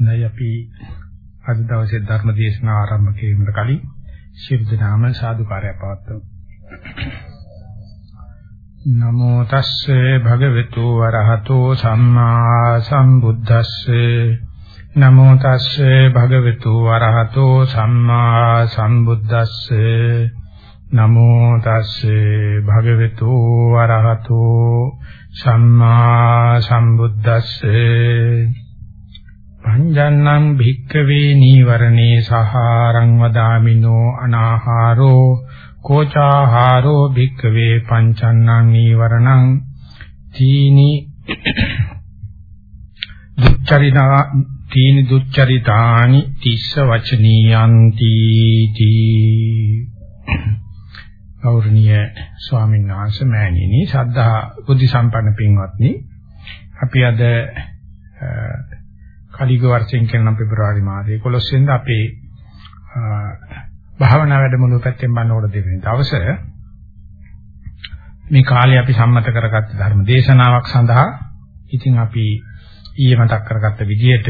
නැයි අපි අද දවසේ ධර්ම දේශනාව ආරම්භ කිරීමට කලින් ශිරු දනාම සාදුකාරය පවත්වමු. නමෝ තස්සේ භගවතු වරහතෝ සම්මා සම්බුද්දස්සේ නමෝ තස්සේ භගවතු වරහතෝ සම්මා සම්බුද්දස්සේ නමෝ තස්සේ භගවතු වරහතෝ සම්මා සම්බුද්දස්සේ පංජන්නං භික්කවේ නීවරණේ සහාරං වදාමිනෝ අනාහාරෝ කෝචාහාරෝ භික්කවේ පංචන්නං නීවරණං තීනි දුච්චරිතා තීනි දුච්චරිතානි තිස්ස වචනීයන්ති තී ගෞරවනීය ස්වාමීන් වහන්සේ මෑණියනි ශ්‍රද්ධා බුද්ධ සම්පන්න පින්වත්නි. අපි අද කලිග වර්ෂයෙන් කරන පෙබරවාරි මාසයේ 11 වෙනිදා අපේ භාවනා වැඩමුළුව පැත්තෙන් බannකොට දෙවෙනි දවසේ මේ කාලේ අපි සම්මත කරගත්ත ධර්ම දේශනාවක් සඳහා ඉතින් අපි ඊයේ මතක් කරගත්ත විදිහට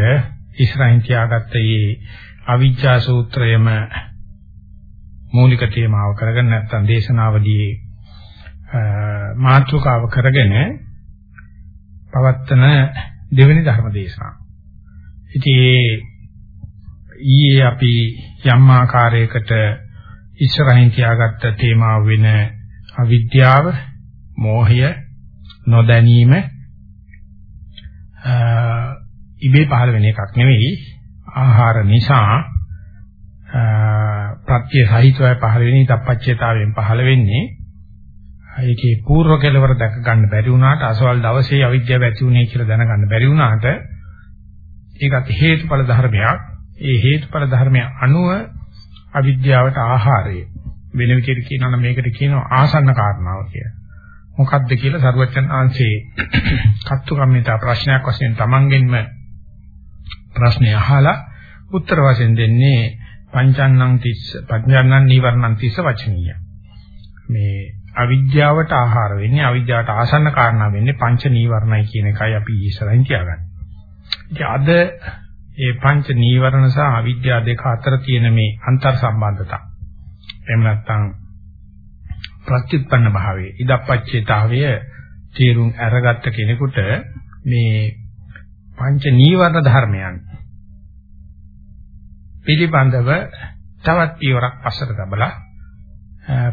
ඉස්රායින් තියාගත්ත මේ අවිජ්ජා සූත්‍රයම මූලික තේමාව කරගෙන නැත්නම් දේශනාවලියේ මාතෘකාව කරගෙන පවත්තන දෙවෙනි ධර්ම දේශනාව. ඉතින් ඊයේ අපි යම් ආකාරයකට ඉස්සරහින් තියාගත්ත තේමාව වෙන අවිද්‍යාව, මෝහය, නොදැනීම ඉබේ පහළ වෙන එකක් නෙවෙයි ආහාර නිසා ප්‍රත්‍ය සහිතවයි පහළ වෙන්නේ තප්පච්චේතාවයෙන් පහළ වෙන්නේ ඒකේ පූර්ව කෙලවර දැක ගන්න බැරි වුණාට අසවල් දවසේ අවිද්‍යාව ඇති වුණේ කියලා දැනගන්න බැරි වුණාට ඒකත් හේතුඵල ධර්මයක් ඒ හේතුඵල ධර්මය අනුව අවිද්‍යාවට ආහාරය වෙන විදිහට කියනවා නම් මේකට කියනවා ආසන්න කාරණාව කියලා. මොකක්ද කියලා සරුවචන් ආංශේ කත්තු කම්මිතා ප්‍රශ්නයක් වශයෙන් තමන්ගෙන්ම ප්‍රශ්නය අහලා උත්තර වශයෙන් දෙන්නේ පංචන්නං තිස්ස පඤ්ඤාණං නීවරණං තිස්ස වචනීය. මේ අවිද්‍යාවට ආහාර වෙන්නේ අවිද්‍යාවට ආසන්න කාරණා වෙන්නේ පංච නීවරණයි කියන එකයි අපි ඉස්සරහින් තියාගන්නේ. ඉතින් අද මේ පංච නීවරණ සහ අවිද්‍යාව දෙක අතර තියෙන මේ අන්තර් සම්බන්ධතා. එහෙම නැත්නම් ප්‍රත්‍යুৎপন্ন භාවයේ ඉදප්පච්චේතාවය තේරුම් අරගත්ත කෙනෙකුට මේ පංච නීවරණ ධර්මයන් පිළිබඳව තවත් පියවරක් පස්සට තබලා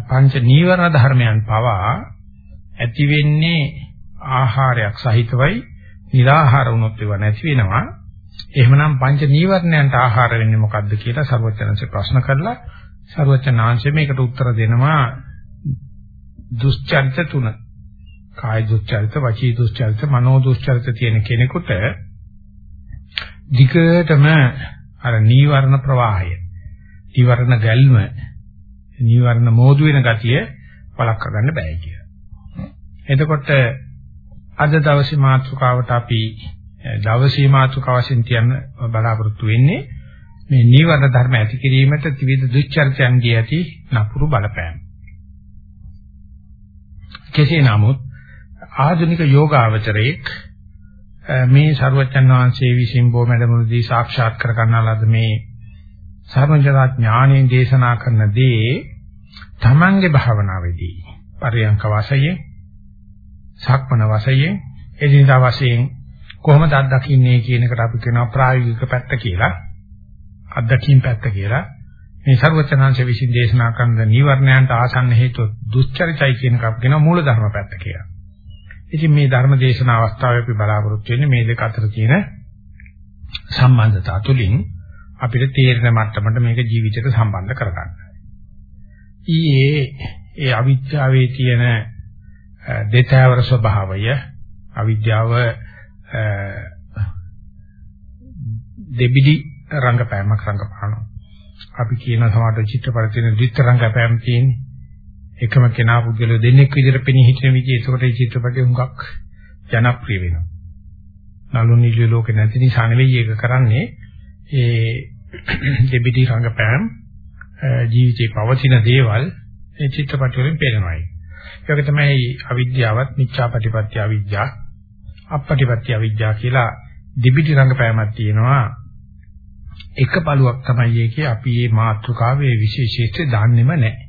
පංච නීවරණ ධර්මයන් පවා ඇති වෙන්නේ ආහාරයක් සහිතවයි निराහාර වුණොත් ඒවා නැති වෙනවා. එහෙමනම් පංච නීවරණයන්ට ආහාර වෙන්නේ මොකද්ද කියලා සර්වචනන්සේ ප්‍රශ්න කරලා සර්වචනාංශය මේකට උත්තර දෙනවා. දුස්චරිත තුන. කාය දුස්චරිත වචී දුස්චරිත මනෝ දුස්චරිත තියෙන කෙනෙකුට ධිකටම අර නීවරණ ප්‍රවාහය නීවරණ ගැල්ම නීවරණ මෝදු වෙන ගතිය වළක්වා ගන්න බෑ කියලා. එතකොට අද දවසේ මාතෘකාවට අපි දවසේ මාතෘකාව වශයෙන් තියන්න බලාපොරොත්තු වෙන්නේ මේ නීවරණ ධර්ම ඇති කිරීමට ත්‍රිවිධ දුච්චර්චයන්ගේ ඇති නපුරු බලපෑම. කෙසේ නමුත් ආධුනික යෝගාවචරයේක් මේ ਸਰුවචන් වහන්සේ විසින් බෝ මැඩමුණුදී සාක්ෂාත් කර ගන්නාලද මේ සර්වඥතා ඥාණයෙන් දේශනා කරන දේ තමන්ගේ භාවනාවේදී පරියංක වාසයේ සක්මන වාසයේ එදිනදා වාසයෙන් කොහොමද අත්දකින්නේ කියන එකට අපි කියනවා ප්‍රායෝගික පැත්ත කියලා අත්දකින් පැත්ත කියලා මේ ਸਰවචනාංශ විසින් දේශනා කරන නිවර්ණයන්ට ආසන්න හේතු දුස්චරිතයි කියන එක අපි කියනවා මූලධර්ම පැත්ත කියලා. ඉතින් මේ ධර්ම දේශනා අවස්ථාවේ අපි බලාපොරොත්තු වෙන්නේ මේ දෙක අතර තියෙන සම්බන්ධතාව තුළින් අපිට තේරෙන මට්ටමට මේක ජීවිතයට සම්බන්ධ කරගන්න. ඊයේ ඒ අවිද්‍යාවේ තියෙන දෙතෑවර ස්වභාවය අවිද්‍යාව දෙබිඩි රංගපෑමක් රංගපානවා. අපි කියන සමහර චිත්‍රපට තියෙන ද්විත්‍ය රංගපෑම් තියෙන්නේ. එකම කෙනා පුද්ගලයෝ දෙන්නෙක් විදිහට පෙනී හිටින විදිහ ඒකට මේ චිත්‍රපටය හුඟක් ජනප්‍රිය වෙනවා. නලු නිලු ලෝකේ නැති නිසා නෙවෙයි ඒක කරන්නේ ඒ දෙබිඩි රංගපෑම් ජීවිතේ පවතින දේවල් ඒ චිත්‍රපට වලින් පේනවායි. ඒක තමයි අවිද්‍යාවත් මිච්ඡාපටිපත්‍ය අවිද්‍යාව අපපටිපත්‍ය අවිද්‍යාව කියලා දෙබිඩි රංගපෑමක් තියෙනවා. එක පළුවක් තමයි ඒකේ අපි මේ මාත්‍රකාවේ විශේෂීත්වය දාන්නෙම නැහැ.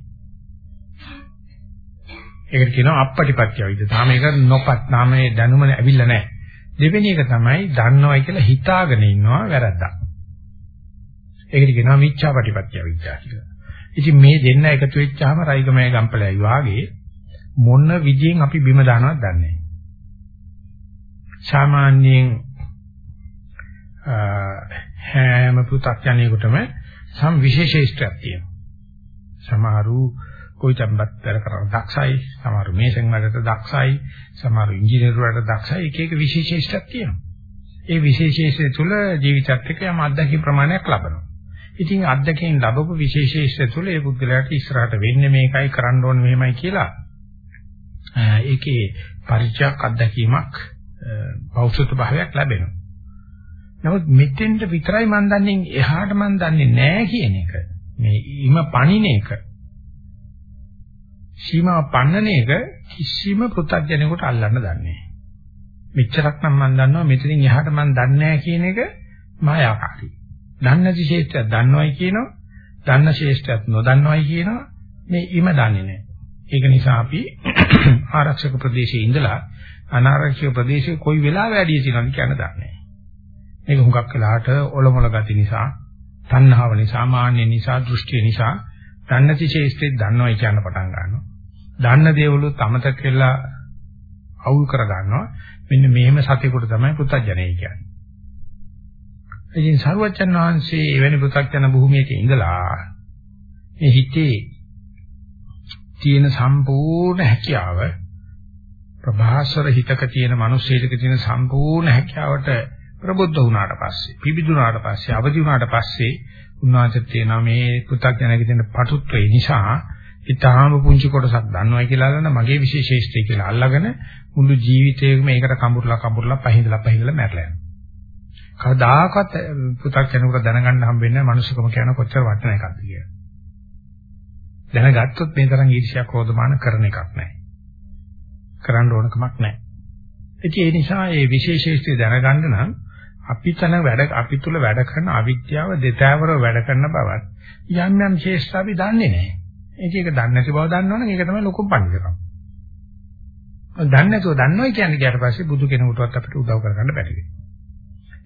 ඒකට කියනවා අපපටිපත්‍ය විද. තාම ඒක නොපත් නාමයේ දැනුම ඇවිල්ලා නැහැ. දෙවෙනි එක තමයි දන්නවයි කියලා හිතාගෙන ඉන්නවා වැරද්දක්. ඒකට කියනවා මිච්ඡාපටිපත්‍ය විද්‍යාව කියලා. ඉතින් මේ දෙන්න එකතු වෙච්චාම රයිගමයි ගම්පලයි වාගේ මොන විදියෙන් අපි බිම දානවද දන්නේ නැහැ. සාමාන්‍යයෙන් හැම පු탁ඥයෙකුටම සම් විශේෂීස්ත්‍යක් තියෙනවා. සමහරු කොයිතම්බත් වැඩ කරන දක්ෂයි, සමහරු මේසෙන් වැඩට දක්ෂයි, සමහරු ඉංජිනේරු වැඩට දක්ෂයි, එක එක විශේෂීස්ත්‍යක් තියෙනවා. ඒ විශේෂීස්ත්‍ය තුළ ජීවිතත් එක්ක යම් අත්දැකීම් ප්‍රමාණයක් ලබනවා. ඉතින් අත්දැකීම් ලැබපු විශේෂීස්ත්‍ය තුළ ඒ පුද්ගලයාට ඉස්සරහට වෙන්නේ මේකයි කරන්න ඕනේ මෙහෙමයි කියලා ඒකේ පරිචයක් අත්දැකීමක් පෞෂත්ව භාවයක් ලැබෙනවා. නමුත් මෙතෙන්ට විතරයි මම දන්නේ එහාට මම දන්නේ නැහැ කියන එක. මේ ඉම පණින එක. සීමා පන්නන එක කිසිම පෘථග්ජනෙකුට අල්ලන්න දන්නේ නැහැ. මෙච්චරක් නම් මම දන්නවා මෙතනින් එහාට මම දන්නේ නැහැ කියන එක මායාකාරී. දන්න ශේෂ්ඨයක් දන්නවයි කියනවා. දන්න ශේෂ්ඨයක් නොදන්නවයි කියනවා. මේ ඉම දන්නේ නැහැ. ඒක නිසා අපි ආරක්ෂක ප්‍රදේශයේ ඉඳලා අනාරක්ෂක ප්‍රදේශයේ කොයි වෙලාවෙ වැඩි තියෙනවද කියන දන්නේ නැහැ. මේක හුඟක් වෙලාට ඔලොමල ගති නිසා, තණ්හාව නිසා, මාන්නය නිසා, දෘෂ්ටිය නිසා දන්නති ශේෂ්ත්‍රේ දන්නවයි කියන පටන් ගන්නවා. දන්න දේවලුත් අමතක වෙලා අවුල් කර ගන්නවා. මෙන්න මෙහෙම සතියකට තමයි පුත්තජනයි කියන්නේ. ඉතින් සරුවචන් වහන්සේ එවැනි පුත්තජන භූමියක ඉඳලා මේ හිතේ තියෙන සම්පූර්ණ හැකියාව ප්‍රභාස්වර හිතක තියෙන මිනිස්සෙක තියෙන සම්පූර්ණ හැකියාවට ප්‍රබුද්ධ වුණාට පස්සේ පිබිදුනාට පස්සේ අවදි වුණාට පස්සේ උන්වහන්සේ තියෙනවා මේ පු탁ජනකේ තියෙන පටුත්වය නිසා ඊටාම පුංචි කොටසක් දන්නවයි කියලා අල්ලන මගේ විශේෂේෂ්ත්‍රය කියලා අල්ලගෙන මුළු ජීවිතේම මේකට කඹුරලා කඹුරලා පහින්දලා පහින්දලා මැරලා යනවා. කවදාකවත් පු탁ජනකට දැනගන්න හම්බෙන්නේ මනුස්සකම කියන කොච්චර වටින එකක්ද කියලා. දැනගත්තොත් මේ තරම් ඊර්ෂ්‍යා ක්‍රෝධමාන කරන එකක් නැහැ. කරන්න ඕන කමක් නැහැ. ඒ නිසා මේ විශේෂේෂ්ත්‍රය දැනගන්න නම් අපිටන වැඩ අපි තුල වැඩ කරන අවිද්‍යාව දෙතෑවර වැඩ කරන බවත් යම් යම් ශේෂ්ඨ අපි දන්නේ නැහැ. ඒක ඒක දන්නේ නැති බව දන්නවනම් ඒක තමයි ලොකුම පඬිතුකම. දන්නේ නැතුව දන්නවයි කියන්නේ ඊට පස්සේ බුදු කෙනෙකුටවත් අපිට උදව් කරගන්න බැරි වෙනවා.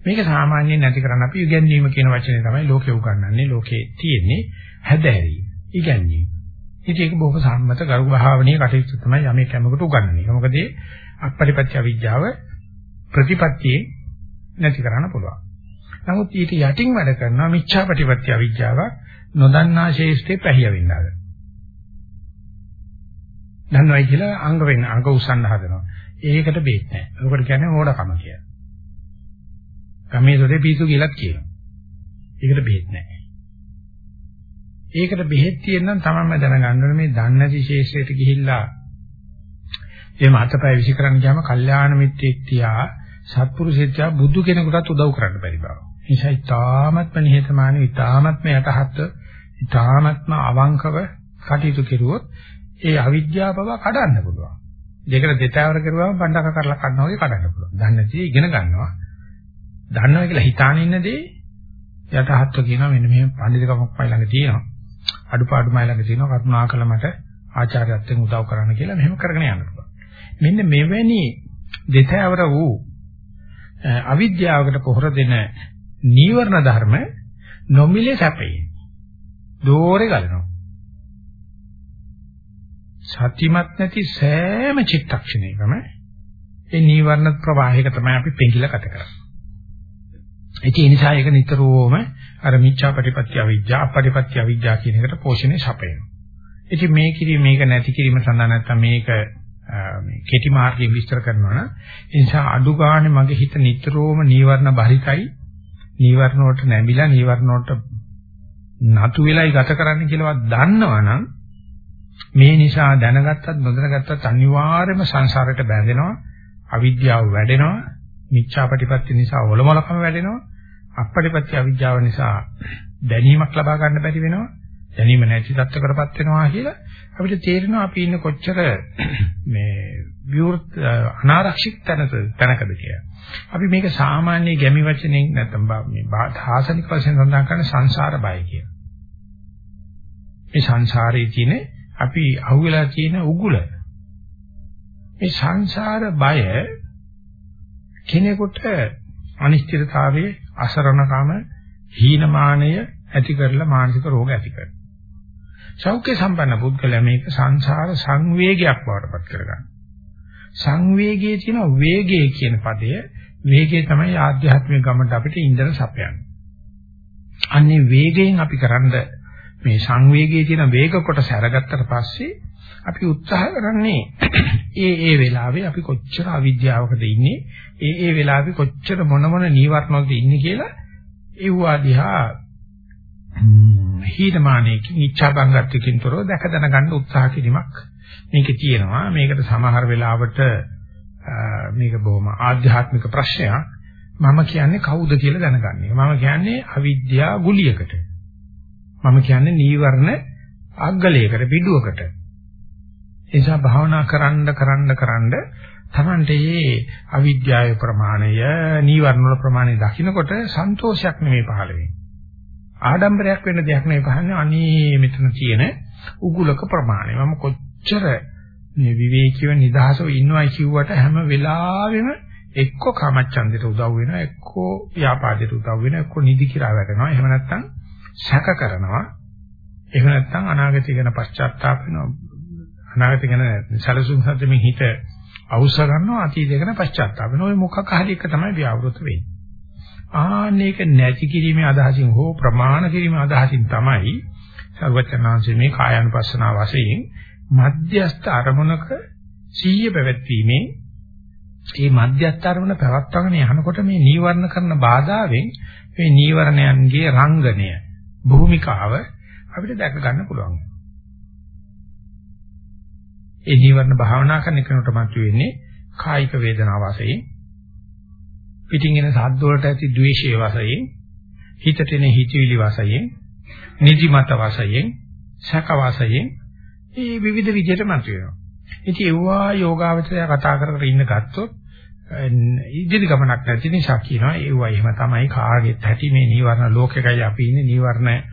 මේක සාමාන්‍යයෙන් නැති කරන්න අපි ඉගැන්වීම කියන වචනේ තමයි ලෝකේ උගන්වන්නේ. ලෝකේ තියෙන්නේ හැදෑරීම. ඉගැන්වීම. ඉතින් ඒක බොහොම සම්මත ගරු භාවනීය කටයුතු තමයි යමේ කැමකට උගන්වන්නේ. මොකද අපරිපත්‍ය විද්‍යාව ප්‍රතිපත්තියේ නැති කරන්න පුළුවන්. නමුත් ඊට යටින් වැඩ කරනවා මිච්ඡාපටිපත්‍ය අවිජ්ජාව නොදන්නා ශේෂ්ඨේ පැහැය වෙන්නාද. දන්නවයි කියලා අංග වෙන අංග උස්සන්න හදනවා. ඒකට බේත් නැහැ. ඒකට කියන්නේ හොඩකම කියලා. ගමේ සොරේ පිසු කියලාත් කියනවා. ඒකට බේත් නැහැ. ඒකට බෙහෙත් තියෙනනම් තමයි දැනගන්න ඕනේ මේ දන්නේ නැති ශේෂයට ගිහිල්ලා එහෙම අතපය විසි කරන්න ගියාම කල්යාණ මිත්‍රෙක් තියා සත්පුරුෂයෙක්ට බුදු කෙනෙකුටත් උදව් කරන්න බැරි බව. නිසා ඊටාමත්ම නිහතමානී ඊටාමත්ම යටහත් ඊටාමත්ම අවංකව කටයුතු කෙරුවොත් ඒ අවිද්‍යාව බව කඩන්න පුළුවන්. දෙකට දෙතවර කරුවාම බණ්ඩක කරලා කන්නා වගේ කඩන්න පුළුවන්. දන්නේ නැති ඉගෙන ගන්නවා. දන්නවා කියලා හිතාන ඉන්නදී යටහත්ව කියනවා මෙන්න මෙහෙම පඬිතුකමක් මයි ළඟ තියෙනවා. අඩුපාඩු මයි ළඟ තියෙනවා. කරුණාකර මට ආචාර්යත්වයෙන් උදව් කරන්න කියලා මෙහෙම කරගෙන යන්න පුළුවන්. මෙන්න මෙවැනි දෙතවර වූ අවිද්‍යාවකට පොහොර දෙන නීවරණ ධර්ම නොමිලේ සැපේ. දෝරේ ගලනවා. සත්‍යමත් නැති සෑම චිත්තක්ෂණයකම ඒ නීවරණ ප්‍රවාහයක තමයි අපි පෙඟිලා ගත කරන්නේ. ඒ නිසා ඒක නිතරම අර මිච්ඡාපටිපත්‍ය අවිජ්ජා අපටිපත්‍ය අවිජ්ජා කියන එකට පෝෂණය සපයනවා. ඉතින් මේ කිරීම මේක නැති කිරීම සඳහා නැත්නම් මේක මේ කෙටි මාර්ගයෙන් විස්තර කරනවා නම් ඒ නිසා අඩු ගානේ මගේ හිත නිතරම නීවරණ බරිතයි නීවරණ වලට නැඹිලා නීවරණ වලට නතු වෙලයි ගත කරන්න කියලාවත් දන්නවනම් මේ නිසා දැනගත්තත් නොදැනගත්තත් අනිවාර්යයෙන්ම සංසාරයට බැඳෙනවා අවිද්‍යාව වැඩෙනවා මිච්ඡාපටිපත්‍ය නිසා ඔලොමලකම වැඩෙනවා අපපටිපත්‍ය අවිද්‍යාව නිසා දැනීමක් ලබා ගන්න බැරි වෙනවා දැනීම නැති තත්ත්වකටපත් වෙනවා කියලා අපිට තේරෙනවා අපි ඉන්නේ කොච්චර මේ විවෘත අනාරක්ෂිත තැනක තැනකද කියලා. අපි මේක සාමාන්‍ය ගැමි වචනෙන් නැත්නම් මේ භාෂානික වශයෙන් සඳහන් කරන සංසාර බය කියලා. මේ සංසාරයේ තියෙන අපි අහුවෙලා තියෙන උගුල. මේ සංසාර බය කෙනෙකුට අනිශ්චිතතාවයේ අසරණකම හීනමානය ඇති කරලා මානසික රෝග ඇති කරනවා. සෞඛ්‍ය සම්පන්න පුද්ගලයා මේක සංසාර සංවේගයක් බවට පත් කරගන්නවා. සංවේගයේ තියෙන වේගය කියන පදය වේගය තමයි ආධ්‍යාත්මික ගමනට අපිට ඉන්ධන සපයන්නේ. අන්නේ වේගයෙන් අපි කරන්න මේ සංවේගයේ තියෙන වේග කොටස අරගත්තට පස්සේ අපි උත්සාහ කරන්නේ ඒ ඒ වෙලාවේ අපි කොච්චර අවිද්‍යාවකද ඉන්නේ ඒ ඒ වෙලාවේ කොච්චර මොන මොන නීවරණවලද ඉන්නේ කියලා ඒවා දිහා හීනමානයකින් ඉච්ඡාබංගත්වකින් තොරව දැක දැනගන්න උත්සාහ කිරීමක් මේකේ තියෙනවා. මේකට සමහර වෙලාවට මේක බොහොම ආධ්‍යාත්මික ප්‍රශ්නයක්. මම කියන්නේ කවුද කියලා දැනගන්නේ මම කියන්නේ අවිද්‍යා ගුලියකට. මම කියන්නේ නීවරණ අග්ගලයකට පිටුවකට එනිසා භාවනා කරන්න කරන්න කරන්න තමන්ට මේ අවිද්‍යාවේ ප්‍රමාණය නීවරණ වල ප්‍රමාණය දකින්නකොට සන්තෝෂයක් නෙමෙයි පහළ වෙන්නේ. ආඩම්බරයක් වෙන්න දෙයක් නෙවෙයි පහන්නේ අනේ මෙතන තියෙන උගුලක ප්‍රමාණය. මම කොච්චර මේ විවේකීව නිදහසව ඉන්නවයි කිව්වට හැම වෙලාවෙම එක්ක කාමච්ඡන්දයට උදව් වෙනවා එක්ක ව්‍යාපාදයට උදව් වෙනවා එක්ක නිදි කිරා වැටෙනවා. එහෙම නැත්නම් සැක කරනවා. එහෙම නැත්නම් අනාගතය ගැන පශ්චාත්තාප වෙනවා. අනාගතය ගැන සැලසුම් සද්දමින් හිත අවශ්‍ය ගන්නවා අතීතය ගැන පශ්චාත්තාප වෙනවා. ඔය මොකක් හරි එක තමයි ව්‍යවෘත වෙන්නේ. ආන්නේක නැති කිරීමේ අදහසින් හෝ ප්‍රමාණ කිරීමේ අදහසින් තමයි සර්වචනාංශයේ මේ කායानुපස්සනාව වශයෙන් මධ්‍යස්ථ අරමුණක සීය පැවැත්වීමේ මේ මධ්‍යස්ථ අරමුණ පැවැත්වගෙන යනකොට මේ නීවරණ කරන බාධාවෙන් මේ නීවරණයන්ගේ රංගනය භූමිකාව අපිට දැක ගන්න පුළුවන්. ඒ නීවරණ භාවනා කරන කෙනෙකුට මතුවෙන්නේ කායික වේදනාව වශයෙන් පිටින් එන සද්ද වලට ඇති ද්වේෂයේ වශයෙන් හිතට එන හිතවිලි වශයෙන් නිදිමත වශයෙන් සැක වශයෙන් මේ විවිධ විදිහට මතුවෙනවා. ඉතින් ඒවා යෝගාවචරය කතා කර කර ඉන්න ගත්තොත් ඉදිරි ගමනක් නැති නිසා කියනවා ඒවා එහෙම තමයි කාගෙත් ඇති මේ නීවරණ ලෝකෙකයි අපි ඉන්නේ නීවරණ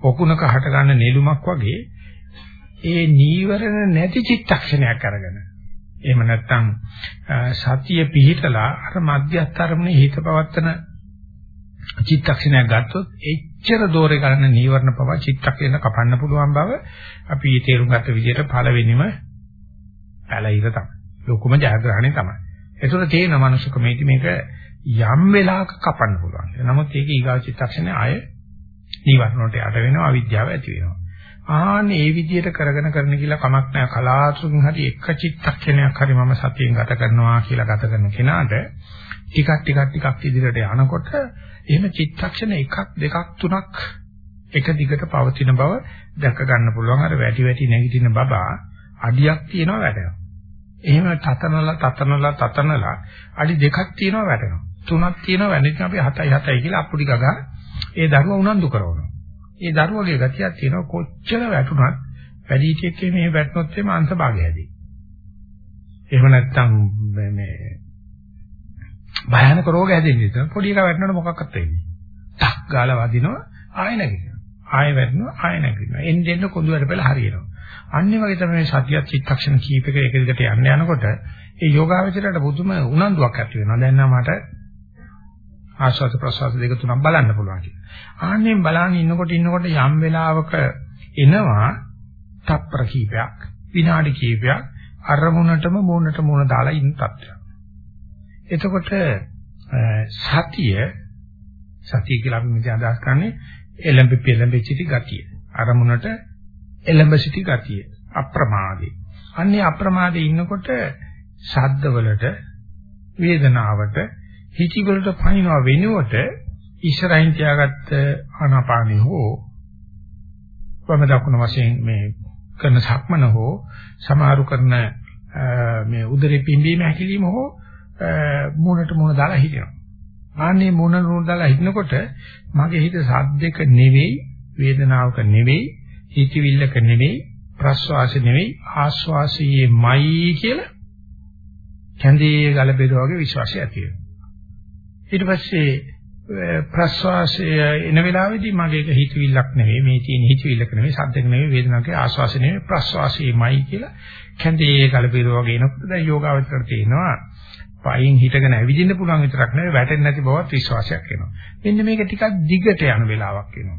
පොකුණක හට ගන්න නෙළුමක් වගේ ඒ නීවරණ නැති චිත්තක්ෂණයක් අරගෙන එහෙම නැත්නම් සතිය පිහිටලා අර මධ්‍යස්ථ අරමුණේ හිත පවත්තන චිත්තක්ෂණයක් ගත්තොත් එච්චර දෝරේ ගන්න නීවරණ පව චිත්තක්ෂණ කපන්න පුළුවන් බව අපි මේ තේරුම් ගත්ත විදිහට පළවෙනිම පැලිර තමයි. ලොකුම ජයග්‍රහණය තමයි. ඒතර තේන මනුෂ්‍යකමේදී මේක යම් වෙලාවක කපන්න පුළුවන්. නමුත් ඒක ඊගා චිත්තක්ෂණේ ආය නීවරණ වලට යට වෙනවා අවිද්‍යාව ඇති වෙනවා. ආන්න ඒ විදිහට කරගෙන කරන කියලා කමක් නැහැ කලාතුරකින් හරි එක චිත්තක්ෂණයක් හරි මම සතියෙන් ගත කරනවා කියලා ගත කරන කෙනාට ටිකක් ටිකක් ටිකක් ඉදිරියට යනකොට එහෙම චිත්තක්ෂණ එකක් දෙකක් තුනක් එක දිගට පවතින බව දැක ගන්න පුළුවන් අර වැටි වැටි නැගිටින බබා අඩියක් තියෙනවා වැටෙනවා එහෙම තතනලා තතනලා තතනලා අඩි දෙකක් තියෙනවා වැටෙනවා තුනක් තියෙනවා වැටෙනවා අපි 7යි 7යි කියලා අප්පුඩි ගගා ඒ දරුවා උනන්දු කරනවා ඒ දරුවගේ ගතියක් තියෙනවා කොච්චර වැටුණත් වැඩිහිටියෙක් මේ වැටුනොත් එimhe අංශ භාගය හැදී. එහෙම නැත්නම් මේ භයානක රෝග හැදෙන්නේ නැත්නම් පොඩි එකා වැටෙනකොට මොකක්වත් වෙන්නේ. ටක් ගාලා වදිනවා ආය නැගිටිනවා. ආය වැටෙනවා ආය නැගිටිනවා. එන්න එන්න කොඳු වැඩ පෙළ හරියනවා. අන්නේ වගේ තමයි සතිය චිත්තක්ෂණ කීපයක එක දිගට යන්න යනකොට ඒ යෝගාවචරයට පුදුම උනන්දුවක් ඇති වෙනවා. දැන් නම් මට ආස්වාද ප්‍රසවාස දෙක තුනක් බලන්න පුළුවන් කියලා. ආන්නෙන් බලන් ඉන්නකොට ඉන්නකොට යම් වෙලාවක එනවා තප්පර කීපයක් විනාඩි කීපයක් අරමුණටම මූණට මූණ දාලා ඉන්න තත්ත්වයක්. එතකොට සතිය සතිය කියලා අපි මෙතන අදහස් කරන්නේ එළඹ පෙළඹ සිටි ගතිය. අරමුණට එළඹ සිටි ගතිය. අප්‍රමාදී. අන්නේ අප්‍රමාදේ ඉන්නකොට ශබ්දවලට වේදනාවට හිචි වලට පනිනවා වෙනුවට ඉස්සරහින් තියාගත්ත ආනාපානිය හෝ වම දකුණ වශයෙන් මේ කරන සක්මන හෝ සමාරු කරන මේ උදරේ පිම්බීම හැකිලිම හෝ මූණට මූණ දාලා හිටිනවා. ආන්නේ මූණ මූණ දාලා හිටිනකොට මගේ හිත සද්දක නෙවෙයි වේදනාවක නෙවෙයි හිතවිල්ලක නෙවෙයි ප්‍රස්වාස නෙවෙයි ආස්වාසයේමයි කියලා කැඳේ ගල බෙරුවා වගේ විශ්වාසය ඇති වෙනවා. ඊට පස්සේ ප්‍රස්වාසය එන වෙලාවේදී මගේ එක හිතවිල්ලක් නෙවෙයි මේ තියෙන හිතවිල්ලක නෙවෙයි සද්දක නෙවෙයි වේදනාවක ආස්වාසය නෙවෙයි ප්‍රස්වාසයමයි කියලා කැඳේ ගල බෙරුවා වගේ එනකොට දැන් යෝගාවචර තියෙනවා පයින් හිටගෙන ඇවිදින්න පුළුවන් විතරක් නෙවෙයි වැටෙන්නේ නැති බවත් විශ්වාසයක් එනවා. මෙන්න මේක ටිකක් දිගට යන වෙලාවක් එනවා.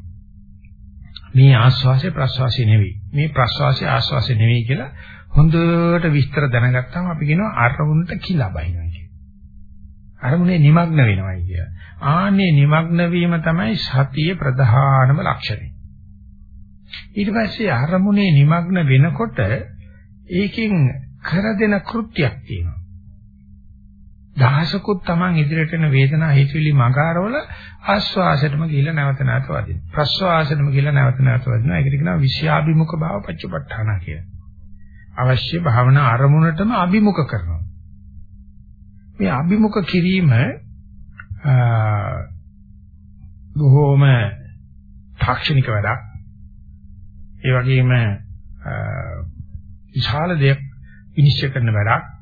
මේ ආස්වාසය ප්‍රස්වාසය නෙවෙයි. මේ ප්‍රස්වාසය ආස්වාසය නෙවෙයි කියලා හොඳට විස්තර දැනගත්තාම අපි කියනවා අරමුණට කිලා බහිනවා කියලා. අරමුණේ নিমগ্ন වෙනවයි කිය. ආන්නේ নিমগ্ন වීම තමයි සතියේ ප්‍රධානම ලක්ෂණය. ඊට පස්සේ අරමුණේ নিমগ্ন වෙනකොට ඒකෙන් කර දෙන කෘත්‍යයක් තියෙනවා. දහසකුත් Taman ඉදිරියට එන වේදනා හිතවිලි මගාරවල ආස්වාසයටම ගිහිල්ලා නැවත නැවත වදින. ප්‍රස්වාසයටම ගිහිල්ලා නැවත නැවත වදිනවා. ඒකට කියනවා විෂයාභිමුඛ භාව පච්චපට්ඨාන කියලා. අවශ්‍ය භාවනා අරමුණටම අභිමුඛ කරනවා. මේ අභිමුඛ කිරීම බොහෝම තාක්ෂණික වැඩක්. ඒ වගේම විශාල දෙයක් විනිශ්චය කරන වැඩක්.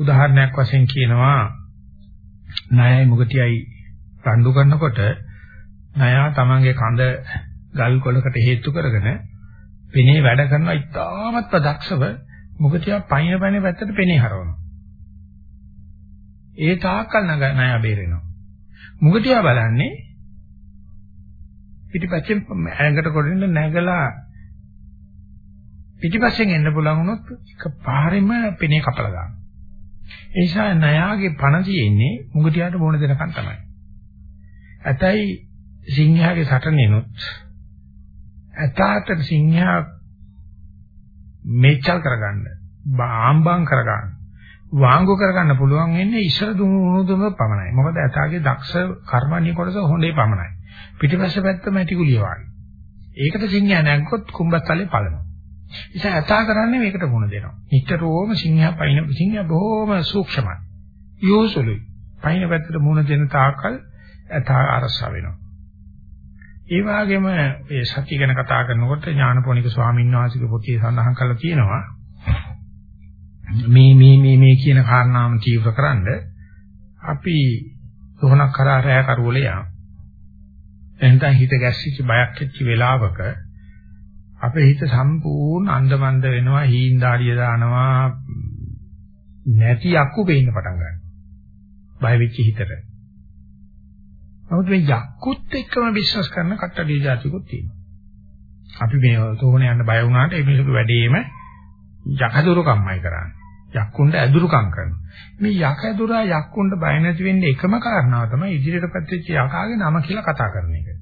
උදාහරණයක් වශයෙන් කියනවා ණයයි මුගටියයි රණ්ඩු කරනකොට ණයා තමන්ගේ කඳ ගල් කොලකට හේතු කරගෙන පෙනේ වැඩ කරනවා ඉතාමත් ප්‍රදක්ෂව මුගටියා පයින් පයින් පැත්තට පෙනේ හරවනවා. ඒ තාක්කල් ණයා බේරෙනවා. මුගටියා බලන්නේ පිටිපස්සෙන් ඇඟට කොටින්න නැගලා පිටිපස්සෙන් එන්න පුළුවන් වුණොත් එක පාරෙම පෙනේ කපලා දානවා. ඒ නිසා නයාගේ පණ තියෙන්නේ මුගටියාට මොන දෙනකන් තමයි. ඇතයි සිංහයාගේ සටනෙනුත් ඇතාට සිංහයා මෙච්චල් කරගන්න, බාම්බම් කරගන්න, වාංගු කරගන්න පුළුවන් වෙන්නේ ඉස්සර දුණු දුම පමණයි. මොකද ඇතාගේ දක්ෂ කර්මණී කොටස හොඳේ පමණයි. පිටිපස්ස පැත්ත මැටි කුලිය වගේ. ඒකට සිංහයා නැග්ගොත් කුඹස්තලේ පලනවා. නිසා ඇතා කරන්නේ මේකට මුණ දෙනවා. නිතරම සිංහයා පයින් සිංහයා බොහොම සූක්ෂමයි. යෝසුලුයි. පයින් පැත්තට මුණ දෙන තාකල් ඇතා අරසා වෙනවා. ඒ වගේම මේ සත්‍ය ගැන කතා කරනකොට ඥානපෝනික ස්වාමීන් වහන්සේගේ පොතේ සඳහන් කරලා තියෙනවා මේ මේ මේ මේ කියන කාරණාම තීව්‍රකරනද අපි සෝහනක් කරා රැය කරවල යනවා. එහෙනම් හිත ගැස්සිච්ච බයක් ඇච්ච වෙලාවක අපේ හිත සම්පූර්ණ අන්දමන්ද වෙනවා හීන්දාරිය දානවා නැති යක්කු පේන්න පටන් ගන්නවා. බය වෙච්ච හිතට. නමුත් මේ යක්කුත් එක්කම විශ්වාස කරන කට්ටඩිය જાතිකුත් තියෙනවා. අපි මේ තෝරණ යන්න බය වුණාට ඒ මිනිසුක වැඩේම යකදුරුකම්මයි කරන්නේ. යක්කුන්ට ඇදුරුකම් කරනවා. මේ යකදුරා යක්කුන්ට බය නැති වෙන්නේ එකම කාරණාව තමයි ඉදිරියට පැත්තේ යකාගේ නම කියලා කතා කරන එක.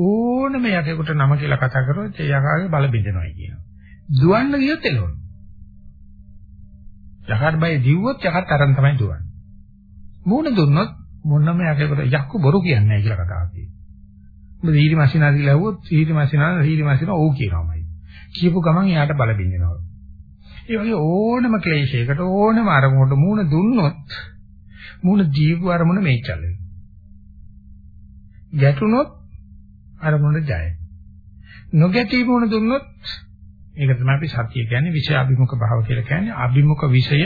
ඕනම යකෙකුට නම කියලා කතා කරොත් ඒ යකාගේ බල බින්දනවායි කියනවා. දුවන්න ගියොත් එළවන. යකාට බය දිව්වොත් යකත් අරන් තමයි දුවන්නේ. මූණ දුන්නොත් මොනම යකෙකුට යක්කු බොරු කියන්නේ නැහැ කියලා කතාවක් තියෙනවා. මොකද ඊරි මැෂිනා කියලා ඇහුවොත් ඊරි මැෂිනා ඊරි මැෂිනා ඔව් කියනවාමයි. කියපු ගමන් එයාට බල බින්දනවා. ඒ වගේ ඕනම ක්ලේශයකට ඕනම අරමුණකට මූණ දුන්නොත් මූණ දීපු අරමුණ මේචල් වෙනවා. ගැටුනොත් අරමුණට ජය. නොගැටී වුණ දුන්නොත් ඒක තමයි අපි සත්‍ය කියන්නේ විෂය අභිමුඛ භාව කියලා කියන්නේ. අභිමුඛ විෂය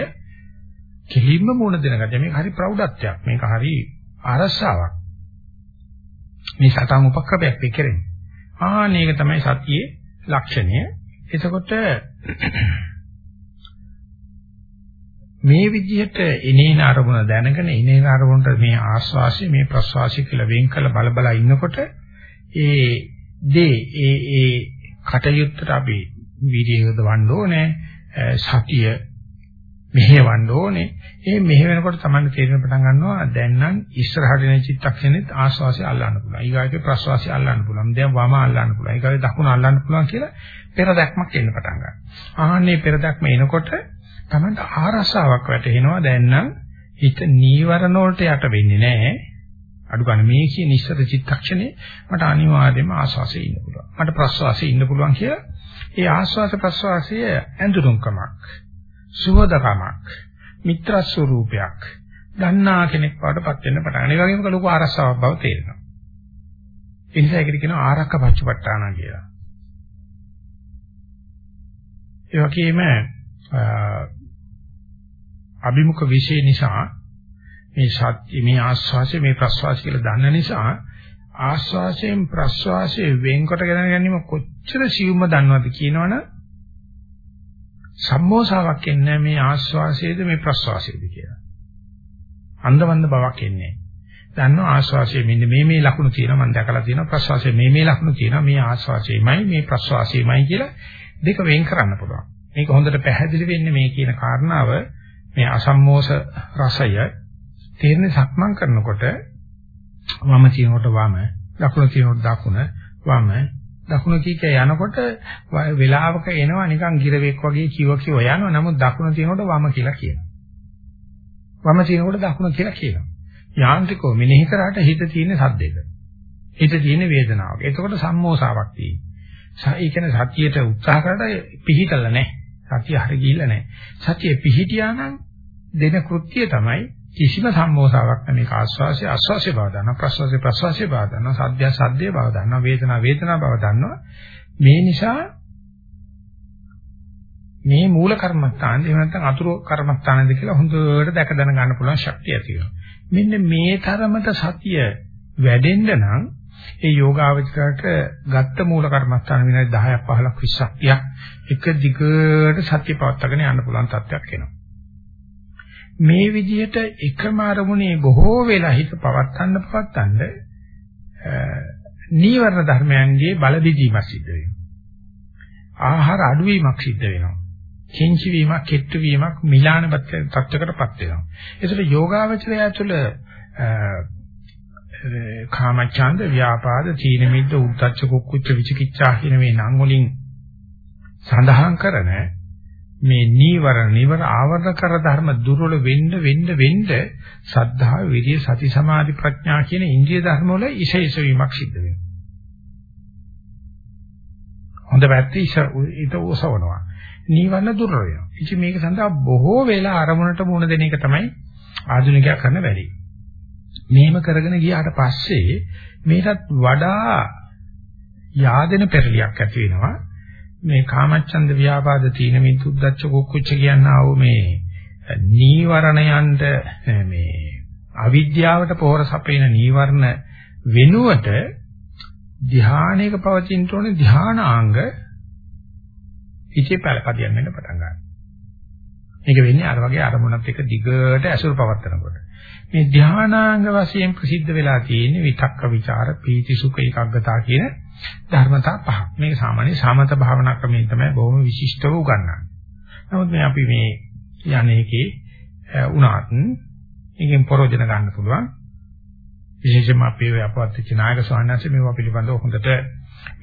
කෙලින්ම මුණ දෙන ගැට මේක හරි ප්‍රෞಢත්වයක් මේක හරි අරසාවක්. මේ සතන් උපක්‍රමයක් පිකරෙන්නේ ආන ඒක තමයි සතියේ ලක්ෂණය. එතකොට මේ විදිහට එනේන අරමුණ දැනගෙන එනේන අරමුණට මේ ආස්වාසිය මේ ප්‍රස්වාසිය කියලා වෙන් කළ බල බල ඉන්නකොට ඒ දේ ඒ ඒ කටයුත්තට අපි වීර්යය යොදවන්න ඕනේ සතිය මෙහෙවන්න ඕනේ. ඒ මෙහෙවෙනකොට තමයි තේරෙන පටන් ගන්නවා දැන් නම් ඉස්සරහට එන චිත්තක්ෂණෙත් ආස්වාසිය අල්ලන්න පුළුවන්. ඊගාගේ ප්‍රස්වාසිය අල්ලන්න පුළුවන්. දැන් වම අල්ලන්න පුළුවන්. ඊගාගේ දකුණ අල්ලන්න පුළුවන් කියලා පෙර දැක්මක් එන්න පටන් ගන්නවා. ආහන්නේ පෙර දැක්ම එනකොට තමයි ආරසාවක් වැටෙනවා දැන් නම් හිත නීවරණ වලට යට වෙන්නේ නැහැ. අඩු ගන්න මේ කියන ඉස්සර චිත්තක්ෂණේ මට අනිවාර්යයෙන්ම ආස්වාසයේ ඉන්න පුළුවන්. මට ප්‍රස්වාසයේ ඉන්න පුළුවන් කියලා ඒ ආස්වාස ප්‍රස්වාසය ඇඳුරුම්කමක්, සුහදකමක්, මිත්‍ර ස්වරූපයක් ගන්නා කෙනෙක් වඩපත් වෙන්න පටන් ගන්න. ඒ වගේම ලොකු ආරස්සාවක් බව තේරෙනවා. ඒ නිසා ඒකට කියනවා ආරක්ක පච්චපට්ඨාන කියලා. ඒ වගේම අභිමුඛ විශේෂ නිසා මේ සත්‍ය මේ ආස්වාසය මේ ප්‍රස්වාසය කියලා දන්න නිසා ආස්වාසයෙන් ප්‍රස්වාසයේ වෙන්කොට ගෙන ගැනීම කොච්චර සියුම්ව දන්නවද කියනවනම් සම්මෝසාවක් එන්නේ මේ ආස්වාසයේද මේ ප්‍රස්වාසයේද කියලා. අන්දවන්ද බවක් එන්නේ. දන්නවා ආස්වාසයේ මෙන්න මේ මේ ලක්ෂණ තියෙනවා මම දැකලා තියෙනවා ප්‍රස්වාසයේ මේ මේ ලක්ෂණ තියෙනවා මේ ආස්වාසයේමයි මේ ප්‍රස්වාසයේමයි කියලා දෙක වෙන් කරන්න පුළුවන්. මේක හොඳට පැහැදිලි වෙන්නේ මේ කියන කාරණාව මේ අසම්මෝස රසය තේරෙන සක්මන් කරනකොට වම කියනකොට වම දකුණ කියනකොට දකුණ වම දකුණ කීක යනකොට වෙලාවක එනවා නිකන් ගිරවෙක් වගේ කිව කිව යනවා. නමුත් දකුණ තියෙනකොට වම කියලා කියනවා. වම තියෙනකොට දකුණ කියලා කියනවා. යාන්ත්‍රිකව මෙනෙහි කරාට හිත තියෙන සද්දෙක හිත තියෙන වේදනාවක. එතකොට සම්මෝසාවක් තියෙනවා. ඒ කියන්නේ සතියට උත්සාහ කරලා පිහිටලා නැහැ. සතිය හරිය ගිහිල්ලා නැහැ. සතිය පිහිටියා නම් දෙන කෘත්‍යය තමයි කිසිම සම්මෝසාවක් නැමේ ආස්වාසිය ආස්වාසිය බව දන්නවා ප්‍රස්වාසිය ප්‍රස්වාසිය බව දන්නවා සද්දය සද්දේ බව දන්නවා වේදනා වේදනා බව දන්නවා. මේ නිසා මේ මූල කර්මස්ථාන එහෙම නැත්නම් අතුරු කර්මස්ථානද කියලා හොඳට දැක දැන ගන්න පුළුවන් ශක්තිය තියෙනවා මෙන්න මේ තරමට සතිය වැඩෙන්න නම් ඒ යෝගාවචරයට ගත්ත මූල කර්මස්ථාන විනාඩි 10ක් 15ක් 20ක් 30ක් එක දිගට සතිය පවත්වාගෙන යන්න පුළුවන් තත්ත්වයක් එනවා. මේ විදිහට එකම අරමුණේ බොහෝ වෙලා හිත පවත්තන්න පවත්තන්න නීවරණ ධර්මයන්ගේ බල බෙදීමක් සිද්ධ වෙනවා. ආහාර අඩුවීමක් සිද්ධ වෙනවා. කිංචි වීමක්, කෙට්ටු වීමක්, මිලාන තත්ත්වයකටපත් වෙනවා. ඒසල යෝගාවචරය තුළ කාමච්ඡන්ද, ව්‍යාපාද, තීන මිද්ද, උද්ධච්ච කුක්කුච්ච විචිකිච්ඡා කියන මේ නම් වලින් සඳහන් කරන මේ නීවරණ නිවර ආවරණ කර ධර්ම දුර්වල වෙන්න වෙන්න වෙන්න සද්ධා විරිය සති සමාධි ප්‍රඥා කියන ඉන්ද්‍රිය ධර්ම වල ඉශේෂ වීමක් සිද්ධ වෙනවා. හොඳ පැත්තේ ඊට උසවනවා. නීවරණ දුර්වල වෙනවා. ඉතින් මේක සඳහා බොහෝ වෙලා අරමුණට මුණ දෙන එක තමයි ආධුනිකයා කරන වැඩේ. මෙහෙම කරගෙන ගියාට පස්සේ මේකත් වඩා yaadena පෙරලියක් ඇති වෙනවා. මේ කාමච්ඡන්ද ව්‍යාපාද තීන මිද්දුද්දච්ච කුක්කුච්ච කියනා වූ මේ නීවරණයන්ට මේ අවිද්‍යාවට පොහොර සපේන නීවරණ වෙනුවට ධානයක පවතින තෝනේ ධානාංග ඉති පළපදියම් වෙන්න පටන් ගන්නවා. මේක වෙන්නේ අර වගේ අරමුණක් එක දිගට ඇසුරු පවත්නකොට. මේ ධානාංග වශයෙන් ප්‍රසිද්ධ වෙලා තියෙන විතක්ක ਵਿਚාර පීති සුඛ ඒකග්ගතා කියන ධර්මතා පහක්. මේක සාමාන්‍ය සමත භාවනා ක්‍රමයෙන් තමයි බොහොම විශිෂ්ටව උගන්වන්නේ. නමුත් මේ අපි මේ යන්නේකේ උනාත් එකෙන් ප්‍රයෝජන ගන්න පුළුවන්. විශේෂයෙන්ම අපි ඔය අපවත් වෙච්ච නායක ස්වාමීන් වහන්සේ මේවා පිළිබඳව හොඳට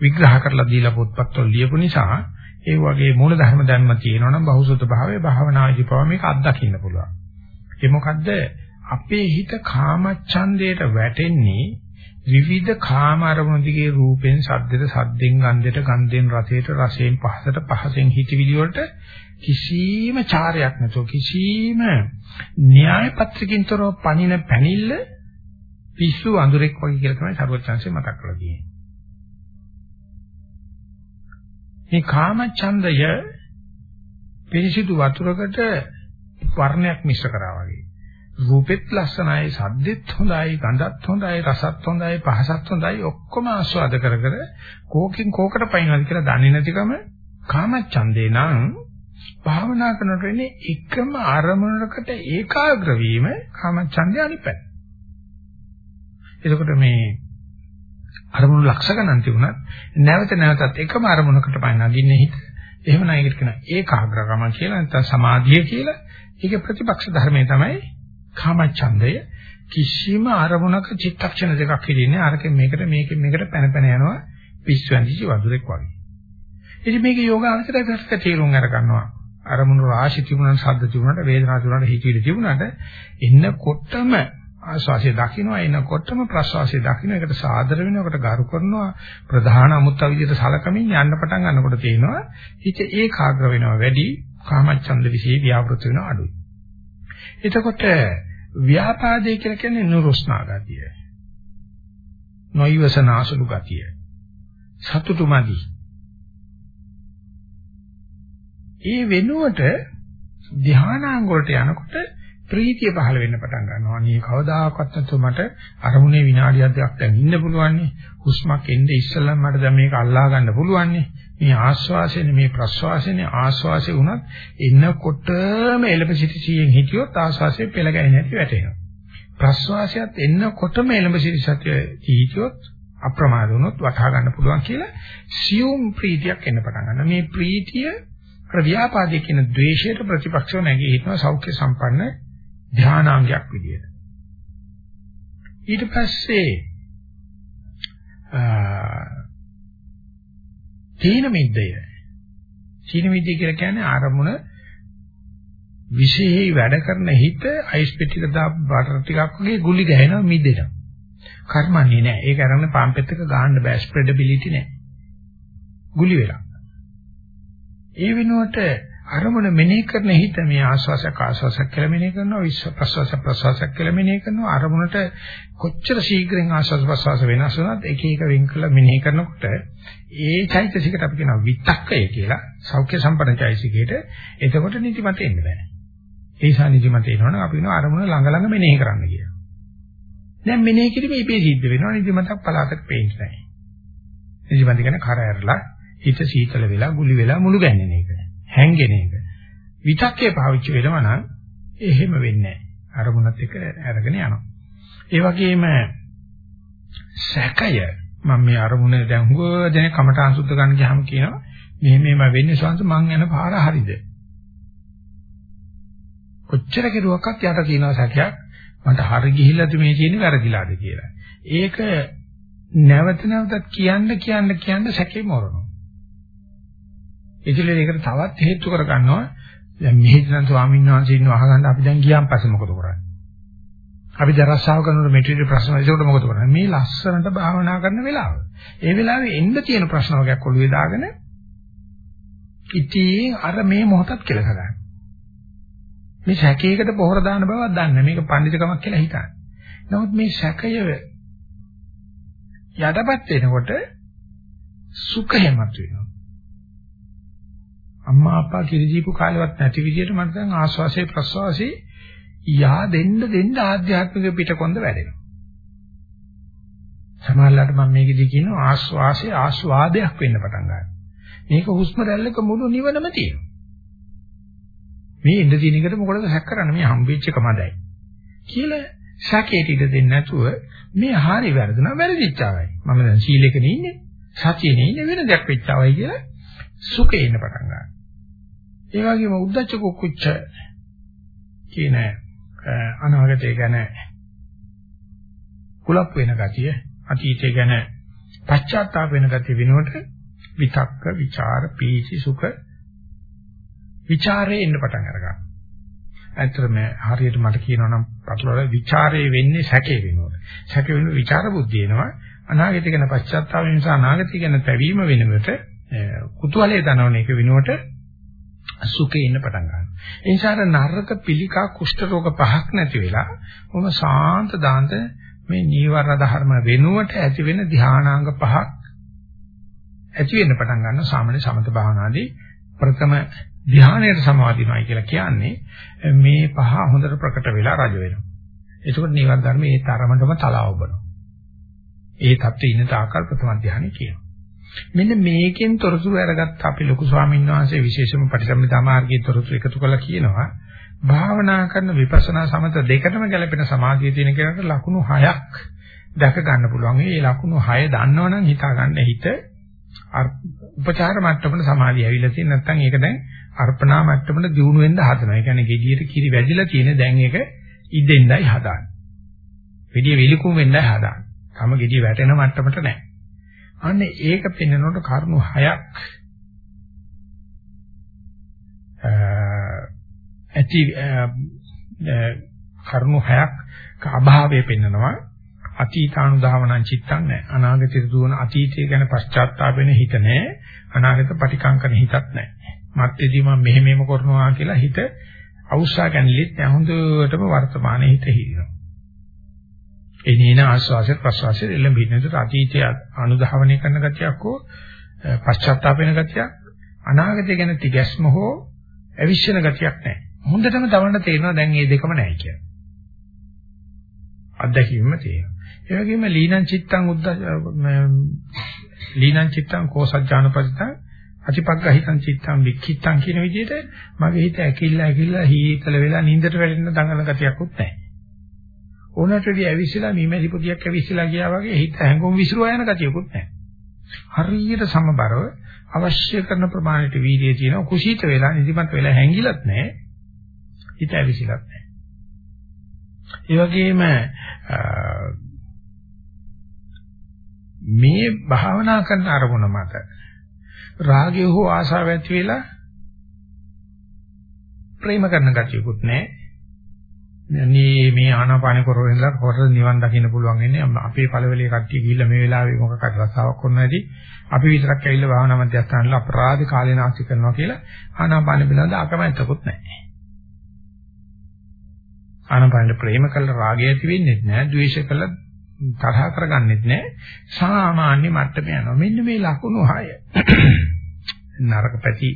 විග්‍රහ කරලා දීලා පොත්පත්වල ලියපු නිසා ඒ වගේ මූල ධර්ම ධර්ම තියෙනවනම් බහුසුත භාවයේ භාවනාදී පව මේක අත්දකින්න පුළුවන්. ඒ මොකද්ද අපේ හිත කාමච්ඡන්දයට වැටෙන්නේ විවිධ කාම අරමුණු දිගේ රූපෙන් සද්දෙට සද්දෙන් ගන්ධෙට ගන්ධෙන් රසයට රසයෙන් පහසට පහසෙන් හිතවිලි වලට කිසිම චාරයක් නැතුව කිසිම න්‍යාය පත්‍රකින්තරව පණින පැනිල්ල පිස්සු අඳුරෙක් වගේ කියලා තමයි සර්වචන්සේ මතක් කරලා තියෙන්නේ. මේ කාම ඡන්දය පිරිසිදු වතුරකට වර්ණයක් මිශ්‍ර කරා වගේ. රූපෙත් ලස්සනයි, සද්දෙත් හොඳයි, ගඳත් හොඳයි, රසත් හොඳයි, පහසත් හොඳයි ඔක්කොම ආස්වාද කර කර කෝකින් කෝකට පයින්වද කියලා දන්නේ නැතිකම කාමච්ඡන්දේ නම් භාවනා කරනකොට වෙන්නේ එකම අරමුණකට ඒකාග්‍ර වීම කාමච්ඡන්දේ අනිපැත්ත. එතකොට මේ අරමුණු ලක්ෂ ගණන් තිබුණත් නැවත නැවතත් එකම අරමුණකට පයින් නගින්නේ හිත. එහෙම නැයකට කියන ඒකාග්‍රකම කියලා නැත්නම් සමාධිය කියලා. ඒකේ ප්‍රතිපක්ෂ ධර්මයේ තමයි කාමච්ඡන්දය කිසිම අරමුණක චිත්තක්ෂණ දෙකක් හිටින්නේ අරකින් මේකට මේකෙන් මේකට පැන පැන යනවා පිස්සු ඇඳිච්ච වදුරෙක් වගේ. ඉතින් මේක යෝගාවචරය පැත්ත තේරුම් අර ගන්නවා. අරමුණු රාශි තිබුණාට ශබ්ද තිබුණාට වේදනා තිබුණාට හිතවිලි තිබුණාට එන්නකොටම ආස්වාසිය දකින්න එනකොටම ප්‍රසවාසිය දකින්න ඒකට සාදර වෙනකොට ගරු කරනවා. ප්‍රධාන අමුත්ත විදිහට සලකමින් යන්න පටන් ගන්නකොට තේනවා. හිත ඒකාග්‍ර වෙනවා වැඩි. කාමච්ඡන්ද විශේෂ ව්‍යාපෘත වෙනවා අඩුයි. එතකොට ව්‍යාපාදේ කියලා කියන්නේ නුරුස්නා ගතිය. නොයවසනාසුළු ගතිය. සතුටුමදි. ඒ වෙනුවට ධානාංග වලට යනකොට ප්‍රීතිය පහළ වෙන්න පටන් ගන්නවා. අනේ කවදාකවත් නැතුව මට අරමුණේ විනාඩියක් දෙකක් දැන් ඉන්න පුළුවන් නේ. හුස්මක් එන්නේ ඉස්සෙල්ලම මට දැන් මේක අල්ලා ගන්න පුළුවන් නේ. මේ ආශ්වාසයනේ මේ ප්‍රශ්වාසයනේ ආශ්වාසය වුණත් එන්නකොටම එළඹ සිටි සියෙන් හිටියොත් ආශ්වාසය පෙළ ගැහෙන්නේ නැති වැටෙනවා. ප්‍රශ්වාසයත් එන්නකොටම එළඹ සිටි සතිය හිටියොත් අප්‍රමාද වුණොත් වටහා ගන්න පුළුවන් කියලා සියුම් ප්‍රීතියක් එන්න පටන් ගන්නවා. මේ ප්‍රීතිය ප්‍රව්‍යාපාදයේ කියන ද්වේෂයට ප්‍රතිපක්ෂව නැගී හිටනවා සෞඛ්‍ය සම්පන්න ධානාංගයක් විදියට. ඊට පස්සේ තීන මිද්දය. තීන මිද්දය කියලා කියන්නේ ආරමුණ විශේෂයි වැඩ කරන හිත අයිස් පෙට්ටියක දාපු බටර් ටිකක් වගේ ගුලි ගහනවා මිදෙනවා. කර්මන්නේ නැහැ. ඒක අරගෙන පම්පෙත් එක ගහන්න බෑ ස්ප්‍රෙඩබිලිටි නැහැ. ගුලි වෙලා. ඒ වෙනුවට අරමුණ මෙනෙහි කරන හිත මේ ආස්වාසයක් ආස්වාසයක් කියලා මෙනෙහි කරනවා විශ්ව ප්‍රසවාස ප්‍රසවාසයක් කියලා මෙනෙහි කරනවා. අරමුණට කොච්චර ශීඝ්‍රයෙන් ආස්වාස ප්‍රසවාස වෙනස් වුණත් එක එක වෙන් කළා මෙනෙහි කරනකොට ඒ චෛතසිකට අපි කියනවා විතක්කය කියලා. සෞඛ්‍ය සම්පන්න චෛතසිකයට. එතකොට නිදිමත එන්න බෑ ඒ නිසා නිදිමත එනවනම් අපි වෙනවා අරමුණ ළඟ ළඟ මෙනෙහි කරන්න කියලා. දැන් මෙනෙහි කිරීම ඉබේ සිද්ධ වෙනවා. නිදිමතක් පලාතක පේන්නේ නැහැ. නිදිමත කියන්නේ කර ඇරලා හිත සීතල වෙලා ගුලි වෙලා මුළු ගැන්නෙන. එක හැංගෙන එක. විතක්කේ පාවිච්චි වෙනවා නම් එහෙම වෙන්නේ නැහැ. අරමුණත් එක්ක අරගෙන යනවා. ඒ වගේම සැකය මම මේ අරමුණ දැන් හුඟ දෙනෙක් කමටහන් සුද්ධ ගන්න ගියාම කියනවා මෙහෙම මෙහෙම වෙන්නේ සංස මං යන පාර හරිද? කොච්චර කෙරුවක්වත් යට තියෙනවා සැකයක් මට හරි ගිහිල්ලාද මේ තියෙන්නේ වැරදිලාද කියලා. ඒක නැවත නැවතත් කියන්න කියන්න කියන්න සැකේ මරනවා. ඒකල ඒකට තවත් හේතු කරගන්නවා. දැන් මෙහෙදන් ස්වාමීන් වහන්සේ ඉන්නව අහගන්න අපි දැන් ගියාන් පස්සේ මොකද කරන්නේ? අපි දරස්සාව කරනකොට මෙටීරියල් ප්‍රශ්න වලට මොකද කරන්නේ? මේ ලස්සනට භාවනා කරන වෙලාව. ඒ වෙලාවේ එන්න තියෙන ප්‍රශ්න වර්ගයක් ඔළුවේ දාගෙන ඉතින් අර මේ මොහොතත් කියලා ගන්න. මේ සැකයකට පොහොර දාන බවක් දන්නේ මේක පඬිතුකමක් කියලා හිතන්නේ. නමුත් මේ සැකය යටපත් වෙනකොට සුඛයමත් වෙනවා. අම්මා අප්පා කිරි දීපු කාලෙවත් නැති විදිහට මට දැන් ආස්වාසේ ප්‍රස්වාසේ යා දෙන්න දෙන්න ආධ්‍යාත්මික පිටකොන්ද වැඩෙනවා. සමහරවිට මම මේකෙදි කියනවා ආස්වාසේ ආස්වාදයක් වෙන්න පටන් ගන්නවා. මේක හුස්ම රැල්ලක මුළු නිවනම තියෙනවා. මේ ඉඳ දින එකට මොකටද හැක් කරන්නේ මේ හම්බෙච්ච කමදයි. කියලා සැකේට ඉඩ දෙන්නේ නැතුව මේ හරි වැරදුනා වැරදිච්චාවයි. මම දැන් සීලෙකනේ ඉන්නේ. සතියේනේ ඉන්නේ වෙන දෙයක් වෙච්චාවයි කියලා සුඛේ ඉන්න පටන් ගන්නවා. ඒ වගේම උද්දච්ච කුච්ච කියන අනාගතය ගැන කුලප් වෙන ගතිය අතීතය ගැන පශ්චාත්තාප වෙන ගතිය වෙනකොට විතක්ක ਵਿਚාර පීචි සුඛ ਵਿਚාරේ එන්න පටන් අරගන්නවා. ඇත්තටම හරියට මට කියනවා නම් පතුලවල ਵਿਚාරේ වෙන්නේ සැකේ වෙනකොට. සැකේ වෙන ਵਿਚාර බුද්ධිය එනවා. අනාගතය ගැන පශ්චාත්තාප වෙන නිසා අනාගතය ගැන පැවීම වෙනකොට කුතුහලයේ දනවන එක වෙනකොට සුඛේ ඉන්න පටන් ගන්නවා. ඒ නිසා අර නරක පිළිකා කුෂ්ඨ රෝග පහක් නැති වෙලා මොම සාන්ත දාන්ත මේ නීවරණ ධර්ම වෙනුවට ඇති වෙන ධානාංග පහක් ඇති වෙන්න පටන් ගන්නවා සාමාන්‍ය සමත භාවනාදී ප්‍රථම ධානයට සමාදිනවයි කියලා කියන්නේ මේ පහ හොඳට ප්‍රකට වෙලා රජ වෙනවා. එතකොට නීවරණ ධර්ම ඒ තරමටම තලාවබනවා. ඒ தත්ත්වයේ ඉන්න තාකල් ප්‍රථම ධානය කියනවා. මෙන්න මේකෙන් තොරතුරු අරගත්ත අපි ලොකු ස්වාමීන් වහන්සේ විශේෂම පටිසම්භිදා මාර්ගයේ තොරතුරු එකතු කළා කියනවා භාවනා කරන විපස්සනා සමත දෙකටම ගැලපෙන සමාධිය තියෙන කෙනාට ලකුණු 6ක් දැක ගන්න පුළුවන්. මේ ලකුණු 6 දන්නවනම් හිතා ගන්න හිත උපචාර මට්ටමට සමාධිය ඇවිල්ලා තියෙන නැත්නම් ඒක දැන් අර්පණා මට්ටමට දියුණු වෙන්න හදනවා. ඒ කියන්නේ gediයට කිරි වැදිලා තියෙන දැන් ඒක ඉදෙන්නයි හදාන්නේ. gediය විලිකුම් වෙන්නයි හදාන්නේ. තම gediය වැටෙන මට්ටමට නැහැ. අන්න ඒක පෙන්වනකොට කරුණු හයක් ඇති කරුණු හයක් අභාවය පෙන්වනවා. අතීතානුධාවනං චිත්තං නැහැ අනාගතයට දුවන අතීතය ගැන පශ්චාත්තාප වෙන හිත නැහැ අනාගත පටිකංකන හිතක් නැහැ මත්තේදී මම මෙහෙම මෙහෙම කරනවා කියලා හිත අවශ්‍ය ගැනලිත් හොඳටම වර්තමානයේ හිත හිරිනවා. එනේන ආස්වාසය ප්‍රසවාසය එළඹින්න. ඒකට අතීතය අනුධාවනය කරන ගතියක් හෝ පශ්චාත්තාප වෙන ගතියක් අනාගතය ගැන තිගැස්ම හෝ අවිශ්වන ගතියක් නැහැ. හොඳටම තමන්න තේරෙනවා දැන් මේ දෙකම නැහැ කියලා. අත්දැකීමම තියෙනවා. ඒ වගේම ලීනං චිත්තං උද්ද ලීනං චිත්තං කෝසජ්ජානපදිතං අතිපග්ගහිතං චිත්තං වික්ඛිතං කියන විදිහට මගේ හිත ඇකිල්ල ඇකිල්ල හීතල වෙලා නින්දට වැටෙන දඟලන ගතියක්වත් නැහැ. ඕනටදී ඇවිස්සලා මීමැසි පොදියක් ඇවිස්සලා ගියා වගේ හිත හැංගුම් විසිරුවා යන ගතියකුත් නැහැ. හරියට සමබරව අවශ්‍ය කරන ප්‍රමාණයට වීර්යය තියෙනවා කුසීත වෙලා නිදිමත වෙලා හැංගිලත් නැහැ. හිත ඇවිසිලත් නැහැ. ඒ වගේම මේ භාවනා කරන අරමුණ මත රාගය හෝ ආසාව ඇති වෙලා ප්‍රේම කරන ගතියකුත් නැහැ. මේ මේ ආනාපාන කරගෙන ඉඳලා කොහොමද නිවන් දකින්න පුළුවන් වෙන්නේ. අපේ පළවෙලේ කට්ටිය ගිහිල්ලා මේ වෙලාවේ මොකක්ද රසාවක් කරනවා ඇති. අපි විතරක් ඇවිල්ලා භාවනා මධ්‍යස්ථානවල අපරාධ කාලේ නාස්ති කරනවා කියලා ආනාපාන පිළිබඳ අකමැත්තකුත් නැහැ. ආනාපානෙ ප්‍රේම කළ රාගය ඇති වෙන්නේ නැහැ ද්වේෂ කළ තරහ කරගන්නෙත් නැහැ. සාමාන්‍ය මට්ටම යනවා. මෙන්න මේ ලකුණු හය. නරක පැති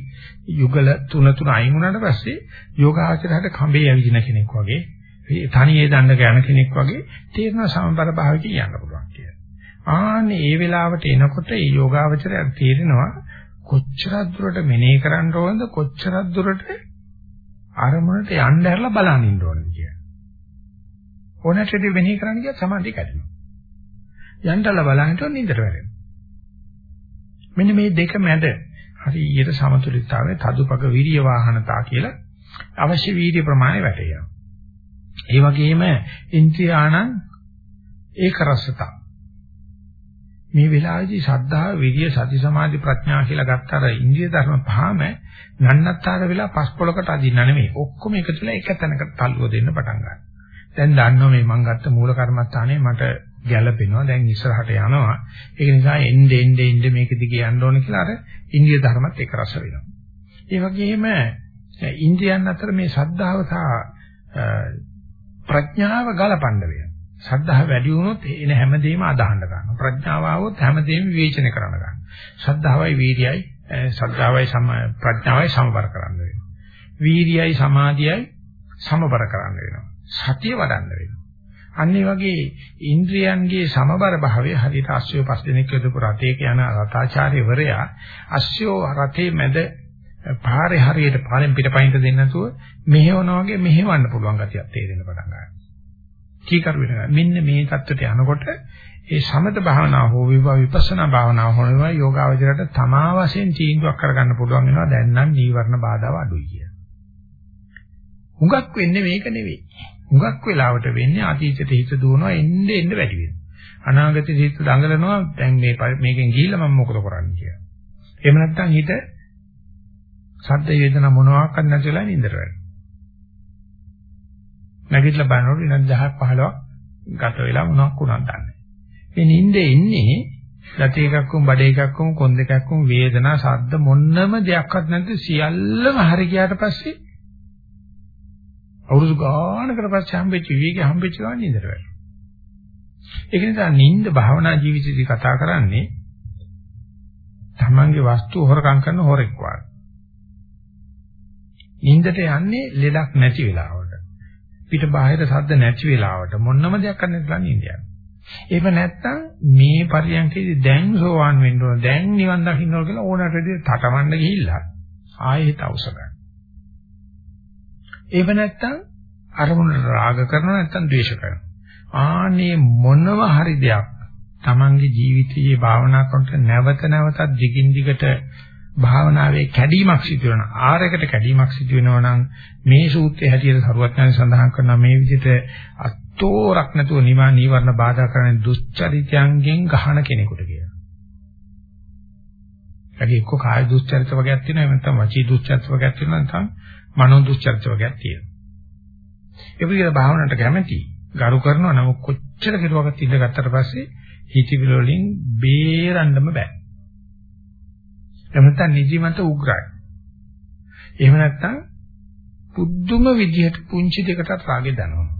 යුගල තුන තුන අයින් වුණාට පස්සේ යෝගාචරයට කඹේ ඇවිදින කෙනෙක් වගේ තනියේ දණ්ඩක යන කෙනෙක් වගේ තේරෙන සමබර භාවයට යන්න පුළුවන් කියලා. ආන්නේ ඒ වෙලාවට එනකොට ඒ යෝගාවචරය තේරෙනවා කොච්චරක් දුරට මෙනෙහි කරන්න ඕනද කොච්චරක් දුරට අරමුණට යන්න හැරලා බලන් ඉන්න ඕනද කියලා. ඕනෑටදී මෙනෙහි කරන්න ගියත් සමාධිය කැඩෙනවා. යන්නලා බලහිටව නින්දට වැටෙනවා. මෙන්න මේ දෙක මැද හරියට සමතුලිතතාවයේ තදුපක විරිය වාහනතා කියලා අවශ්‍ය වීර්ය ප්‍රමාණය වැටෙනවා. ඒ වගේම ඉන්ද්‍රියාණං ඒක රසතා. මේ වෙලාවේදී ශ්‍රද්ධාව, විරිය, සති, සමාධි, ප්‍රඥා කියලා ගත්තර ඉන්ද්‍රිය ධර්ම පහම නන්නත්තර වෙලා පස් පොලකට අදින්න නෙමෙයි. ඔක්කොම එකතු වෙලා එක තැනකට තල්ලුව දෙන්න පටන් ගන්නවා. දැන් දන්නවා මේ මං ගත්ත මූල කර්මස්ථානේ මට ගැළපෙනවා. දැන් ඉස්සරහට යනවා. ඒක නිසා එnde ende ende මේක දිගේ යන්න ඕන කියලා අර ඉන්ද්‍රිය ධර්මත් එක රස වෙනවා. ඒ වගේම ඉන්ද්‍රියන් අතර මේ ශ්‍රද්ධාව සහ ප්‍රඥාව ගලපන්න වෙනවා. ශ්‍රද්ධාව වැඩි වුණොත් එන හැමදේම අදහන්න ගන්නවා. ප්‍රඥාව આવොත් හැමදේම විවේචනය කරන්න ගන්නවා. ශ්‍රද්ධාවයි වීර්යයයි ශ්‍රද්ධාවයි සම ප්‍රඥාවයි සමබර කරන්න වෙනවා. වීර්යයයි සමාධියයි සමබර කරන්න වෙනවා. සතිය වඩන්න වෙනවා. අන්න ඒ වගේ ඉන්ද්‍රියන්ගේ සමබර භාවය හරියට අශ්වය පස් දිනක් යදපු රථයක යන රථාචාර්යවරයා අශ්වය රථයේ මැද පාරේ හරියට පාරෙන් පිටපයින්ට දෙන්නේ නැතුව මෙහෙවනා වගේ මෙහෙවන්න පුළුවන් ගතියක් තේරෙන පටන් ගන්නවා. කීකරු වෙනවා. මෙන්න මේ தත්ත්වයට යනකොට ඒ සමත භාවනාව හෝ විවා විපස්සනා භාවනාව හෝ වේවා යෝගාවචරයට තමා වශයෙන් තීන්දුවක් කරගන්න පුළුවන් වෙනවා දැන් නම් නීවරණ බාධාව අඩුයි කියලා. හුඟක් වෙන්නේ මේක නෙවෙයි. හුඟක් වෙලාවට වෙන්නේ අතීතයට හිත දුවනවා එන්න එන්න වැඩි වෙනවා. අනාගතයට හිත දඟලනවා දැන් මේ මේකෙන් ගිහිල්ලා මම මොකද කරන්නේ කියලා. එහෙම නැත්නම් හිත සද්ද වේදනා මොනවාක්වත් නැතිලා නින්දට වැටෙනවා. නැගිටලා බලනකොට විනාඩි 10ක් 15ක් ගත වෙලා මොනවක් වුණාද දන්නේ. මේ නිින්දේ ඉන්නේ දති එකක්කුම් බඩ එකක්කුම් කොන් දෙකක්කුම් වේදනා ශබ්ද මොන්නම දෙයක්වත් නැති සියල්ලම හරි ගියාට පස්සේ අවුරුදු ගානකට පස්සේ හම්බෙච්ච විවේකී හම්බෙච්ච ගමන් නින්දට වැටෙනවා. ඒක නිසා නිින්ද භාවනා ජීවිතයේදී කතා කරන්නේ තමන්ගේ වස්තු හොරකම් කරන හොරෙක් වගේ. නින්දට යන්නේ ලෙඩක් නැති වෙලාවට. පිට බාහිර සද්ද නැති වෙලාවට මොනම දෙයක් කරන්න ඉඳලා ඉන්දියා. එහෙම නැත්නම් මේ පරියන්කේදී දැන් සෝවාන් වෙන්න ඕන දැන් නිවන් දකින්න ඕන කියලා ඕනට දෙය තටමන්න ගිහිල්ලා ආයෙත් අවශ්‍ය ගන්න. එහෙම නැත්නම් අරමුණට රාග කරනවා නැත්නම් ද්වේෂ කරනවා. ආනේ මොනම හරි දෙයක් Tamange ජීවිතයේ භාවනා කරනකොට නැවත නැවතත් දිගින් දිගට භාවනාවේ කැඩීමක් සිදු වෙනවා ආරයකට කැඩීමක් සිදු වෙනවා නම් මේ සූත්‍රයේ හැටියට සරුවත්ඥාන සඳහන් කරන මේ විදිහට අතෝරක් නැතුව නිවා නීවරණ බාධා කරන දුස්චරිතයන්ගෙන් ගහන කෙනෙකුට කියලා. ඒකේ එක්ක කාය දුස්චරිත වගේක් තියෙනවා නැත්නම් වචී දුස්චරිත වගේක් තියෙනවා නැත්නම් මනෝ දුස්චරිත වගේක් තියෙනවා. ඒ විදිහට භාවනාවට කැමැති ගරු කරනවා නම් කොච්චර කෙරුවකට ඉඳ ගත්තට පස්සේ හිතවිලි වලින් බේරන්නම බෑ. එහෙම නැත්නම් නිදිමත උග්‍රයි. එහෙම නැත්නම් පුදුම විදිහට පුංචි දෙකටත් රාගෙ දනවනවා.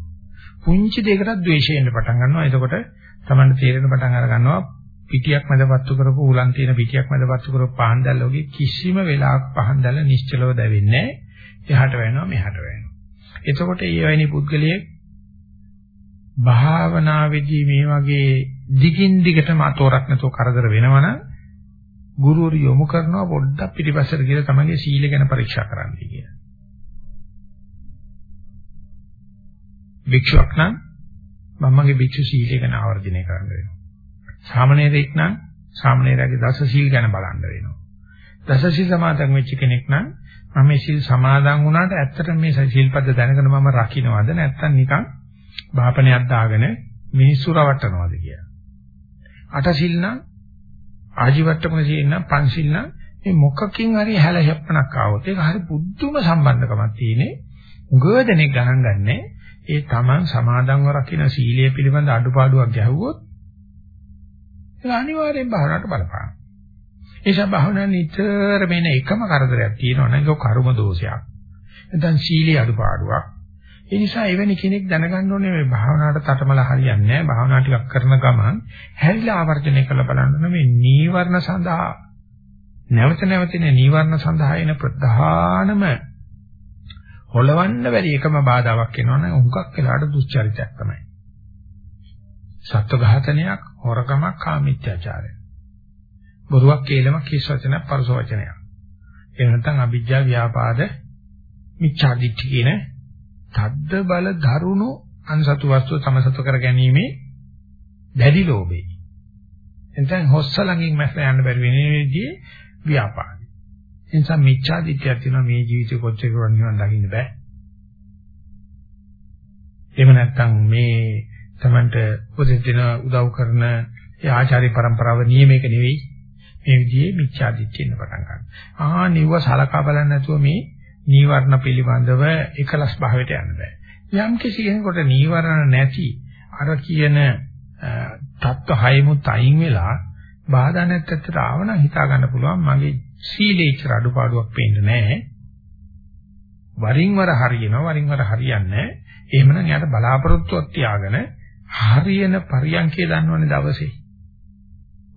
පුංචි දෙයකටත් ද්වේෂය එන්න පටන් ගන්නවා. එතකොට තමන්ට තේරෙන පටන් අර ගන්නවා පිටියක් මැදපත්තු කරපු උලන් තියෙන පිටියක් මැදපත්තු කරපු පහන් දැල්ල වගේ කිසිම වෙලාවක පහන් දැල්ල නිශ්චලව දැවෙන්නේ නැහැ. එහාට වැවෙනවා මෙහාට වැවෙනවා. එතකොට ඒ වෙනි පුද්ගලයේ භාවනාවේදී මේ වගේ දිගින් දිගටම අතෝරක් නැතුව කරදර වෙනවනම් ගුරුවරු යොමු කරනවා පොඩ්ඩක් පිටිපස්සට ගිහලා තමන්ගේ සීල ගැන පරීක්ෂා කරන්න කියලා. භික්ෂුවක් නම් මමගේ භික්ෂු සීලය ගැන ආවර්ජනය කරන්න වෙනවා. සාමණේරෙක් නම් සාමණේරයාගේ දස සීල් ගැන බලන්න වෙනවා. දස සීල් සමාදන් වෙච්ච කෙනෙක් නම් මම මේ සීල් සමාදන් වුණාට ඇත්තටම මේ සීල්පද දැනගෙන මම රකින්නවද නැත්නම් නිකන් බාපණයක් දාගෙන මිනිස්සු රවට්ටනවද කියලා. අට සීල් නම් ආජීවට්ටමක සීල් නම් පංච නම් මේ මොකකින් හරි හැල හැප්පණක් ආවොත් ඒක හරි පුදුම සම්බන්ධකමක් තියෙන්නේ. උගදෙනෙක් ගණන් ගන්නෑ ඒ Taman සමාදන්ව රකින්න සීලය පිළිබඳ අඩුපාඩුවක් ගැහුවොත් ඒක අනිවාර්යෙන් භාවනාවට බලපාන. ඒ නිසා භාවනාව නිතර මෙන්න එකම කරදරයක් තියෙනවා නේද? ඒක කර්ම දෝෂයක්. නැත්නම් සීලේ අඩුපාඩුවක්. ඒ නිසා එවැනි කෙනෙක් දැනගන්න ඕනේ මේ භාවනාවට තටමල හරියන්නේ නැහැ. භාවනා ටිකක් කරන ගමන් හැරිලා ආවර්ජනය කරලා බලන්න මේ නීවරණ සඳහා නැවත නැවතින නීවරණ සඳහා එන ප්‍රධානම හොලවන්න බැරි එකම බාධාවක් එනවනේ උඟක් වෙලාට දුස්චරිතයක් තමයි. සත්ව ඝාතනයක්, හොරකමක්, කාමීත්‍යාචාරය. බොරුවක් කේලමක් කිස් වචනයක්, පරස වචනයක්. එහෙම නැත්නම් අවිජ්ජා ව්‍යාපාද මිච්ඡා දිට්ඨි කියන තද්ද බල දරුණු අන්සතු වස්තුව තමසතු කර ගැනීමේ දැඩි ලෝභේ. එතෙන් හොස්ස ළඟින් මැස්ස යන්න බැරි වෙන විදිහේ ව්‍යාපාද. ඒ නිසා මිච්ඡා දිට්ඨියක් තියෙනවා මේ ජීවිතේ කොච්චර කරුවන් නිවන් දකින්න බෑ. එහෙම නැත්නම් මේ Tamanට උපදෙස් දෙන උදව් කරන ඒ ආචාර්ය પરම්පරාව නියමයක නෙවෙයි. මේ විදිහේ මිච්ඡා දිට්ඨියෙන් පටන් ගන්න. ආ නිව්ව සලකා බලන්නේ නැතුව මේ නීවරණ පිළිබඳව එකලස් භාවයට යන්න බෑ. යම් කිසි කෙනෙකුට නීවරණ නැති අර කියන තත්ත්ව හයමුත් අයින් වෙලා බාධා නැත්තට ආවනම් හිතා ගන්න පුළුවන් මගේ සීලේ ඉච්චර අඩුපාඩුවක් පේන්නේ නැහැ. වරින් වර හරියනවා වරින් වර හරියන්නේ එහෙමනම් යාට බලාපොරොත්තුවක් තියාගෙන හරියන පරියන්කේ දන්නවනේ දවසේ.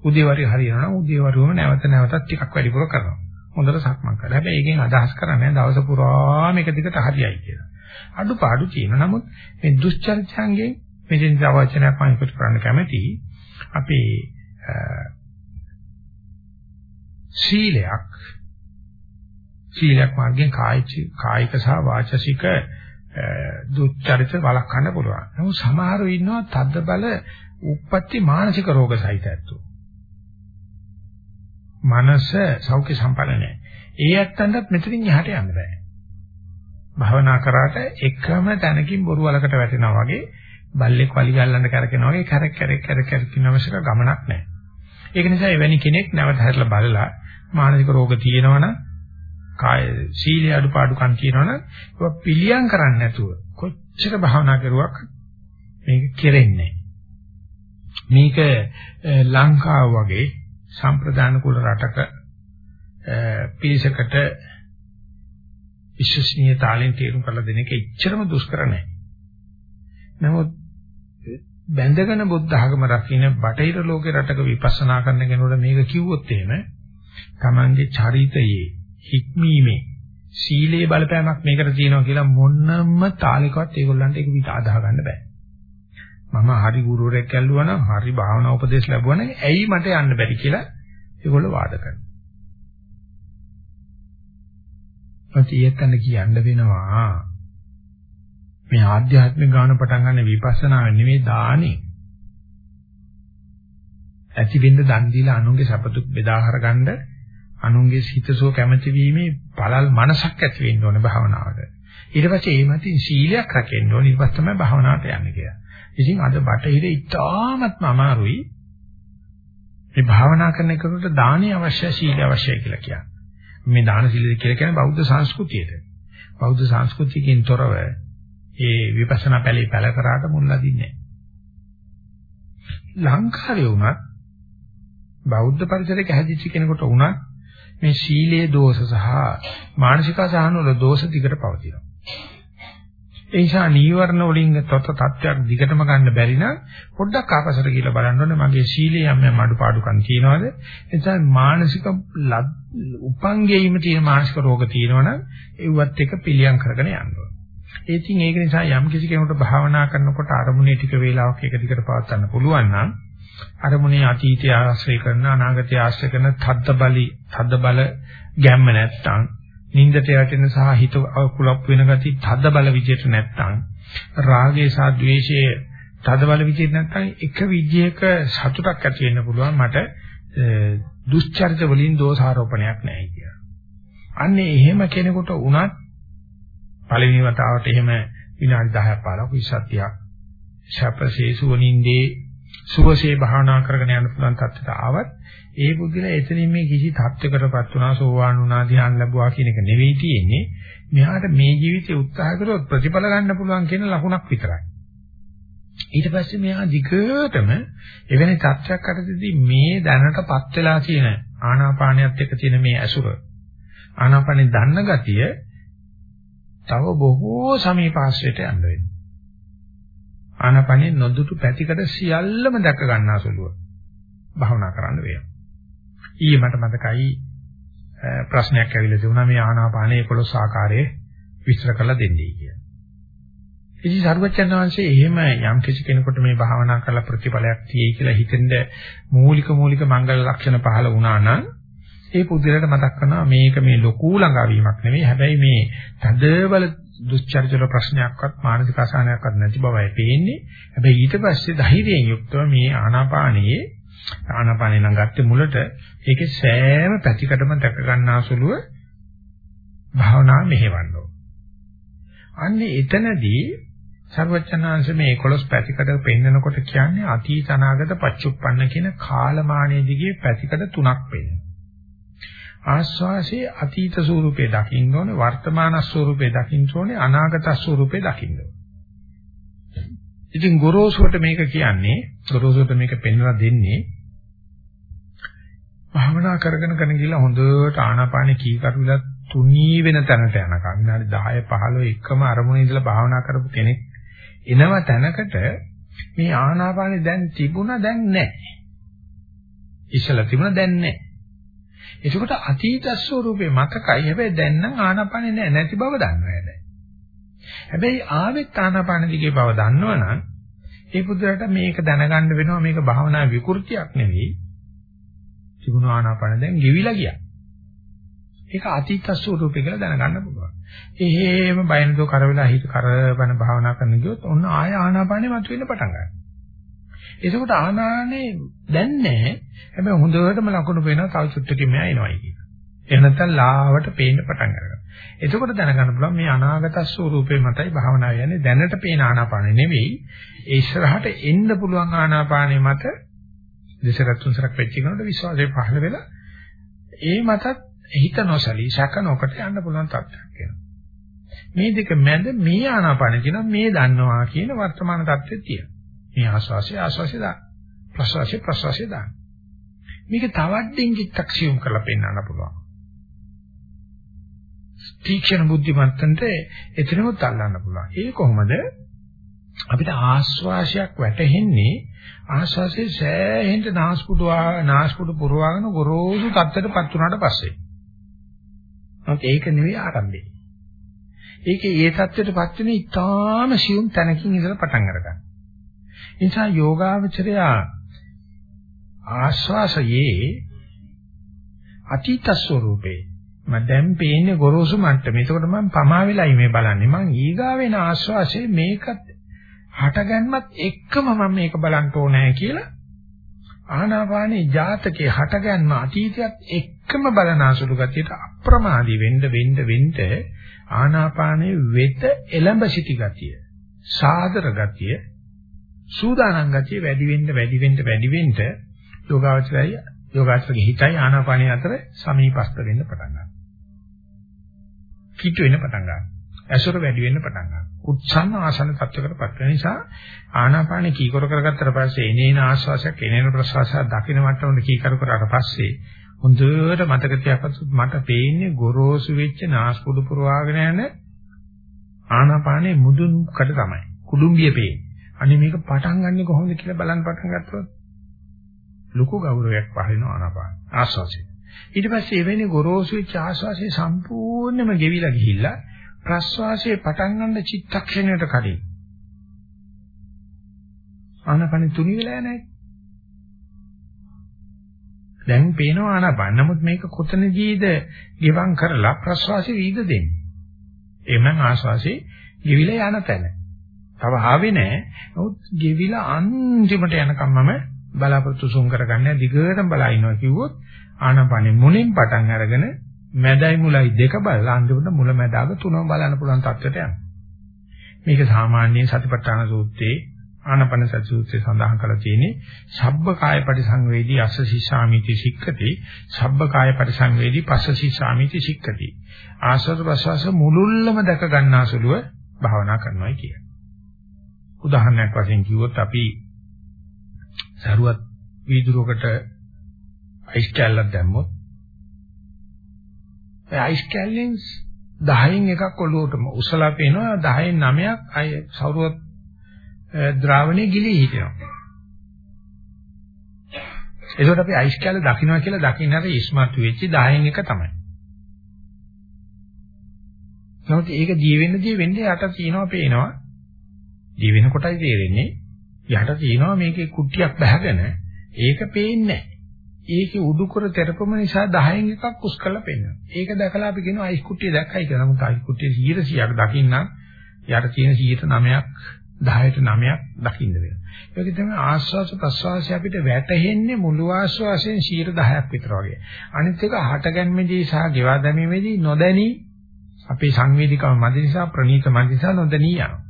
උදේවරු හරියනවා නම් උදේවරුම නැවත නැවතත් ටිකක් වැඩිපුර කරනවා. හොඳට සක්මන් කරලා. හැබැයි ඒකෙන් අදහස් කරන්නේ දවස පුරාම එක දිගට හරියයි කියලා. අඩුපාඩු තියෙනවා. නමුත් මේ දුස්චරිතයන්ගේ මෙතෙන් අවචනයක් මම ඉක්පත් කරන්න කැමතියි. අපේ සීලයක් සීලයක් මාර්ගයෙන් කායික සහ වාචසික දුච්චරිත වළක්වන්න පුළුවන්. නමුත් සමහරව ඉන්නවා තද්ද බල උප්පත්ති මානසික රෝග සහිත ඇත්තෝ. මනස සෞඛ්‍ය සම්පන්න නැහැ. ඒ ඇත්තන්ටත් මෙතනින් එහාට යන්න බෑ. භවනා කරාට එකම තැනකින් බොරු වලකට වැටෙනවා වගේ බල්ලෙක් වලි ගල්ලන්න කරකිනවා වගේ කරක් කරක් කරක් කරකිනවසක ගමනක් නැහැ. ඒක නිසා එවැනි කෙනෙක් නැවත හැරලා බලලා මානසික රෝග තියෙනවනම් කාය සීලයේ අඩුපාඩුකම් තියෙනවනම් ඒක පිළියම් කරන්නේ නැතුව කොච්චර භාවනා කරුවක් මේක කෙරෙන්නේ මේක ලංකාව වගේ සම්ප්‍රදාන කුල රටක පිරිසකට විශ්වසනීය තාලෙන් තේරුම් කරලා දෙන එක එච්චරම දුෂ්කර නැහැ. නමුත් බැඳගෙන බුද්ධ ආගම රකින්න බටහිර ලෝකේ රටක විපස්සනා කරන කෙනෙකුට මේක කිව්වොත් එහෙම Tamange චරිතයේ හික්මීමේ සීලේ බලපෑමක් මේකට තියෙනවා කියලා මොනම තාලයකවත් ඒගොල්ලන්ට ඒක විත අදාහ ගන්න බෑ. මම හරි ගුරුවරයෙක් ඇල්ලුවා නම් හරි භාවනා උපදේශ ලැබුවා නම් ඇයි මට යන්න බැරි කියලා ඒගොල්ලෝ වාද කරනවා. ප්‍රතියතන කියන්න වෙනවා. මේ ආධ්‍යාත්මික ගාන පටන් ගන්න විපස්සනාව නෙමෙයි දානේ. ඇති වෙන්න දන් දීලා අනුන්ගේ සපතු බෙදා හරගන්න අනුන්ගේ හිතසෝ කැමැති වීමේ පළල් මනසක් ඇති වෙන්න ඕනේ භාවනාවට. ඊට පස්සේ ඒ මතින් සීලයක් රැකෙන්න ඕනේ. ඊට පස්සේ තමයි භාවනාවට යන්නේ කියලා. ඉතින් අද බටහිර ඉතාමත්ම අමාරුයි. මේ භාවනා කරන එකට දානි අවශ්‍ය සීල අවශ්‍යයි කියලා කියන්නේ. මේ දාන සීල කියලා කියන්නේ බෞද්ධ සංස්කෘතියට. බෞද්ධ සංස්කෘතියකින් තොරව ඒ විපස්සනා පැලේ පැල කරාට මුල් ලදින්නේ ලංකාවේ වුණත් බෞද්ධ පරිසරයක හැදිච්ච කෙනෙකුට වුණත් මේ සීලයේ දෝෂ සහ මානසික අසහන වල දෝෂ දිගට පවතිනවා. ඒ නිසා නීවරණ වලින් තොත තත්ත්වයක් දිගටම ගන්න බැරි නම් පොඩ්ඩක් ආපසට ගිහලා බලන්න ඕනේ මගේ සීලයේ යම් යම් අඩුපාඩුකම් තියෙනවද එතන මානසික උපංගෙයිම තියෙන මානසික රෝග තියෙනවනම් ඒවත් එක පිළියම් කරගෙන යන්න ඕනේ. ඒ ඉතින් ඒක නිසා යම් කිසි කෙනෙකුට භාවනා කරනකොට අරමුණේ ටික වේලාවක් එක දිගට පවත් ගන්න පුළුවන් නම් අරමුණේ අතීතය ආශ්‍රය කරන අනාගතය ආශ්‍රය කරන තද්ද බලි තද්ද බල ගැම්ම නැත්තම් නින්දට යටින සහ හිත කුලප් වෙන ගති තද්ද බල විදියට නැත්තම් රාගය සහ ద్వේෂය තද්ද බල විදියට නැත්තම් එක විදියක සතුටක් ඇති වෙන්න පුළුවන් මට දුස්චරිත වලින් දෝෂාරෝපණයක් නැහැ කියලා. අන්නේ එහෙම කෙනෙකුට වුණත් පළවෙනි වතාවට එහෙම විනාඩි 10ක් 15ක් 20ක් ශපසේ සුවනින්දී සුවසේ භාවනා කරගෙන යන්න පුළුවන් තත්ත්වයට ආවත් ඒ බුද්ධිලා එතනින් මේ කිසි තත්ත්වයකටපත් වුණා සෝවාන් වුණා ධ්‍යාන ලැබුවා කියන එක නෙවෙයි තියෙන්නේ. මෙහාට මේ ජීවිතේ උත්සාහ කරොත් ප්‍රතිඵල ගන්න පුළුවන් කියන ලකුණක් විතරයි. ඊට පස්සේ මෙයා දිගටම එවැනි තත්ත්වයක් අතරදී මේ දැනටපත් වෙලා තියෙන ආනාපානියත් එක්ක තියෙන මේ ඇසුර ආනාපානෙ දන්න ගතිය තව බොහෝ සමීපාශ්‍රයට යන්න වෙනවා. ආනාපානෙ නොදුටු පැතිකඩ සියල්ලම දැක ගන්නාසුලුව භාවනා කරන්න වෙනවා. ඊයේ මට මතකයි ප්‍රශ්නයක් ඇවිල්ලා තිබුණා මේ ආනාපානයේ 11 ආකාරයේ විස්තර කරලා දෙන්නයි කියලා. ඉතින් සර්වචන් වහන්සේ එහෙම යම් කිසි කෙනෙකුට මේ භාවනා කරලා ප්‍රතිඵලයක් තියෙයි කියලා හිතෙන්ද මූලික මූලික මංගල ලක්ෂණ පහළ වුණා නම් ඒ පුදුරට මතක් කරනවා මේක මේ ලොකු ළඟාවීමක් නෙවෙයි හැබැයි මේ තදබල දුස්චරිතවල ප්‍රශ්නයක්වත් මානසික අසහනයක්වත් නැති බවයි පේන්නේ හැබැයි ඊට පස්සේ ධෛර්යයෙන් යුක්තව මේ ආනාපානයේ ආනාපානේ නම් ගත්තේ මුලට ඒකේ සෑම පැතිකඩම දැක ගන්නාසුලුව භාවනා මෙහෙවන්න ඕන. අන්නේ එතනදී සර්වචනාංශ මේ 11 පැතිකඩ පෙන්නකොට කියන්නේ අතීත අනාගත පච්චුප්පන්න කියන කාලමානයේ දිගේ පැතිකඩ තුනක් පෙන්නනවා. ආස්වාසේ අතීත ස්වරූපේ දකින්න ඕනේ වර්තමාන ස්වරූපේ දකින්න ඕනේ අනාගත ස්වරූපේ දකින්න ඕනේ. ඉතින් ගොරෝසුවට මේක කියන්නේ ගොරෝසුවට මේක පෙන්වලා දෙන්නේ භාවනා කරගෙන කරගෙන ගිහලා හොඳට ආනාපානෙ කීකරුලා තුනී වෙන තැනට යනකම් විනාඩි 10 15 එකම අරමුණේ ඉඳලා භාවනා කරපු කෙනෙක් එනව තැනකට මේ ආනාපානෙ දැන් තිබුණා දැන් නැහැ. ඉස්සලා තිබුණා දැන් නැහැ. එතකොට අතීත ස්වરૂපේ මතකයි හැබැයි දැන් නම් ආනාපානෙ නැහැ නැති බව දන්නවා හැබැයි. හැබැයි ආවෙත් ආනාපාන දිගේ බව දන්නවනම් ඒ පුදුරට මේක දැනගන්න වෙනවා මේක භාවනා විකෘතියක් නෙවෙයි තිබුණු ආනාපාන දැන් ගෙවිලා ගියා. ඒක අතීත ස්වરૂපේ කියලා දැනගන්න පුළුවන්. එහෙම බයනදෝ කරවිලා හිත කරවන භාවනා කරන ගියොත් ඔන්න ආය ආනාපානෙ මතුවෙන්න පටන් ගන්නවා. එතකොට ආනානේ දැන් නැහැ. හැබැයි හොඳටම ලකුණු පේනවා තව චුට්ටකින් මෙයා එනවයි කියන. එහෙම නැත්නම් ලාවට පේන්න පටන් ගන්නවා. එතකොට දැනගන්න පුළුවන් මේ අනාගත ස්වરૂපේ මතයි භාවනාව යන්නේ දැනට පේන ආනාපානෙ නෙවෙයි ඒ ඉස්සරහට එන්න පුළුවන් ආනාපානෙ මත දෙසරක් තුන්සරක් වෙච්ච කෙනාට විශ්වාසය පහළ වෙලා ඒ මතත් හිත නොසලී සැක නොකට යන්න පුළුවන් තත්ත්වයක් වෙනවා. මේ දෙක මැද මේ ආනාපාන කියන මේ දන්නවා කියන වර්තමාන தත්ත්වෙ තියෙනවා. මේ ආස්වාසිය ආස්වාසිය දාන්න. ප්‍රසවාසිය ප්‍රසවාසිය දාන්න. මේක තවත් ඩිංගිත්තක් සියුම් කරලා පෙන්වන්න පුළුවන්. තීක්ෂණ බුද්ධිමත්තන්ට එතනම තල්ලන්න පුළුවන්. ඒ කොහොමද? අපිට ආස්වාසයක් වැටෙන්නේ ආස්වාසේ සෑහෙන්න නාස්පුඩු නාස්පුඩු පුරවාගෙන ගොරෝසු තත්ත්වයටපත් වුණාට පස්සේ. මොකද ඒක නෙවෙයි ආරම්භය. ඒකේ ඒ තත්ත්වයටපත් වෙන ඉතාම සියුම් තැනකින් ඉඳලා පටන් අරගන්න. ඒ නිසා යෝගාවචරය ආස්වාසයේ අතීත ස්වરૂපේ මම දැන් පේන්නේ ගොරෝසු මට්ටමේ. ඒකට මම පමා වෙලයි මේ බලන්නේ. මං ඊගා වෙන ආස්වාසේ මේකත් හටගන්නත් එක්කම මම මේක බලන්න ඕනේ කියලා ආනාපානේ ජාතකේ හටගන්න අතීතයත් එක්කම බලන අසුළු ගතියට අප්‍රමාදී වෙන්න වෙන්න වෙන්න ආනාපානේ වෙත එළඹ සිටි ගතිය සාදර ගතිය සූදානම් ගතිය වැඩි වෙන්න වැඩි වෙන්න වැඩි වෙන්න යෝගාවචරය යෝගාචරයේ හිතයි ආනාපානේ අතර සමීපස්ත වෙන්න පටන් ගන්නවා. කිට් වෙන්න පටන් ගන්නවා. ඇසුර වැඩි වෙන්න පටන් ගන්නවා. උත්සන්න ආසන තත්වයකටපත් වෙන නිසා ආනාපානෙ කීකර කරගත්තට පස්සේ එනේන ආශ්වාසයක් එනේන ප්‍රශ්වාසයක් දකින්න මට්ටමට කීකර කරාට පස්සේ හොඳට මතක තියාගත්තොත් මට පේන්නේ ගොරෝසු වෙච්ච නාස්පුඩු පුරවාගෙන යන ආනාපානේ මුදුන්කට තමයි. කුඩුම්බිය පේ. අනේ මේක පටන් ගන්නෙ කොහොමද කියලා බලන්න පටන් ගත්තොත් ලොකු ගෞරවයක් පහළ වෙනවා ආනාපාන ආස්වාසිය. ඊට පස්සේ එවැනි ගොරෝසු වෙච්ච ආස්වාසිය සම්පූර්ණයෙන්ම ගෙවිලා ගිහිල්ලා ප්‍රස්වාසයේ පටන් ගන්න චිත්තක්ෂණයට කලින් ආනාපානෙ තුනි වෙලා නැහැ. දැන් පේනවා ආනාපාන. නමුත් මේක කොතනදීද ගෙවම් කරලා ප්‍රස්වාසය වීද දෙන්නේ. එමන් ආස්වාසේ ගෙවිලා යන තැන. තව ආවේ නැහැ. නමුත් ගෙවිලා අන්තිමට යනකම් මම බලාපොරොත්තු සුන් කරගන්න දිගටම බලා ඉනවා කිව්වොත් ආනාපානෙ මුලින් පටන් අරගෙන මැදයි මුලයි දෙක බලලා අන්තිමට මුල මැදාග තුනම බලන්න පුළුවන් තත්ත්වයට යනවා. මේක සාමාන්‍ය සතිපට්ඨාන සූත්‍රයේ ආනපන සති සූත්‍රයේ සඳහන් කරලා තියෙන්නේ සබ්බ කාය පරිසංවේදී අස්ස සිස්සාමිති සික්කති සබ්බ කාය පරිසංවේදී පස්ස සිස්සාමිති සික්කති ආස්වාද ප්‍රසවාස මුලුල්ලම දැක ගන්නාසුලුව භාවනා කරනවා කියන්නේ. උදාහරණයක් වශයෙන් කිව්වොත් අපි සරුවත් වීදුරුවකට අයිස් කැල්ලක් දැම්මොත් ඒ අයිස් කැල්ලෙන් 10න් එකක් ඔලුවටම උසලා පේනවා 10න් 9ක් අය සරුවත් ද්‍රාවණේ ගිලී හිටිනවා. ඒකට අපි අයිස් කැල්ල දකින්නවා කියලා දකින්නට ඉස්මතු වෙච්ච 10න් එක තමයි. නමුත් ඒක දී වෙන්න දී වෙන්නේ යට තියෙනවා පේනවා. දී වෙන කොටයි තේරෙන්නේ යට තියෙනවා මේකේ කුට්ටියක් බහගෙන ඒක පේන්නේ නැහැ. ඒකේ උඩුකර තෙරපම නිසා 10න් එකක් කුස් කරලා පෙන්නනවා. ඒක දැකලා අපි කියනවා අයිස් කුට්ටිය දැක්කයි කියලා. නමුත් අයිස් කුට්ටිය 100ක් දකින්න යට තියෙන 109ක් 10ට 9ක් දකින්න වෙනවා. ඒක තමයි ආස්වාස ප්‍රස්වාසය අපිට වැටහෙන්නේ මුළු ආස්වාසයෙන් 10ක් විතර වගේ. අනිත් එක හටගන්මේදී සහ ගෙවා දැමීමේදී නොදැනී අපේ සංවේදීකම මැද නිසා ප්‍රනීත මැද නිසා නොදැනී යනවා.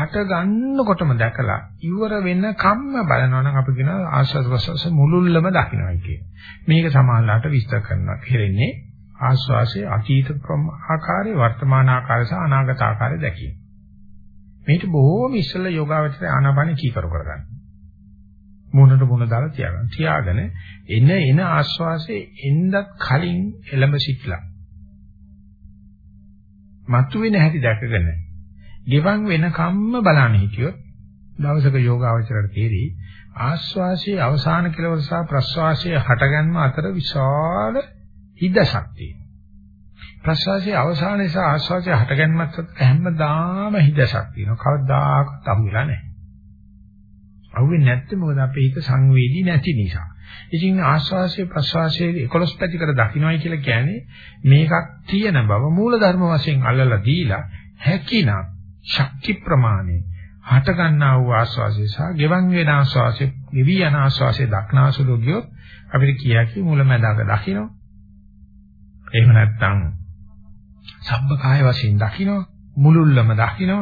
හට ගන්නකොටම දැකලා ඉවර වෙන කම්ම බලනවා නම් අපි කියන ආස්වාද ප්‍රසවාස මුලුල්ලම දකින්නයි කියේ. මේක සමානලාට විස්තර කරනවා. කෙරෙන්නේ ආස්වාසේ අතීත ආකාරය වර්තමාන ආකාරය සහ අනාගත ආකාරය දැකීම. මේක බොහෝම ඉස්සෙල්ලා යෝගාවචරය ආනාපානෙ කීකරු කරගන්න. මුණට මුණ දාලා තියාගන්න. තියාගෙන එන එන ආස්වාසේ එන්නත් කලින් එළඹ සිටලා. මතුවෙන හැටි දැකගෙන ගෙවන් වෙන කම්ම බලන්න හිටියොත් දවසක යෝගාවචරයට තේරෙයි ආස්වාසියේ අවසාන කෙලවර සහ ප්‍රස්වාසයේ හටගන්ම අතර විශාල හිදසක් තියෙනවා. ප්‍රස්වාසයේ අවසානයේ සහ ආස්වාසයේ හටගන්මත් හැමදාම හිදසක් තියෙනවා. කවදාකවත් අහු වෙලා නැහැ. අහුවෙන්නේ නැත්නම් මොකද අපේ හිත සංවේදී නැති නිසා. ඉතින් ආස්වාසයේ ප්‍රස්වාසයේ 11 පැතිකඩ දකින්නයි කියලා කියන්නේ මේකක් තියෙන බව මූල ධර්ම වශයෙන් අල්ලලා දීලා හැකිනම් ශක්ති ප්‍රමාණය හට ගන්නා වූ ආස්වාසය සහ ගෙවන් වෙන ආස්වාසය නිවි යන ආස්වාසය දක්නාසුළු ගියොත් අපිට කියාකි මුලැමැදාක දකින්න එහෙම නැත්නම් සබ්බ කාය වශයෙන් දකින්න මුලුල්ලම දකින්න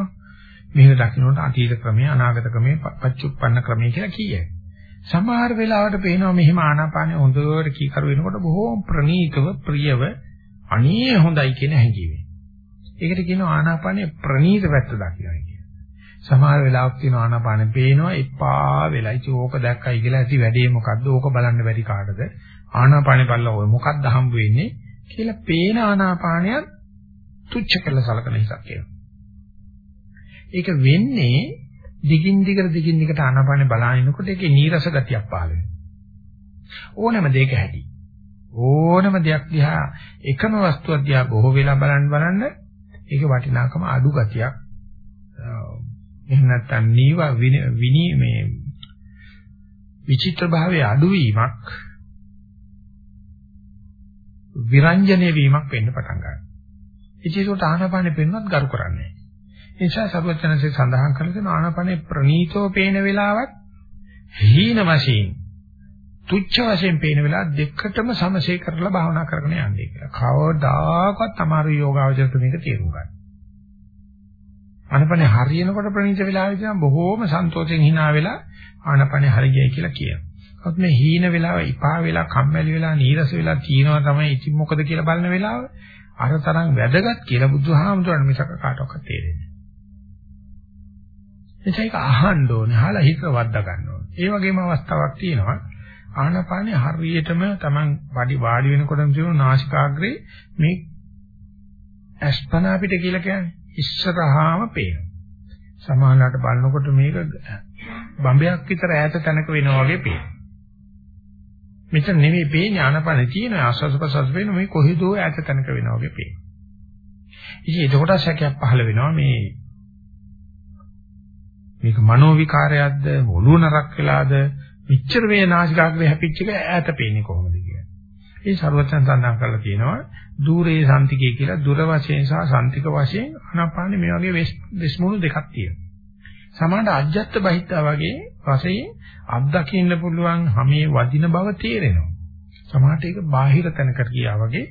මේක දකින්නට අතීත ක්‍රමය අනාගත ක්‍රමය පච්චුප්පන්න ක්‍රමය කියලා කියයි. සමහර වෙලාවට පේනවා මෙහිම ආනාපානෙ හොඳට කීකරු වෙනකොට බොහෝම ප්‍රණීතව ප්‍රියව අනේ හොඳයි කියන හැඟීම. ඒකට කියනවා ආනාපානයේ ප්‍රනීත පැත්ත දකින්නයි කියන්නේ. සමහර වෙලාවක් තියෙනවා ආනාපානෙ පේනවා එපා වෙලා. ඉතින් ඕක දැක්කයි කියලා ඇති වැඩේ මොකද්ද? ඕක බලන්න බැරි කාටද? ආනාපානෙ බලලා ඔය මොකක්ද හම්බ වෙන්නේ කියලා පේන ආනාපානය තුච්ච කළ සලකන හිසක් කියනවා. ඒක වෙන්නේ දිගින් දිගට දිගින් දිගට ආනාපානෙ බලාගෙනකොට ඒකේ නීරස ගතියක් පහළ වෙනවා. ඕනෑම දෙයක හැටි. ඕනම දෙයක් දිහා එකම වස්තුවක් දිහා බොහෝ වෙලා බලන්න බලන්න ඒක වටිනාකම අඩු ගතියක්. එහෙම නැත්නම් නීව විනි මේ විචිත්‍ර භාවයේ අඩුවීමක් විරංජනේ වීමක් වෙන්න පටන් ගන්නවා. ඉතින් ආනාපානෙ පෙන්වත් ගරු කරන්නේ. ඒ නිසා සර්වඥන්සේ සඳහන් කරන දේ ආනාපානෙ ප්‍රනීතව පේන වෙලාවක් හීන වශයෙන් තුච්ච වශයෙන් පේන වෙලාව දෙකටම සමසේ කරලා භාවනා කරගෙන යන්නේ කියලා. කවදාකවත් අමාරු යෝගාවචරයට මේක තේරුම් ගන්න. ආනපනේ හරියනකොට ප්‍රණීත වෙලාවෙදී නම් බොහෝම සන්තෝෂෙන් hina වෙලා ආනපනේ හරියයි කියලා කියනවා. ඒත් මේ හීන වෙලාව, ඉපා වෙලා, කම්මැලි වෙලා, නීරස වෙලා තියෙනවා තමයි ඉතින් මොකද කියලා බලන වෙලාව අර තරම් වැදගත් කියලා බුදුහාමුදුරන් මිසක කාටවත් තේරෙන්නේ නැහැ. ඒක අහන්න ඕනේ, අහලා හිත වද්දා ගන්න ඕනේ. ඒ වගේම අවස්ථාවක් තියෙනවා. ආනපානේ හරියටම Taman වඩි වාඩි වෙනකොටම තියෙන නාසිකාග්‍රේ මේ අස්පනා පිට කියලා කියන්නේ ඉස්සරහාම පේනවා. සමානලට බලනකොට මේක බම්බයක් විතර ඈත තැනක වෙනවා වගේ පේනවා. මෙතන නෙමෙයි පේන්නේ ආනපන තියෙන ආස්වාද ප්‍රසස් වෙන මේ කොහෙදෝ ඈත තැනක වෙනවා වගේ පේනවා. ඉතින් එතකොට සැකයක් පහළ වෙනවා මේ මේක මනෝ විකාරයක්ද ඔළුව නරක් වෙලාද මෙච්චර මේ නාසිකාග්‍රේ හැපිච්ච එක ඈත පේන්නේ කොහොමද කියලා. ඒ ਸਰවඥයන් සඳහන් කරලා තියෙනවා দূරේ සම්තිකය කියලා දුර වශයෙන් සහ සම්තික වශයෙන් අනාපානෙ මේ වගේ විශ්මුණු දෙකක් තියෙනවා. සමානට අජ්ජත් බහිත්තා වගේ වශයෙන් අත්දකින්න පුළුවන් හැමේ වදින බව තේරෙනවා. සමානට ඒක බාහිර තැනකට ගියා වගේ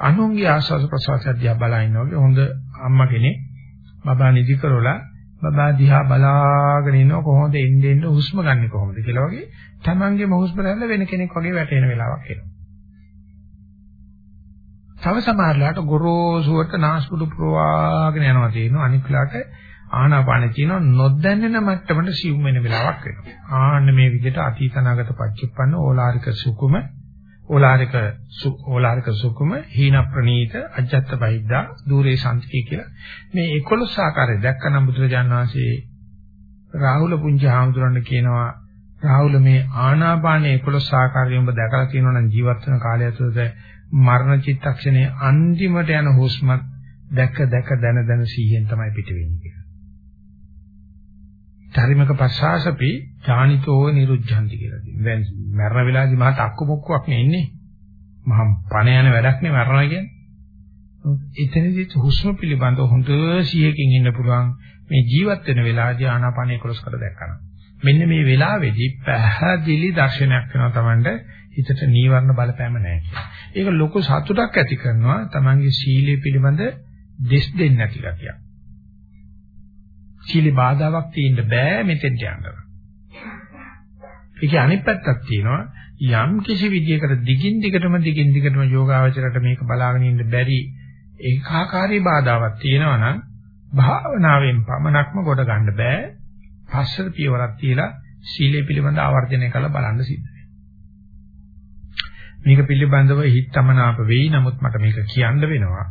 අනුන්ගේ ආස්වාද ප්‍රසවාස අධ්‍යා බලනවා වගේ හොඳ අම්මා කෙනෙක් බබා නිදි කරලා බබා දිහා බලාගෙන ඉන්නව කොහොමද එන්නේ එන්නේ හුස්ම ගන්න කොහොමද කියලා වගේ තමන්ගේම හුස්ම රැල්ල වෙන කෙනෙක් වගේ වැටෙන වෙලාවක් එනවා. තව සමහරලාට ගොරෝසුවට නාස්පුඩු ප්‍රවාහගෙන යනවා තියෙනවා අනිත් වෙලාවට ආනාපාන කියනවා නොදැන්නෙන මට්ටමට සිව් වෙන වෙලාවක් වෙනවා. ආන්න මේ විදිහට අතීතනාගත පච්චුප්පන්න ඕලාරික සුකුම ඕලාරික ඕලාරික සුකුම හීන ප්‍රනීත අජත්ත බයිද්දා দূරේ සම්තිකය කියලා මේ 11 ආකාරය දැක්කනම් බුදුරජාන් වහන්සේ රාහුල පුංචි හාමුදුරන් කියනවා රාහුල මේ ආනාපානයේ 11 ආකාරයෙන් ඔබ දැකලා තියෙනවා නම් ජීවත් වෙන කාලය ඇතුළත මරණ චිත්තක්ෂණයේ අන්තිමට යන හුස්මත් දැක දැක දන දන සීයෙන් තමයි පිට වෙන්නේ කියලා. ධර්මක පස්සාසපි ඥානිතෝ නිරුද්ධಂತಿ කියලා කියනවා. දැන් මරණ වෙලාවේදී මහත් අක්කු මොක්කුවක් නේ ඉන්නේ. මහා පණ යන වැඩක් නේ මරණ කියන්නේ. එතනදී හුස්ම පිළිබඳව හොඳ සිහියකින් ඉන්න පුළුවන් මේ ජීවත් වෙන වෙලාවදී ආනාපානය කොලස් කර දැක්කම. මෙන්න මේ වෙලාවේදී පැහැදිලි දර්ශනයක් වෙනවා Tamande හිතට නීවරණ බලපෑම නැහැ කියලා. ඒක ලොකු සතුටක් ඇති කරනවා Tamange සීලය පිළිබඳ දෙස් දෙන්න නැති ගතියක්. සීලේ බාධාවක් තියෙන්න බෑ මෙතෙන්ට යන්න. ඒකේ අනිත් පැත්තක් තියෙනවා යම් කිසි විදියකට දිගින් දිගටම දිගින් දිගටම යෝගාවචරයට මේක බලාගෙන ඉන්න බැරි ඒකාකාරී බාධාවක් තියෙනවා නම් භාවනාවෙන් පමණක්ම කොට ගන්න බෑ. පස්සට පියවරක් තියලා සීලය පිළිබඳ ආවර්ජනය කරලා බලන්න සිද්ධ මේක පිළිබඳව හිතමනාප වෙයි නමුත් මට මේක කියන්න වෙනවා.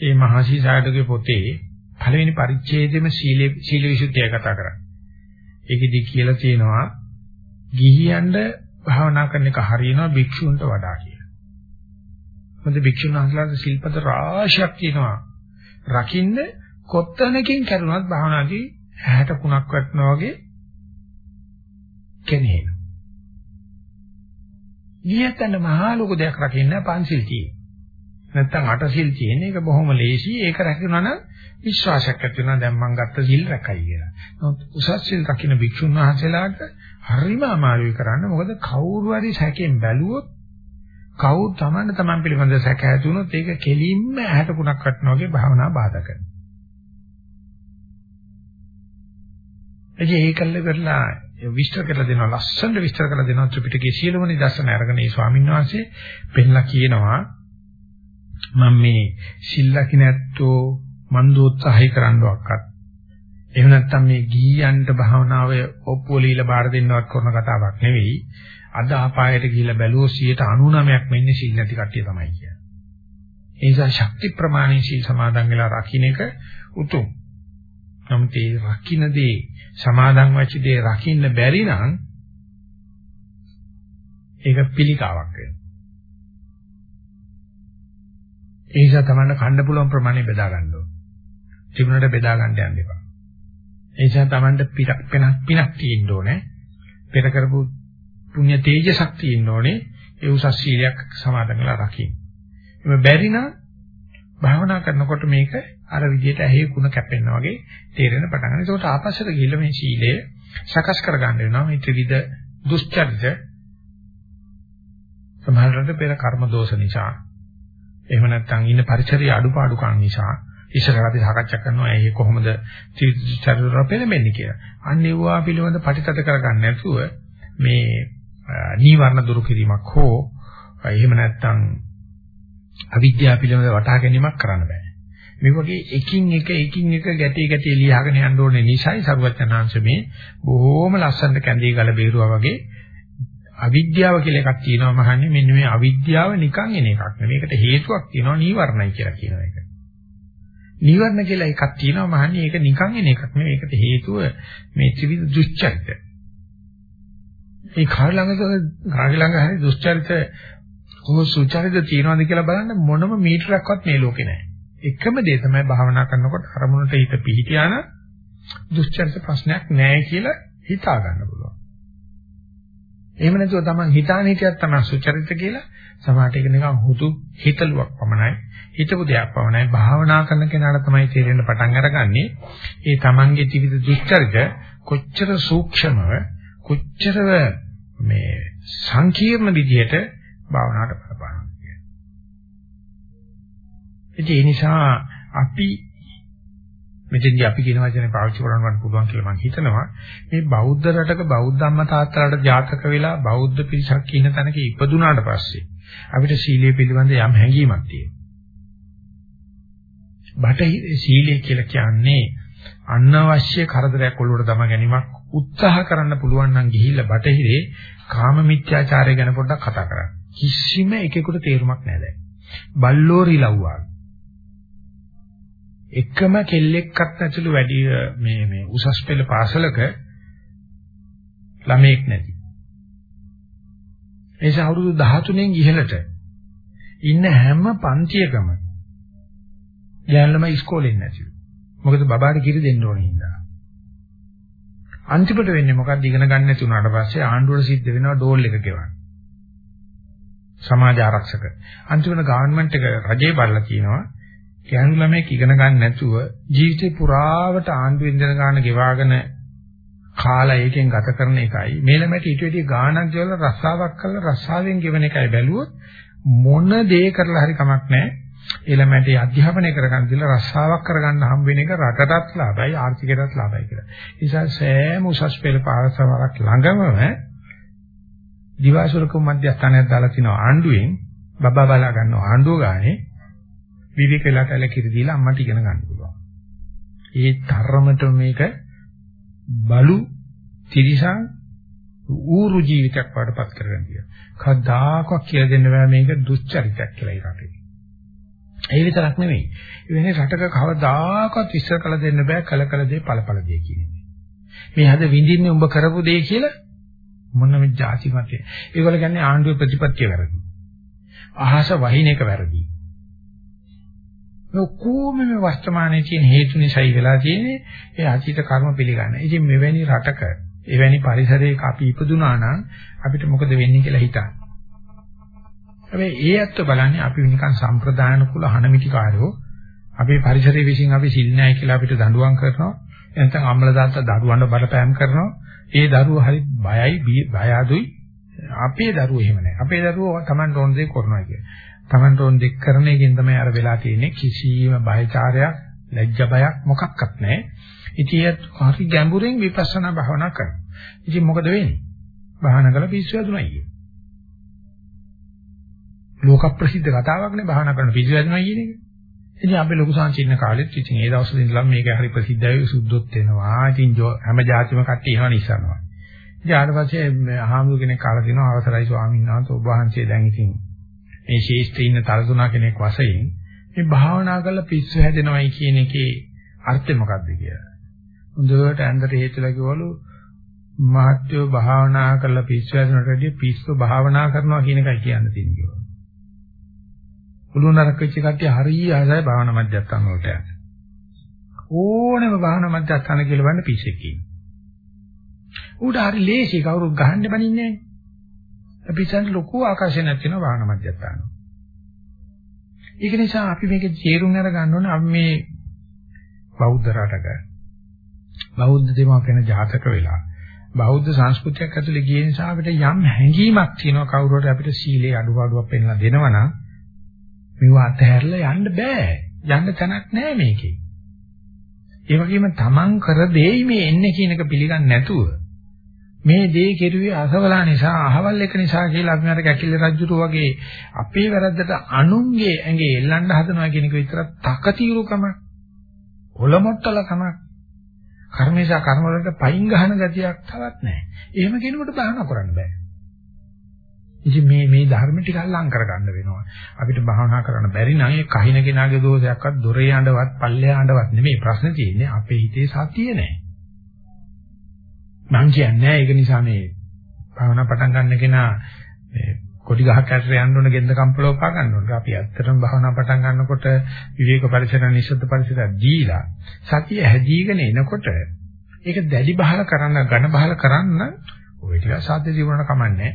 ඒ මහසි සායඩගේ පොතේ පළවෙනි පරිච්ඡේදෙම සීල සීල විසුද්ධිය කතා කරන්නේ. ඒකෙදි කියලා තියෙනවා ගිහියන්ට භාවනා කරන එක හරියනවා භික්ෂුන්ට වඩා කියලා. මොකද භික්ෂුන් වහන්සේලාට සිල්පද රාශියක් තියෙනවා. රකින්න කොත්තනකින් කරුණත් භාවනාදී ඇහැට කුණක් වටනවා වගේ කෙනෙක්. ගියතන මහා ලොකු දෙයක් රකින්න පන්සිල් තියෙන්නේ. නැත්තම් අටසිල් තියෙන එක බොහොම ලේසි. ඒක රැකුණා නම් විශ්වාසයක් ඇති වෙනවා දැන් මං ගත්ත සිල් රැකයි කියලා. නමුත් උසස් සිල් රකින්න භික්ෂුන් වහන්සේලාට හරිම අමාරුයි කරන්න. මොකද කවුරු හරි සැකෙන් බැලුවොත් කවුරු Taman Taman පිළිබඳ සැක ඇති වුණොත් ඒක කෙලින්ම ඇහැට කුණක් වටනවා වගේ භාවනා බාධා කරනවා. එජේ ඒකල්ල කරලා විස්තර කරලා දෙනවා ලස්සනට විස්තර කරලා දෙනවා ත්‍රිපිටකයේ සියලුම නිදර්ශන අරගෙන ඒ ස්වාමීන් වහන්සේ පෙන්ලා කියනවා මම මේ සිල්ලකි නැත්තෝ මන් දෝත්සහය කරන්නවක්වත් එහෙම නැත්නම් මේ ගීයන්ට භාවනාව ඔප්පුවලීලා බාර දෙන්නවත් කරන කතාවක් නෙවෙයි අද අපායට ගිහිල්ලා බැලුවෝ 99ක් මෙන්නේ සිල් නැති කට්ටිය තමයි කියන්නේ. ඒ නිසා ශක්ති ප්‍රමාණය සිල් සමාදන් වෙලා රකින්න එක උතුම්. නමුත් ඒ රකින්න දේ සමාදන් වෙච්ච දේ රකින්න බැරි නම් ඒක පිළිකාවක් වෙනවා. ඒ නිසා තමයි කන්න පුළුවන් ප්‍රමාණය බෙදා ගන්න ඕන. තිබුණට බෙදා ගන්න යන්න එපා. ඒ නිසා තමයි පිටක් වෙනක් පිනක් තියෙන්න ඕනේ. පෙර කරපු පුණ්‍ය තේජසක් තියෙන්න ඕනේ. ඒ උසස් සීලයක් සමාදන් කරලා රකින්න. එමෙ බැරි නම් භාවනා කරනකොට මේක අර විදිහට ඇහි කුණ කැපෙනවා වගේ තේරෙන පටන් ගන්නවා. ඒකට ආපස්සට ගිහිල්ලා මේ සීලය සකස් කරගන්න වෙනවා. මේ ත්‍රිවිධ දුස්චරිත සමහරවිට පෙර කර්ම දෝෂ නිසා එහෙම නැත්නම් ඉන්න පරිසරයේ අඩුපාඩුකම් නිසා ඉස්සරහට අපි සාකච්ඡා කරනවා ඒ කොහොමද චරිතවල පෙළෙන්නේ කියලා. අන්න ඒවා පිළිබඳ ප්‍රතිතත කරගන්න නැතුව මේ නීවරණ දුරු කිරීමක් හෝ එහෙම නැත්නම් අවිද්‍යාව පිළිබඳ වටහා ගැනීමක් කරන්න බෑ. මේ වගේ එකින් එක එකින් එක ගැටි ගැටි ලියාගෙන යන්න ඕනේ නිසයි සරුවචනාංශ මේ බොහොම ලස්සනට කැඳේ ගල බේරුවා වගේ අවිද්‍යාව කියලා එකක් තියෙනවා මහන්නේ මෙන්න මේ අවිද්‍යාව නිකන් එන එකක් නෙවෙයි. මේකට හේතුවක් තියෙනවා නීවරණයි කියලා කියන එක. නිවර්ණ කියලා එකක් තියෙනවා මහන්නේ ඒක නිකන් එන එකක් නෙවෙයි ඒකට හේතුව මේ ත්‍රිවිධ දුස්චරිත. ඒ කාර්ය ළඟද කාර්ය ළඟ හරි දුස්චරිත කොහොම සුචරිත තියනවද කියලා බලන්න මොනම මීටරයක්වත් මේ ලෝකේ නැහැ. එකම දේ තමයි භාවනා කරනකොට අරමුණට හිත පිහිටියාන දුස්චරිත ප්‍රශ්නයක් නැහැ කියලා හිතා ගන්න පුළුවන්. එහෙම නැතුව තමන් හිතාන හිටියක් තමයි සුචරිත කියලා සමහරට ඒක නිකන් හුතු හිතලුවක් පමණයි. හිතපු දෙයක් පමණයි. භාවනා කරන කෙනාට තමයි තේරෙන්න පටන් අරගන්නේ. ඒ තමන්ගේ ත්‍රිවිධ දුස්චරිත කොච්චර සූක්ෂමව කොච්චර මේ සංකීර්ණ විදියට භාවනාවට බලපානවා කියන්නේ. ඒ නිසා අපි මෙතෙන්දී අපි කියන වචනේ පාවිච්චි කරන්න පුළුවන් කියලා මම හිතනවා. මේ බෞද්ධ රටක බෞද්ධ අම්මා තාත්තලාට ජාතක වෙලා බෞද්ධ පිරිසක් ඉන්න තැනක ඉපදුනාට පස්සේ අපිට සීලය පිළිබඳ යම් හැඟීමක් තියෙනවා. බටහිර සීලය කියලා කියන්නේ අනවශ්‍ය කරදරයක් ඔළුවට දම ගැනීමක් උත්සාහ කරන්න පුළුවන් නම් ගිහිල්ලා බටහිරේ කාම මිත්‍යාචාරය ගැන පොඩ්ඩක් කතා කරන්න. කිසිම එකෙකුට තේරුමක් නැහැ දැන්. බල්ලෝරි ලව්වා. එකම කෙල්ලෙක්වත් ඇතුළු වැඩි මේ මේ උසස් පෙළ පාසලක ළමෙක් නැති. එيش අවුරුදු 13න් ඉහළට ඉන්න හැම පන්තියකම ගෑනු ළමයි ඉස්කෝලේ නැතිලු. මොකද බබාට කිරි දෙන්න ඕනේ හින්දා. අන්තිමට වෙන්නේ මොකක්ද ඉගෙන ගන්න නැති වුණාට පස්සේ ආණ්ඩුවට සිද්ධ වෙනවා ඩෝල් එක ගෙවන්න. සමාජ ආරක්ෂක. අන්තිමට ගවර්න්මන්ට් එක රජේ බලලා කියනවා ගැහණු ළමයෙක් ඉගෙන ගන්න නැතුව ජීවිතේ පුරාවට ආණ්ඩුවෙන් ඉඳන ගන්න ගෙවාගෙන කාලා ඒකෙන් ගත කරන එකයි මේ ළමයට ඊට වැඩි ගාණක් ගෙවලා රස්සාවක් කරලා රස්සාවෙන් ගෙවන එකයි බැලුවොත් මොන දේ කරලා හරි කමක් නැහැ ඒ ළමයට අධ්‍යාපනය කරගන්න දීලා රස්සාවක් කරගන්න හම් වෙන එක රටටත් ලාභයි ආර්ථිකයටත් ලාභයි කියලා. ඒ නිසා සෑම උසස් පෙළ පාසලක් ළඟම දිවාසුරක මධ්‍යස්ථානයක් දාලා තිනවා ආණ්ඩුවෙන් බබා බලා ගන්නවා ආණ්ඩුව ගානේ විවේක වෙලා කැල කිරි දීලා අම්මට ඉගෙන ගන්න පුළුවන්. ඒ තරමට මේක බලු තිරිසන් ඌරු ජීවිතයක් වඩපත් කරගෙන තියෙනවා. කවදාකවත් කියලා දෙන්න බෑ මේක දුස්චරිතයක් කියලා ඒ රටේ. ඒ විතරක් නෙමෙයි. ඒ වෙන්නේ රටක කවදාකවත් විශ්ල කළ දෙන්න බෑ කල කල දේ ඵලඵල දේ කියන්නේ. මේ හද විඳින්නේ උඹ කරපු දේ කියලා මොනම જાති මතේ. ඒගොල්ලෝ කියන්නේ ආණ්ඩුවේ ප්‍රතිපත්තිය වැරදි. අහස වහින එක වැරදි. ඔක්කොම මේ වර්තමානයේ තියෙන හේතු නිසායි වෙලා තියෙන්නේ ඒ අතීත කර්ම පිළිගන්න. ඉතින් මෙවැනි රටක එවැනි පරිසරයක අපි ඉපදුනා නම් අපිට මොකද වෙන්නේ කියලා හිතන්න. හැබැයි ඒ ඇත්ත බලන්නේ අපි නිකන් සම්ප්‍රදායන කුල හනමිටිකාරයෝ අපේ පරිසරයේ විසින් අපි සිල් නැහැ කියලා අපිට දඬුවම් කරනවා. එතන අම්ල දාත්තා දරුවන්ට බලපෑම් කරනවා. ඒ දරුවෝ හරි බයයි බය අඩුයි. අපේ දරුවෝ එහෙම නැහැ. අපේ දරුවෝ Taman ඕන දේ කරනවා කියන්නේ. Tamanට ඕන දෙක් කරන එකෙන් තමයි අර වෙලා තියෙන්නේ කිසිම බයචාරයක්, ලැජ්ජ බයක් මොකක්වත් නැහැ. ඉතින් හරි ගැඹුරින් විපස්සනා භාවනා කරනවා. ඉතින් මොකද වෙන්නේ? භාවනා කරලා පිස්සු වැදුනයි කියන්නේ. ලෝක ප්‍රසිද්ධ කතාවක්නේ භාවනා කරන පිස්සු වැදුනයි කියන එක. ඉතින් අපි ලොකු සංචින්න කාලෙත් ඉතින් ඒ දවස්වල ඉඳලා මේක හරි ප්‍රසිද්ධයි සුද්ධොත් වෙනවා. ඉතින් හැම જાතිම කට්ටිය එහෙම නිසනවා. ඉතින් ආවට පස්සේ ආහඳු කෙනෙක් කාලා දෙනවා අවසරයි ස්වාමීන් වහන්සේ ඔබ වහන්සේ දැන් ඉතින් මේ ශේෂ්ඨ ඉන්න තලතුණා කෙනෙක් වශයෙන් මේ භාවනා කරලා පිස්සු හැදෙනවයි කියන එකේ අර්ථය මොකක්ද කියලා. හොඳට ඇඳට හේතුලා කිව්වලු මහත්යෝ භාවනා කරලා පිස්සු හැදෙනට වැඩිය පිස්සු භාවනා කරනවා කියන එකයි කියන්න තියෙන්නේ කියලා. පුළුවන් නරක වෙච්ච කට්ටිය හරිය ආසයි භාවනා මධ්‍යස්ථාන වලට යන්න. ඕනෙම භාවනා මධ්‍යස්ථාන කියලා වන්න පිස්සෙක් ඉන්නේ. ඌට හරි ලේසි කවුරුත් ගහන්න බනින්නේ නැහැ. අපි දැන් ලොකු ආකර්ෂණයක් තියෙනවා වාහන මධ්‍යස්ථාන. ඒක නිසා අපි මේක තේරුම් අරගන්න ඕනේ අපි මේ බෞද්ධ රටක බෞද්ධ දෙමාපියන ජාතක වෙලා බෞද්ධ සංස්කෘතියක් ඇතුලේ ගිය නිසා අපිට යම් හැඟීමක් තියෙනවා කවුරුහරි අපිට සීලේ අඩුපාඩුවක් පෙන්ලා දෙනවනම් මේව අතහැරලා යන්න බෑ. යන්න තැනක් නෑ මේකේ. ඒ වගේම තමන් කර දෙයි මේ එන්නේ කියන එක පිළිගන්නේ නැතුව මේ දේ කෙරුවේ අසවලා නිසා අහවල් එක නිසා කියලා අපි අර කැකිලි රජුතු වගේ අපේ වැරද්දට අනුන්ගේ ඇඟේ එල්ලන්න හදනවා කියන එක විතර තකතිරුකම ඔලොමොට්ටලකම කර්මේශා කර්ම වලට පයින් ගහන ගතියක් තවත් නැහැ. එහෙම කෙනෙකුට බාහන කරන්න බෑ. ඉතින් මේ මේ ධර්ම ටික අල්ලං කරගන්න වෙනවා. අපිට භාවනා කරන්න බැරි නම් ඒ කහින කෙනාගේ දෝෂයක්වත් දොරේ යඬවත් පල්ලේ යඬවත් නෙමෙයි ප්‍රශ්නේ තියෙන්නේ අපේ හිතේ සතිය නැහැ. මං කියන්නේ ඒක නිසා මේ භාවනා පටන් ගන්න කෙනා මේ කොටි ගහක් ඇතුලේ යන්න ඕන ගෙන්ද කම්පලව පා ගන්න ඕන. අපි ඇත්තටම භාවනා පටන් ගන්නකොට විවේක පරිසර නිශ්ශබ්ද පරිසර දීලා සතිය හැදීගෙන එනකොට ඒක දැඩි බහල කරන්න ඝන බහල කරන්න ඔය ටික සාධ්‍ය ජීවනට කමන්නේ.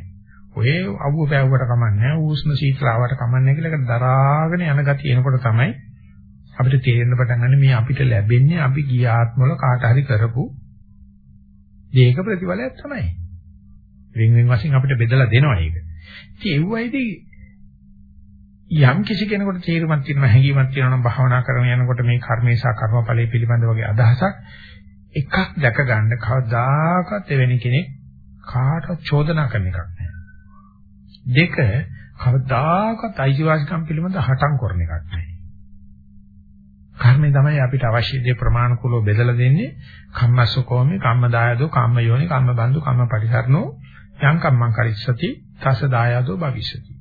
ඔය අවුව පෑවුවට කමන්නේ. උෂ්ණ සීතලාවට කමන්නේ කියලා ඒක දරාගෙන යන ගතිය එනකොට තමයි අපිට තේරෙන්න පටන් ගන්න මේ අපිට ලැබෙන්නේ අපි ගිය ආත්මවල කාට හරි කරපු දේක ප්‍රතිඵලයක් තමයි. වෙන වෙන වශයෙන් අපිට බෙදලා දෙනවා ඒක. ඉතින් ඒවයිදී යම් කිසි කෙනෙකුට තීරමක් තියෙනවා හැඟීමක් තියෙනවා නම් භාවනා කරන යනකොට මේ කර්මේ සහ කර්මඵලයේ පිළිබඳ වගේ අදහසක් එකක් දැක ගන්න කවදාකවත් එවැනි කෙනෙක් කාටවත් චෝදනා කරන එකක් නෑ. දෙක කවදාකවත් අයිතිවාසිකම් පිළිබඳ හටම් කරන එකක් නෑ. කර්මය තමයි අපිට අවශ්‍ය දේ ප්‍රමාණිකූලව බෙදලා දෙන්නේ. කම්මස්සකෝමි, කම්මදායදෝ, කම්මයෝනි, කම්මබන්දු, කම්මපටිසරණෝ යං කම්මං කරිස්සති තස දායදෝ භවිෂති.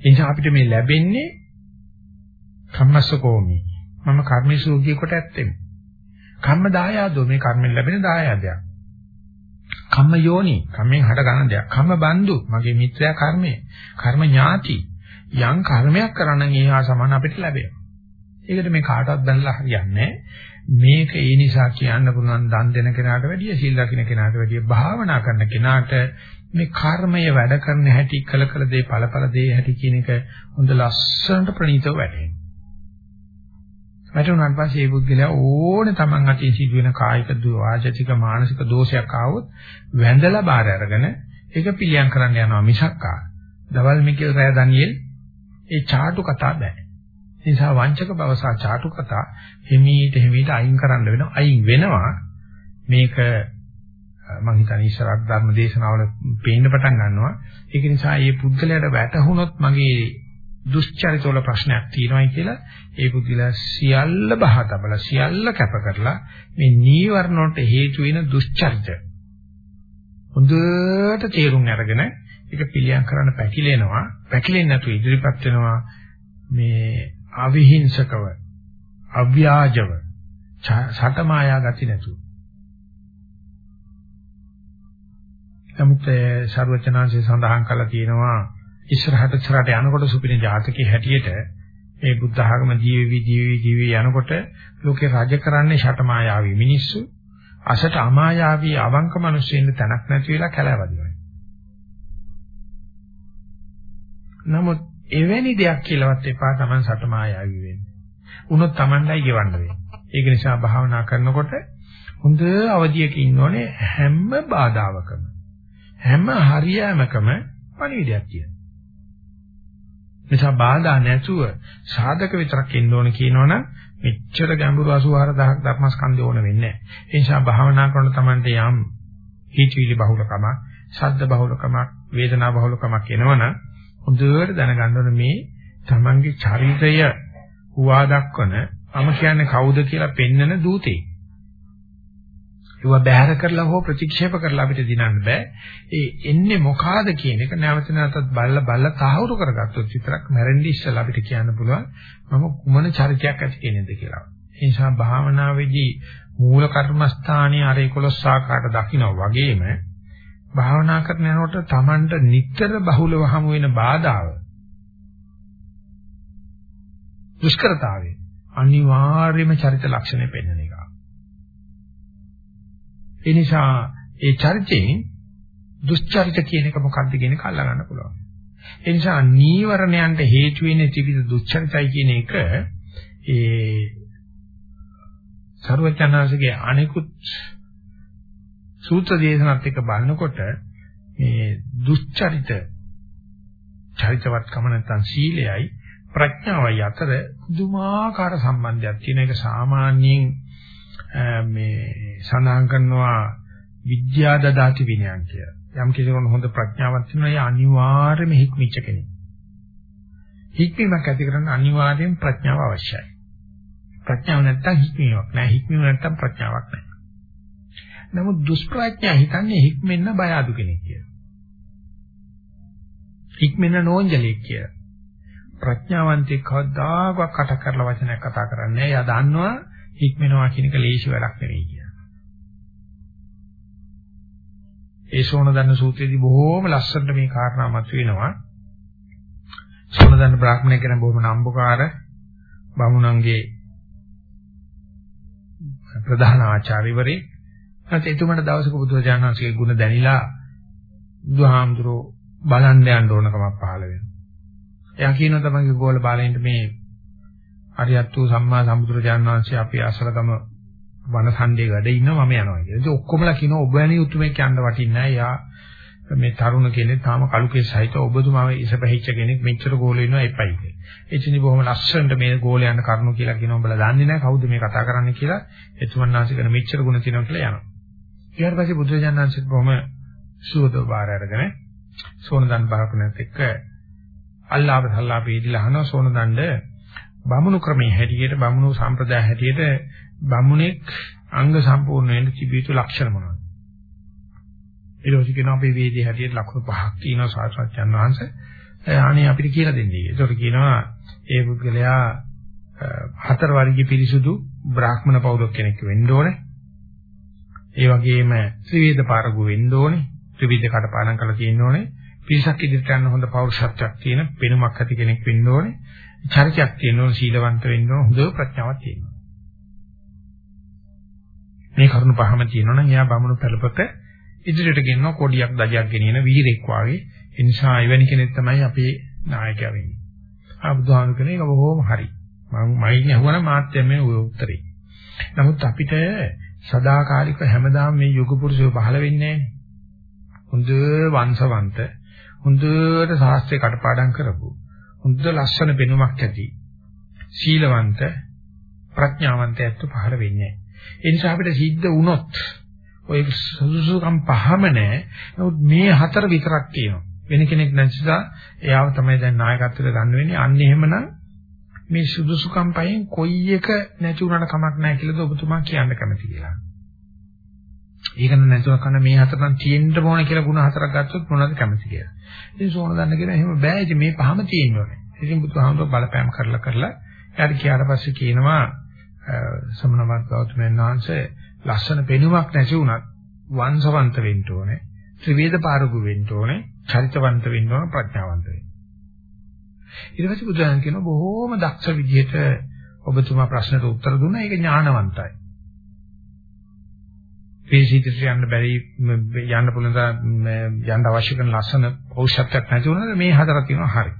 එනිසා අපිට මේ ලැබෙන්නේ කම්මස්සකෝමි. මම කර්මේශෝගිය කොට ඇත්තෙමි. කම්ම දායදෝ මේ කර්මෙන් ලැබෙන දායදයක්. කම්ම යෝනි කම්මෙන් හට ගන්න දෙයක්. කම්ම බන්දු මගේ මිත්‍යා කර්මය. කර්ම ඥාති යම් කර්මයක් කරන්න ඒහා සමාන අපිට ලැබෙනවා. ඒකට මේ කාටවත් බැලලා හරියන්නේ මේක ඒ නිසා කියන්න පුළුවන් දන් දෙන කෙනාට වැඩිය සීල් රකින්න කෙනාට වැඩිය භාවනා කරන කෙනාට මේ කර්මය වැඩ කරන හැටි කළ දේ ඵලඵල දේ හැටි කියන එක හොඳ ලස්සනට ප්‍රණීතව වැටහෙනවා. වැටුණාට පස්සේ මේ බුද්ධිලා ඕනේ Taman අතින් සිදුවෙන කායික වාචික මානසික දෝෂයක් ආවොත් වැඳලා බාර අරගෙන ඒක පිළියම් කරන්න යනවා මිසක්කා. දවල් මිකල් රෑ දනියෙල් ඒ ചാටු කතා බෑ. ඒ නිසා වංචක බව සහ ചാටු කතා හිමීට හිමීට අයින් කරන්න වෙනවා. අයින් වෙනවා මේක මම හිතන්නේ ඉස්සරහ ධර්ම දේශනාවල පේන්න පටන් ගන්නවා. ඒක නිසා මේ පුද්ගලයාට වැටහුනොත් මගේ දුෂ්චරිතවල ප්‍රශ්නයක් තියෙනවායි කියලා ඒ පුද්ගලයා සියල්ල බහ තබලා සියල්ල කැප කරලා මේ නීවරණ වලට හේතු වෙන දුෂ්චරිත හොඳට තේරුම් අරගෙන ඒක පිළියම් කරන්න පැකිලෙනවා. පැකිලෙන්නේ නැතුව ඉදිරිපත් වෙනවා මේ අවිහිංසකව අව්‍යාජව සතමායා ගති නැතුව නමුත් ਸਰවචනාංශය සඳහන් කළා තියෙනවා ඉස්සරහට ඉස්සරහට යනකොට සුපින ජාතකයේ හැටියට මේ බුද්ධ ආගම ජීවි ජීවි ජීවි යනකොට ලෝකේ රජ කරන්නේ ෂටමායාවී මිනිස්සු අසට අමායාවී අවංක මිනිස්සුන් තැනක් නැති වෙලා කැලවදිනවා. නමුත් එවැනි දෙයක් කියලාවත් එපා Taman ෂටමායාවී වෙන්න. උනොත් Tamanයි ගෙවන්න වෙන්නේ. ඒක නිසා භාවනා කරනකොට හොඳ අවධියක ඉන්න ඕනේ හැම බාධාවකම. හැම හරියෑමකම පණිවිඩයක් තියෙනවා. නිසා බාධා නැතුව සාධක විතරක් ඉන්න ඕන කියනවනම් මෙච්චර ගැඹුරු 84000ක් ධර්මස්කන්ධය ඕන වෙන්නේ නැහැ. ඒ නිසා භාවනා කරන තමන්ට යම් හිතවිලි බහුලකම, ශබ්ද බහුලකම, වේදනා බහුලකමක් එනවනම් හොඳට දැනගන්න ඕන මේ තමන්ගේ චරිතය හුවා දක්වන මම කියන්නේ කවුද කියලා පෙන්වන දූතේ. ඒවා බැහැර කරලා හෝ ප්‍රතික්ෂේප කරලා අපිට දිනන්න බෑ. ඒ එන්නේ මොකාද කියන එක නැවත නැවතත් බලලා බලලා තහවුරු කරගත්තොත් විතරක් මැරෙන්නේ ඉස්සලා අපිට කියන්න පුළුවන් මම කුමන චරිතයක් ඇති කෙනෙක්ද කියලා. ඒ නිසා භාවනාවේදී මූල කර්මස්ථානයේ අර 11 ආකාරයට දකින්න වගේම භාවනා කරන යනකොට Tamanට නිතර බහුලව හමු වෙන බාධාව දුෂ්කරතාවය අනිවාර්යයෙන්ම චරිත ලක්ෂණය පෙන්වන එක. ඒ නිසා ඒ චරිතයෙන් දුෂ්චරිත කියන එක මොකක්ද කියන එක අල්ලා ගන්න පුළුවන්. ඒ නිසා නීවරණයන්ට හේතු වෙන්නේ ත්‍රිවිධ දුෂ්චරිතයි කියන එක ඒ ਸਰවචනාංශගේ අනිකුත් සූත්‍ර දේශනාත් එක්ක බලනකොට මේ දුෂ්චරිත චරිතවත්කම නැත්නම් සීලයයි ප්‍රඥාවයි අතර පුදුමාකාර සම්බන්ධයක් තියෙන එක සාමාන්‍යයෙන් මේ සඳහන් කරනවා විද්‍යා දදාති විනයන් කියලා. යම් කෙනෙකුට හොඳ ප්‍රඥාවක් තියෙනවා ඒ අනිවාර්යයෙන්ම හික්මිච්ච කෙනෙක්. හික්මීමක් ඇති කරන්න අනිවාර්යයෙන් ප්‍රඥාව අවශ්‍යයි. ප්‍රඥාව නැත්තම් හික්මීමක් නෑ. හික්මීම නැත්තම් ප්‍රඥාවක් නෑ. නමුත් දුෂ්ප්‍රඥා හිතන්නේ හික්මෙන්න බය අඩු කෙනෙක් කියලා. ඉක්මන නෝන්ජලෙක් කියලා. ප්‍රඥාවන්තයෙක් කවදාකවත් කට කරලා වචනයක් කතා කරන්නේ නැහැ. එයා දන්නවා ඉක්මනවා කියන එක ලේසි වැඩක් නෙවෙයි කියලා. ඒ සෝනදන්න සූත්‍රයේදී බොහෝම ලස්සනට මේ කාරණා මතුවෙනවා. සෝනදන්න බ්‍රාහ්මණය කියන බොහොම නම්බුකාර බමුණන්ගේ ප්‍රධාන ආචාර්යවරේ නැත්නම් එතුමන්ට දවසක බුදුරජාණන් වහන්සේගේ ගුණ දැනিলা බුදුහාමුදුරෝ බලන්න යන්න ඕනකමක් පහළ වෙනවා. එයා කියනවා තමන්ගේ ගෝල බාලෙන්ට මේ අරියත් වූ සම්මා සම්බුදුරජාණන් වහන්සේ අපේ අසලගම වනසණ්ඩේ වැඩ ඉන්නවා මම යනවා කියලා. ඉතින් ඔක්කොමලා කියනවා ඔබ වැනි උතුමෙක් යන්න වටින්නේ නැහැ. යා මේ තරුණ කෙනෙක් තාම කලු කෙස් සහිත ඔබතුමාව ඉසපැහිච්ච කෙනෙක් මෙච්චර ගෝල වෙනවා එපයි කියලා. එචිනි බොහොම ලස්සනට මේ ගෝලයන් කරුණු කියලා කියනවා උඹලා දන්නේ නැහැ කවුද මේ කතා කරන්නේ කියලා එතුමන් ආශි කරන මෙච්චර ගුණ තියෙනවා කියලා යනවා. ඊට පස්සේ බුදුරජාණන් වහන්සේ බොහොම සුවදව බාර අරගෙන සෝනදන් බාරකුණත් එක්ක අල්ලාහ් සල්ලා පීදිලා අහනවා සෝනදන්ඩ බමුණු ක්‍රමයේ හැටියට බමුණු සම්ප්‍රදාය හැටියට බමුණෙක් අංග සම්පූර්ණ වෙන්න තිබිය යුතු ලක්ෂණ මොනවද? ඊළඟට කියනවා අපේ වේදේ හැටියට ලක්ෂණ පහක් තියෙනවා සාස්ත්‍රඥ වහන්සේ. අනේ අපිට කියලා දෙන්නේ. ඒකට කියනවා ඒ පුද්ගලයා හතර වර්ගයේ පිරිසුදු බ්‍රාහ්මණ පෞලක් කෙනෙක් වෙන්න ඕනේ. ඒ වගේම ත්‍රිවේද පාරගු වෙන්න ඕනේ. ත්‍රිවිධ කටපාඩම් කරලා තියෙන්න ඕනේ. පිරිසක් ඉදිරියට යන හොඳ පෞරුෂත්වයක් තියෙන පෙනුමක් ඇති කෙනෙක් වෙන්න ඕනේ. චරිතයක් තියෙන්න ඕනේ, සීලවන්ත වෙන්න ඕනේ, හොඳ ප්‍රඥාවක් තියෙන්න ඕනේ. මේ කරුණු පහම තියෙනවා නම් එයා බමුණු පෙළපත ඉදිරියට ගෙනන කොඩියක් දජයක් ගෙනියන වීරෙක් වාගේ. ඒ නිසා එවැනි කෙනෙක් තමයි අපේ නායකයා වෙන්නේ. ආ බුදුහාමුදුරනේ කෙනෙක් බොහොම හරි. මම මයින් අහුවන මාත්‍යයෙන් මේ උත්තරේ. නමුත් අපිට සදාකාලික හැමදාම මේ යුග පුරුෂයෝ පහළ වෙන්නේ නැහැ. හොඳ වංශවන්ත හොඳට ශාස්ත්‍රේ කටපාඩම් කරපු හොඳ ලස්සන පෙනුමක් ඇති සීලවන්ත ප්‍රඥාවන්ත ඇත්ත පහළ වෙන්නේ නැහැ. ඒ නිසා අපිට සිද්ධ වුණොත් ඔය සුසුකම් පහම නැහැ. නමුත් මේ හතර විතරක් තියෙනවා. වෙන කෙනෙක් නැතිසා එයාව තමයි දැන් නායකත්වයට ගන්න වෙන්නේ. අන්න එහෙමනම් මේ සුදුසුකම් පහෙන් කොයි එක නැති වුණාට කමක් නැහැ කියලාද ඔබතුමා කියන්න කැමති කියලා. ඒක නැතුව කන මේ හතරෙන් තියෙන්න ඕන කියලා ಗುಣ හතරක් ගත්තොත් මොනවද කැමති කියලා. ඉතින් සෝන දන්න කියන එහෙම බෑ. ඉතින් මේ පහම තියෙන්න ඕනේ. ඉතින් බුදුහාමුදුරුවෝ බලපෑම් කරලා කරලා ඊට කියාට පස්සේ කියනවා සමනවත් ගෞතමයන් වහන්සේ ලස්සන පෙනුමක් නැති වුණත් වංශවන්ත වෙන්න ඕනේ. ත්‍රිවේද පාරගු වෙන්න ඕනේ. චරිතවන්ත වෙන්න ඕනේ. ප්‍රඥාවන්ත වෙන්න. ඊට පස්සේ බුදුහාම කියනවා බොහෝම දක්ෂ විදිහට ඔබතුමා ප්‍රශ්නට උත්තර දුන්නා. ඒක ඥානවන්තයි. පීසිතට යන්න බැරි යන්න පුළුවන් යන්න අවශ්‍ය කරන ලස්සන පෞෂත්වයක් නැති වුණාද මේ හතරක් තියෙනවා හරි.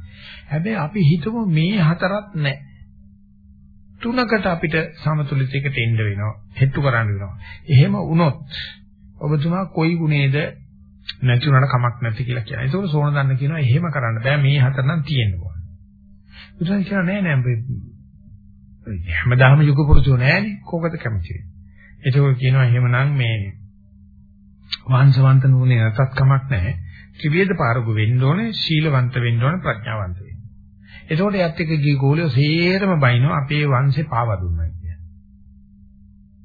හැබැයි අපි හිතමු මේ හතරක් නැහැ. තුනකට අපිට සමතුලිතයකට එන්න වෙනවා. හෙට්ටු කරන්න වෙනවා. එහෙම වුණොත් ඔබතුමා කොයි ගුණේද නැති උනට කමක් නැති කියලා කියනවා. ඒකෝර සෝන දන්න කියනවා එහෙම කරන්න බෑ මේ හතර නම් තියෙන්න ඕන. බුදුන් කියනවා නෑ නෑ හැමදාම යුග පුරුෂෝ නෑනේ කෝකද කැමති වෙන්නේ. ඒකෝර කියනවා එහෙමනම් මේ වංශවන්ත නුනේ නැතත් කමක් නැහැ. ත්‍රිවේද පාරගු වෙන්න ඕනේ, ශීලවන්ත වෙන්න ඕනේ, ප්‍රඥාවන්ත වෙන්න. එතකොට යත් එක්ක ගිය ගෝලියෝ සේරම බයිනවා අපේ වංශේ පාවා දුන්නා කියන්නේ.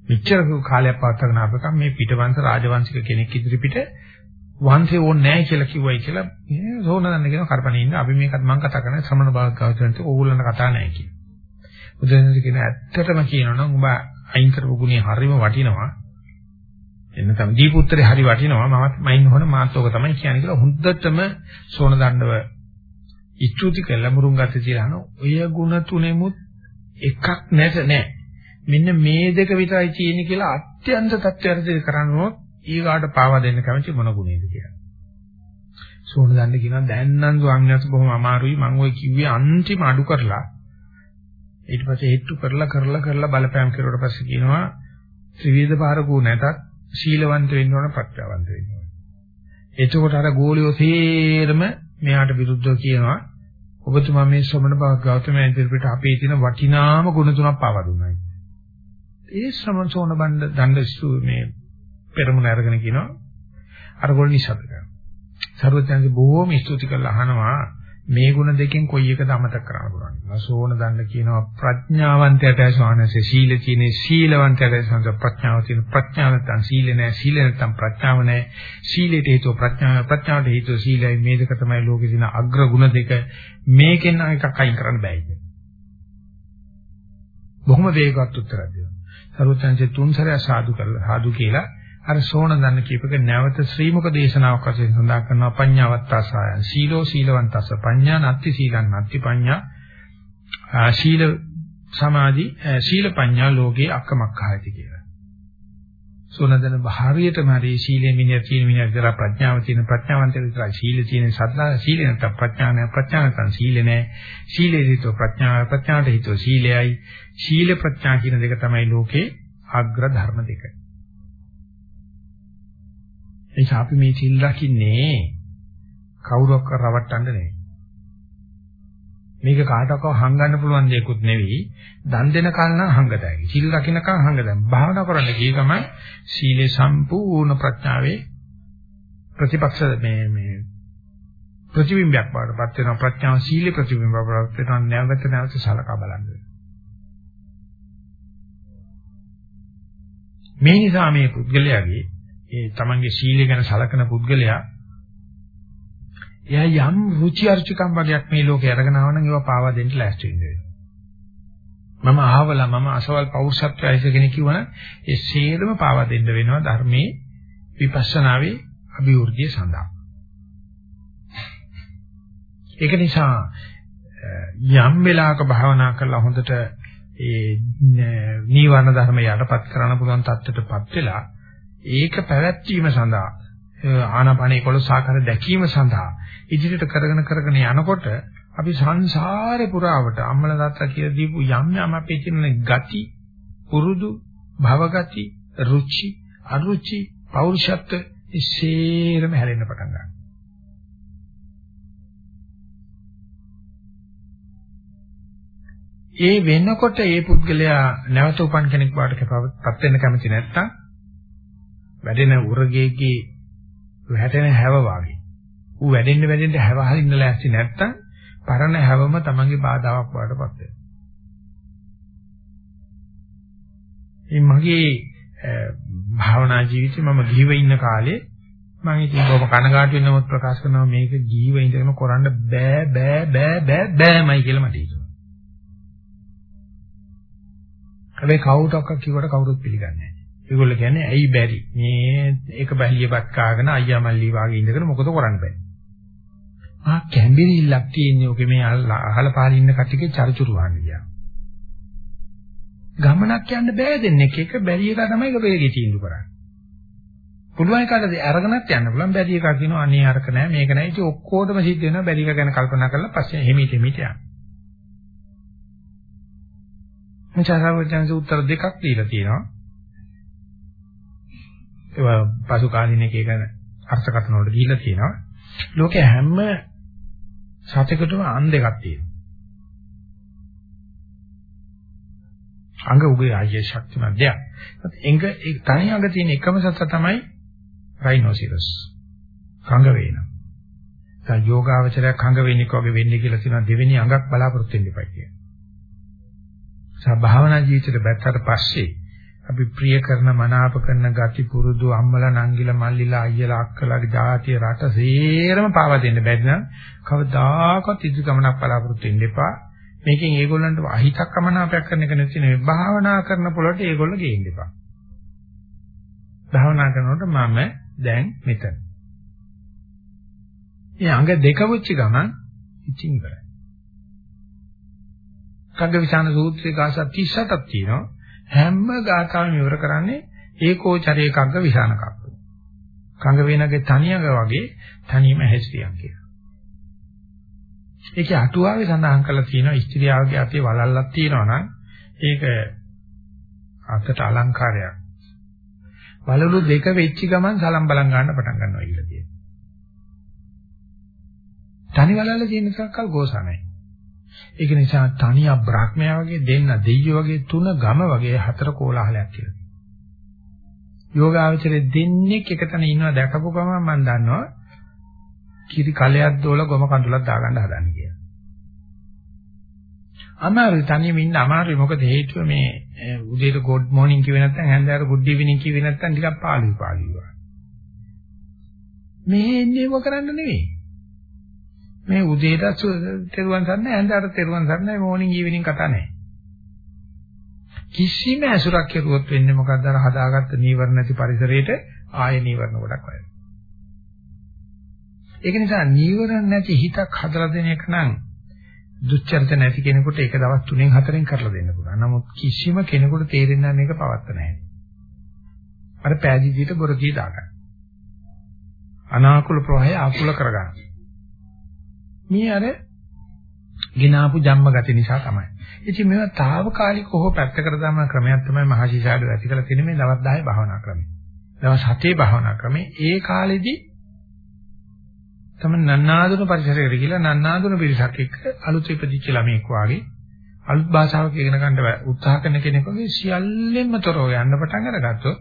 මෙච්චර කාලයක් පවත්වාගෙන ආපකම් මේ පිටවංශ රාජවංශික කෙනෙක් ඉදිරිපිට වංශේ ඕනේ නැහැ කියලා කිව්වයි කියලා සෝනදන්න කියන කරපණේ ඉන්න අපි මේකත් මම කතා කරන්නේ ශ්‍රමණ භාගකවතුන්ට ඕගොල්ලන්ට කතා නැහැ කියලා. බුදුන් කියන ඇත්තටම කියනවනම් උඹ අයින් කරපු ගුණේ හරිම වටිනවා. එන්න තමයි දීපුත්‍රේ හරි වටිනවා මමත් මයින් හොන මාත් ඕක තමයි කියන්නේ කියලා හොඳටම සෝනදණ්ඩව ස්තුති කළා මුරුන් ගත තියලා අහන ඔය ಗುಣ තුනෙමුත් එකක් නැත නෑ. මෙන්න මේ දෙක විතරයි තියෙන්නේ කියලා අත්‍යන්ත තත්ත්වයට කරනොත් ඊගාට පාවා දෙන්න කැමති මොන ගුණේද කියලා. සෝන දන්න කියනවා දැන් නම් ස්වාමීන් වහන්සේ බොහොම අමාරුයි මම ওই කිව්වේ අන්තිම අඩු කරලා ඊට පස්සේ හේතු කරලා කරලා කරලා බලපෑම් කරුවට පස්සේ කියනවා ත්‍රිවිධ පාරකෝ නැතත් ශීලවන්ත වෙන්න ඕන ප්‍රත්‍යවන්ත වෙන්න ඕන. එතකොට අර ගෝලියෝ තේරම මෙයාට විරුද්ධව කියනවා ඔබතුමා මේ ශ්‍රමණ බව ගෞතමයන් ඉදිරියට අපේ තියෙන වටිනාම ගුණ තුනක් පාවා දුන්නා. ඒ ශ්‍රමණ සෝන බණ්ඩ දණ්ඩසු මේ පෙරමුණ අරගෙන කියනවා අරගොල්ලෝ නිසද්ද කරනවා. සර්වඥාන්සේ බොහෝම ස්තුති කරලා අහනවා මේ ಗುಣ දෙකෙන් කොයි එකද අමතක කරන්න පුළුවන්. සෝන දන්න කියනවා ප්‍රඥාවන්තයට ස්වාමීන් සීල තියෙන සීලවන්තයට සංස ප්‍රඥාව තියෙන ප්‍රඥාව නැත්නම් සීල නැහැ සීල නැත්නම් ප්‍රඥාව නැහැ. සීලයට හේතුව ප්‍රඥාව ප්‍රඥාවට හේතුව සීලයි මේ දෙක තමයි ලෝකේ තියෙන අග්‍ර ගුණ දෙක. මේකෙන් එකක් අයින් කරන්න බෑ කියන්නේ. බොහොම වේගවත් උත්තරයක් දෙනවා. සරුවචන්සේ තුන් සැරයක් සාදු කරලා සාදු කියලා අර සෝණ දන්න කීපක නැවත ශ්‍රීමුක දේශනාවක් වශයෙන් සඳහන් කරනවා. පඤ්ඤාවත්තාසයන්. සීලෝ සීලවන්තස්ස. පඤ්ඤා නත්ති සීලං නත්ති පඤ්ඤා. ශීල සමාධි ශීල පඤ්ඤා ලෝකේ අක්කමක්ඛායති කියලා. සෝනදන භාරියටම හරි සීලෙ මිනිය තියෙන මිනිය විතර ප්‍රඥාව තියෙන ප්‍රඥාවන්ත විතරයි. සීල තියෙන සත්ලා සීල නැත්නම් ප්‍රඥා නැහැ ප්‍රඥා නැත්නම් සීල නැහැ සීලේ හිතෝ ප්‍රඥාව ප්‍රඥාට හිතෝ සීලයයි. සීල ප්‍රඥා කියන දෙක තමයි ලෝකේ අග්‍ර ධර්ම දෙක. එනිසා අපි මේ සිල් රකින්නේ කවුරක් රවට්ටන්න නෙවෙයි. මේක කාටවත් හංගන්න පුළුවන් දෙයක්වත් නෙවෙයි. දන් දෙන කල නම් හංගතයි. සිල් රකින්නකම් හංගතයි. භාවනා කරන්න ගිය ගමන් සීලේ සම්පූර්ණ ප්‍රඥාවේ ප්‍රතිපක්ෂ මේ මේ ප්‍රතිබිම්බයක් වඩපත් වෙනවා ප්‍රඥාව සීලේ ප්‍රතිබිම්බයක් වඩපත් වෙනවා නැවත නැවත සලකා බලන්න මේ නිසා මේ පුද්ගලයාගේ ඒ තමන්ගේ සීලය ගැන සලකන පුද්ගලයා එයා යම් රුචි අරුචිකම් වගේක් මේ ලෝකේ අරගෙන ආව නම් ඒවා පාවා දෙන්න ලෑස්ති වෙන්න මම ආවලා මම අසවල් පෞරුෂත්වයයිස කෙනෙක් කිව්වනම් ඒ සේරම පාවා දෙන්න වෙනවා ධර්මයේ විපස්සනාවේ අභිවෘද්ධිය සඳහා. ඒක නිසා යම් වෙලාවක භාවනා කරලා හොඳට ඒ නීවරණ ධර්ම යටපත් කරන්න පුළුවන් තත්ත්වයටපත් වෙලා ඒක පැවැත්වීම සඳහා ආනාපාන 11 ආකාර දැකීම සඳහා ඉදිරියට කරගෙන කරගෙන යනකොට අපි සංසාරේ පුරාවට අම්මල තාත්තා කියලා දීපු යම් යම් අපේ තියෙන ගති පුරුදු භවගති රුචි අරුචි පෞරුෂත්ව ඉසේරම හැලෙන්න පටන් ගන්නවා. ඒ වෙනකොට ඒ පුද්ගලයා නැවත උපන් කෙනෙක් බවට පත් වෙන්න කැමති නැත්තම් වැඩෙන උරගේගේ වැටෙන හැව වාගේ. ඌ වැඩෙන්න වැඩෙන්න හැව හරින්න ලෑස්ති නැත්තම් පරණ හැවම තමන්ගේ බාධාවක් වඩටපත් වෙනවා. මගේ භාවනා ජීවිතේ මම ගිහිව ඉන්න කාලේ මම ඉතින් බොහොම කනගාටු වෙනවත් ප්‍රකාශ කරනවා මේක ජීව ඉඳගෙන කරන්න බෑ බෑ බෑ බෑ බෑමයි කියලා මට හිතුණා. හැබැයි කවුරක්ක කිව්වට කවුරුත් පිළිගන්නේ නැහැ. ඒගොල්ලෝ කියන්නේ ඇයි බැරි? මේ එක බැලියපත් කාගෙන අයියා මල්ලි වාගේ ඉඳගෙන මොකද කරන්න බෑ. ආ කැම්බිරිල්ලක් තියෙන්නේ ඔකේ මේ අහල පහල ඉන්න කට්ටියගේ චරිචුරු වහන්න ගියා. ගමනක් යන්න බෑ දෙන්නේ එක බැරි එක තමයි ඒක වේගෙ තීන්දුව කරන්නේ. පුළුවන් එකට අරගෙනත් යන්න පුළුවන් බැරි එකක් කියනවා අනේ අරක නෑ මේක නෑ ඉතින් ඔක්කොටම සිද්ධ වෙනවා බැරි එක ගැන කල්පනා කරලා පස්සේ හිමීට හිමීට යනවා. මම චාරවචන්සේ උත්තර දෙකක් දීලා තියෙනවා. ඒවා පසු කාලින එක ගැන අර්ථකථන වලට ගිහිල්ලා තියෙනවා. ලෝකේ හැම සතෙකුටම අන් දෙකක් තියෙනවා. අංග උගේ ආයේ ශක්තිමත් දෙයක්. එංග තනි අංග තියෙන එකම සත්ත තමයි රයිනෝසිරස්. කංග වේන. දැන් යෝගාවචරයක් කංග වෙන්නේ කොහොමද වෙන්නේ කියලා තියෙනවා දෙවෙනි අංගක් බලාපොරොත්තු වෙන්න එපා කියන. සා භාවනා ජීවිතේට බැත්තට පස්සේ අපි ප්‍රිය කරන මනාප කරන ගති පුරුදු අම්මලා නංගිලා මල්ලිලා අයියලා අක්කලාගේ ජාතිය රට සේරම පාවා දෙන්න බැරි නම් කවදාකවත් ඉදිරි ගමනක් බලාපොරොත්තු වෙන්න එපා. මේකෙන් ඒගොල්ලන්ට අහිතක් කමනාපයක් කරන එක නෙවෙයි නෙවෙයි භාවනා කරන පොළට ඒගොල්ලෝ ගේන්න එපා. භාවනා කරනකොට මම දැන් මෙතන. මේ අංග දෙක වුච්ච ගමන් ඉතින් ඉවරයි. කග්ගවිසාන සූත්‍රයේ කාස 38ක් තියෙනවා. හැම ගාථාවම ඉවර කරන්නේ ඒකෝචරේ කග්ග විසාන කප්ප. කංග වේනගේ තනියඟ වගේ තනියම හැසිරියක් කියලා. ඒකේ අටුවාවේ සඳහන් කරලා තියෙනවා ස්ත්‍රියාවගේ අතේ වලල්ලක් තියෙනවා නම් ඒක අතට අලංකාරයක්. වලලු දෙක වෙච්ච ගමන් සලම් බලන් ගන්න පටන් ගන්නවා කියලා කියනවා. තනි වලල්ල තියෙන එකක්කල් ගෝසා නැහැ. ඒක නිසා තනිය බ්‍රහ්මයා වගේ දෙන්න දෙයියෝ වගේ තුන ගම වගේ හතර කෝලාහලයක් කියලා. යෝගාවචරයේ දෙන්නේ එකතන ඉන්නවා දැකපු ගමන් මම දන්නවා කිරි කලයක් දෝල ගොම කඳුලක් දාගන්න හදන්නේ කියලා. අමාරුයි තනියම ඉන්න අමාරුයි මොකද හේතුව මේ උදේට good morning කිව්වේ නැත්නම් හැන්දෑවට good evening කිව්වේ නැත්නම් ටිකක් පාළුයි පාළුයි. මේ එන්නේම කරන්න නෙවෙයි. මේ උදේට තෙරුවන් සරණයි හැන්දෑවට තෙරුවන් සරණයි morning evening කතා නැහැ. කිසිම ඇසුරක් කෙරුවොත් වෙන්නේ මොකද්ද අර හදාගත්ත නීවරණ නැති පරිසරයේට ආය නීවරණ ගොඩක් වයි. ඒක නිසා නීවරණ නැති හිතක් හදලා දෙන එක නම් දුච්චරිත නැති කෙනෙකුට ඒක දවස් 3න් 4න් කරලා දෙන්න පුළුවන්. නමුත් කිසිම කෙනෙකුට තේරෙන්නේ නැහැ මේක පවත්ත නැහැ. අර පෑදීදීට බොරදී දාගන්න. අනාකූල ප්‍රවාහය ආකූල කරගන්න. මේ අර ගිනාපු ජම්ම ගති නිසා තමයි. ඉතින් මේවා తాවකාලිකව හෝ පැත්තකට දාන ක්‍රමයක් තමයි මහසිසාඩ වැඩි කරලා තියෙන මේ දවස් 10 භාවනා ක්‍රමය. දවස් 7 භාවනා ක්‍රමය ඒ කාලෙදී තමයි නන්නාඳුන පරිසරයකට ගිහිලා නන්නාඳුන පිරිසක් එක්ක අලුත් ඉපදිච්ච ළමයෙක් වාගේ අලුත් භාෂාවක් ඉගෙන ගන්න උත්සාහ කරන කෙනෙක් වගේ සියල්ලෙන්ම තොරව යන්න පටන් අරගත්තොත්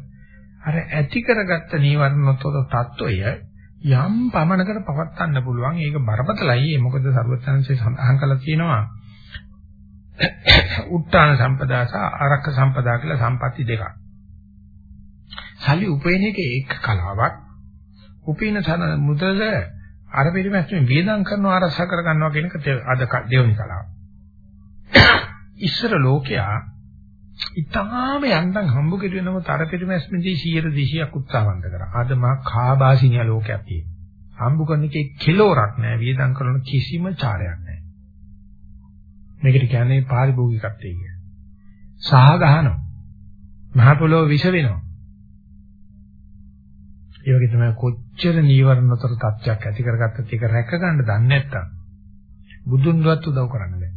අර ඇති කරගත්ත නීවරණතොර తত্ত্বය යම් පමණකට පවත්වන්න පුළුවන්. ඒක බරපතලයි. මොකද සර්වඥාන්සේ සඳහන් කළා තියෙනවා උත්තාන සම්පදා සහ ආරක්ක සම්පදා කියලා සම්පatti දෙකක්. සල්ලි උපේන එක එක කලාවක්. උපේන සන මුදල අර පිළිමැස්මේ වියදම් කරනවා ආරක්ෂා කර ගන්නවා කියන එක අද දෙවනි කලාව. ඉස්සර ලෝකයා ඉතාලම යන්තම් හම්බ කෙරුවේ නමුත් අර පිළිමැස්මේදී 100 200ක් උත්සාහවන්ත කරා. අද මා කාබාසිනිය ලෝකයක් තියෙනවා. හම්බ කරන එකේ කිලෝරක් නැහැ වියදම් කරන කිසිම චාරයක් නැහැ. මේකට කියන්නේ පාරිභෝගිකත්වය කිය. සහ ගහනවා. මහ පොළොව විෂ වෙනවා. ඒ වගේ තමයි කොච්චර නීවරණතර තත්ත්වයක් ඇති කරගත්තත් ඒක රැක ගන්න දන්නේ නැත්තම් බුදුන්වත් උදව් කරන්න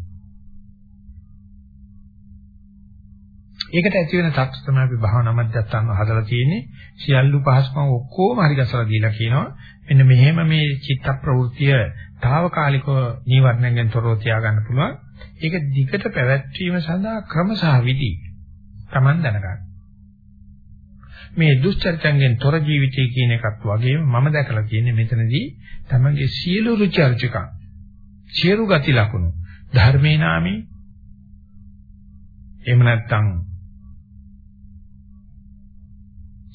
ඒකට ඇති වෙන තත්ත්ව තමයි අපි භාවනා මධ්‍යස්ථානව හදලා තියෙන්නේ. සියල්ලු පහසුකම් ඔක්කොම හරි ගැසලා දීලා කියනවා. මෙන්න මෙහෙම මේ චිත්ත ප්‍රවෘත්තිය తాවකාලිකව නීවරණයෙන් තොරව තියාගන්න පුළුවන්. ඒක දිගට පැවැත්වීම සඳහා ක්‍රම සහ විදි Taman දැනගන්න. මේ දුස්චරිතයෙන් තොර ජීවිතය කියන එකත් වගේම මම දැකලා තියෙන්නේ මෙතනදී Tamanගේ සියලු රුචි අරුචිකම් සියලු ගති ලක්ෂණ ධර්මේ නාමේ එහෙම නැත්නම්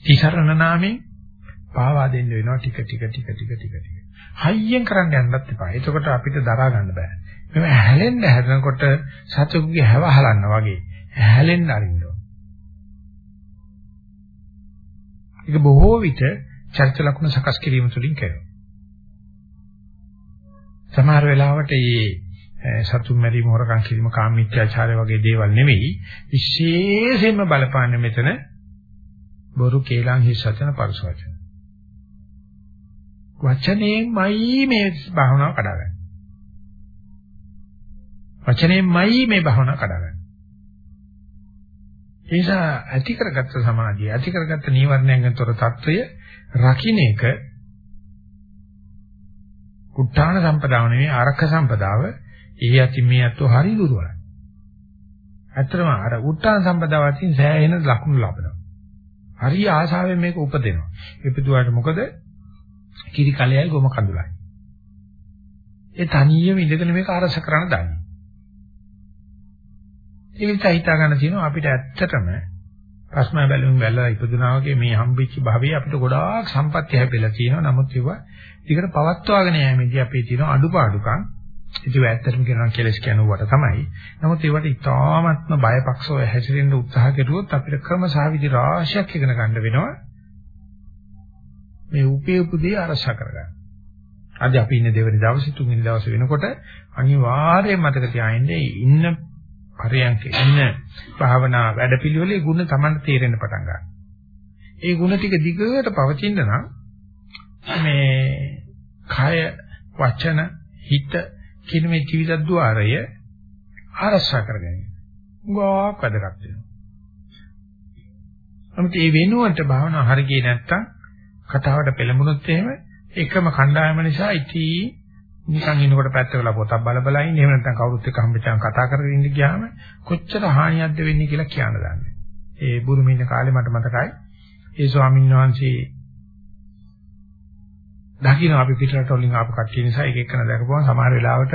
තිසරණ නාමේ පාවා දෙන්න වෙනවා ටික ටික ටික ටික ටික ටික. හයියෙන් කරන්න යන්නත් එපා. එතකොට අපිට දරා ගන්න බෑ. මේ හැලෙන්න හැදෙනකොට සතුකුගේ හැව හලන්න වගේ හැලෙන්න අරින්න ඕන. ඒක බොහෝ විට චරිත ලක්ෂණ සකස් කිරීම තුළින් කරනවා. සමහර වෙලාවට මේ සතුන් මැරීම හොරකම් කිරීම කාමීත්‍යාචාරය වගේ දේවල් නෙවෙයි විශේෂයෙන්ම බලපාන්නේ මෙතන බොරු කේලම් හිස් වචන පරුස වචන. වචනේමයි මේ භාවනාව කඩාගන්නේ. වචනේමයි මේ භාවනාව කඩාගන්නේ. ඒ නිසා ඇති කරගත්ත සමාධිය, ඇති කරගත්ත නීවරණයන්ගෙන් තොර తত্ত্বය රකින්න එක උත්තාන සම්පදාව නෙවෙයි ආරක්ෂ සම්පදාව. ඒ යති මේ අතෝ හරි දුරවලයි. ඇත්තටම අර උත්තාන සම්පදාව අතින් සෑහෙන ලකුණු ලබනවා. හරි ආශාවෙන් මේක උපදිනවා. ඉපදුවාට මොකද? කිරි කලයයි ගොම කඳුලයි. ඒ තනියම ඉඳගෙන මේක අරස කරන්න දන්නේ. ඒක නිසා හිතා ගන්න තියෙනවා අපිට ඇත්තටම ප්‍රශ්න බැලුම් බැලලා ඉපදුනා වගේ මේ හම්බෙච්ච භවයේ අපිට ගොඩාක් සම්පත්‍ය හැපෙලා තියෙනවා. නමුත් ඒවා ඊකට පවත්වාගෙන යෑමේදී අපේ තියෙන අඩුපාඩුකම් ඉතින් ඇත්තටම කියනවා කෙලස් කියනුවට තමයි. නමුත් ඒවට ඉතාමත්ම බයපක්ෂව හැසිරෙන්න උත්සාහ කෙරුවොත් අපිට ක්‍රම සහ විදි රාශියක් ඉගෙන ගන්න වෙනවා. මේ උපේ උපදී අරසා කරගන්න. අද අපි ඉන්නේ දෙවෙනි දවසේ තුන්වෙනි දවසේ වෙනකොට අනිවාර්යයෙන් මතක තියාගන්න ඉන්න පරයන්ක ඉන්න භාවනා වැඩපිළිවෙලේ ಗುಣ Taman තේරෙන්න පටන් ගන්නවා. ඒ ಗುಣ ටික දිගට පවතින නම් මේ කය වචන හිත කියන මේ ත්‍රිවිධ ద్వාරය ආරක්ෂා කරගන්න. ගොඩක් වැදගත් වෙනවා. නමුත් මේ වෙනුවට භාවනා හරියන්නේ නැත්තම් කතාවට පෙළඹුණොත් එහෙම එකම කණ්ඩායම නිසා ඉතින් නිකන් ඉන්නකොට පැත්තකලා පොතක් බල බල ඉන්නේ. එහෙම නැත්නම් කවුරුත් එක්ක හම්බෙච්චාම කතා කරගෙන ඉන්න ගියාම කොච්චර හානියක්ද වෙන්නේ කියලා කියන්න දන්නේ. ඒ බුරුමේ ඉන්න කාලේ මට මතකයි. ඒ ස්වාමීන් වහන්සේ දකින්න අපි පිටරට වලින් ආපු කට්ටිය නිසා එක එකන දැකපුවම සමහර වෙලාවට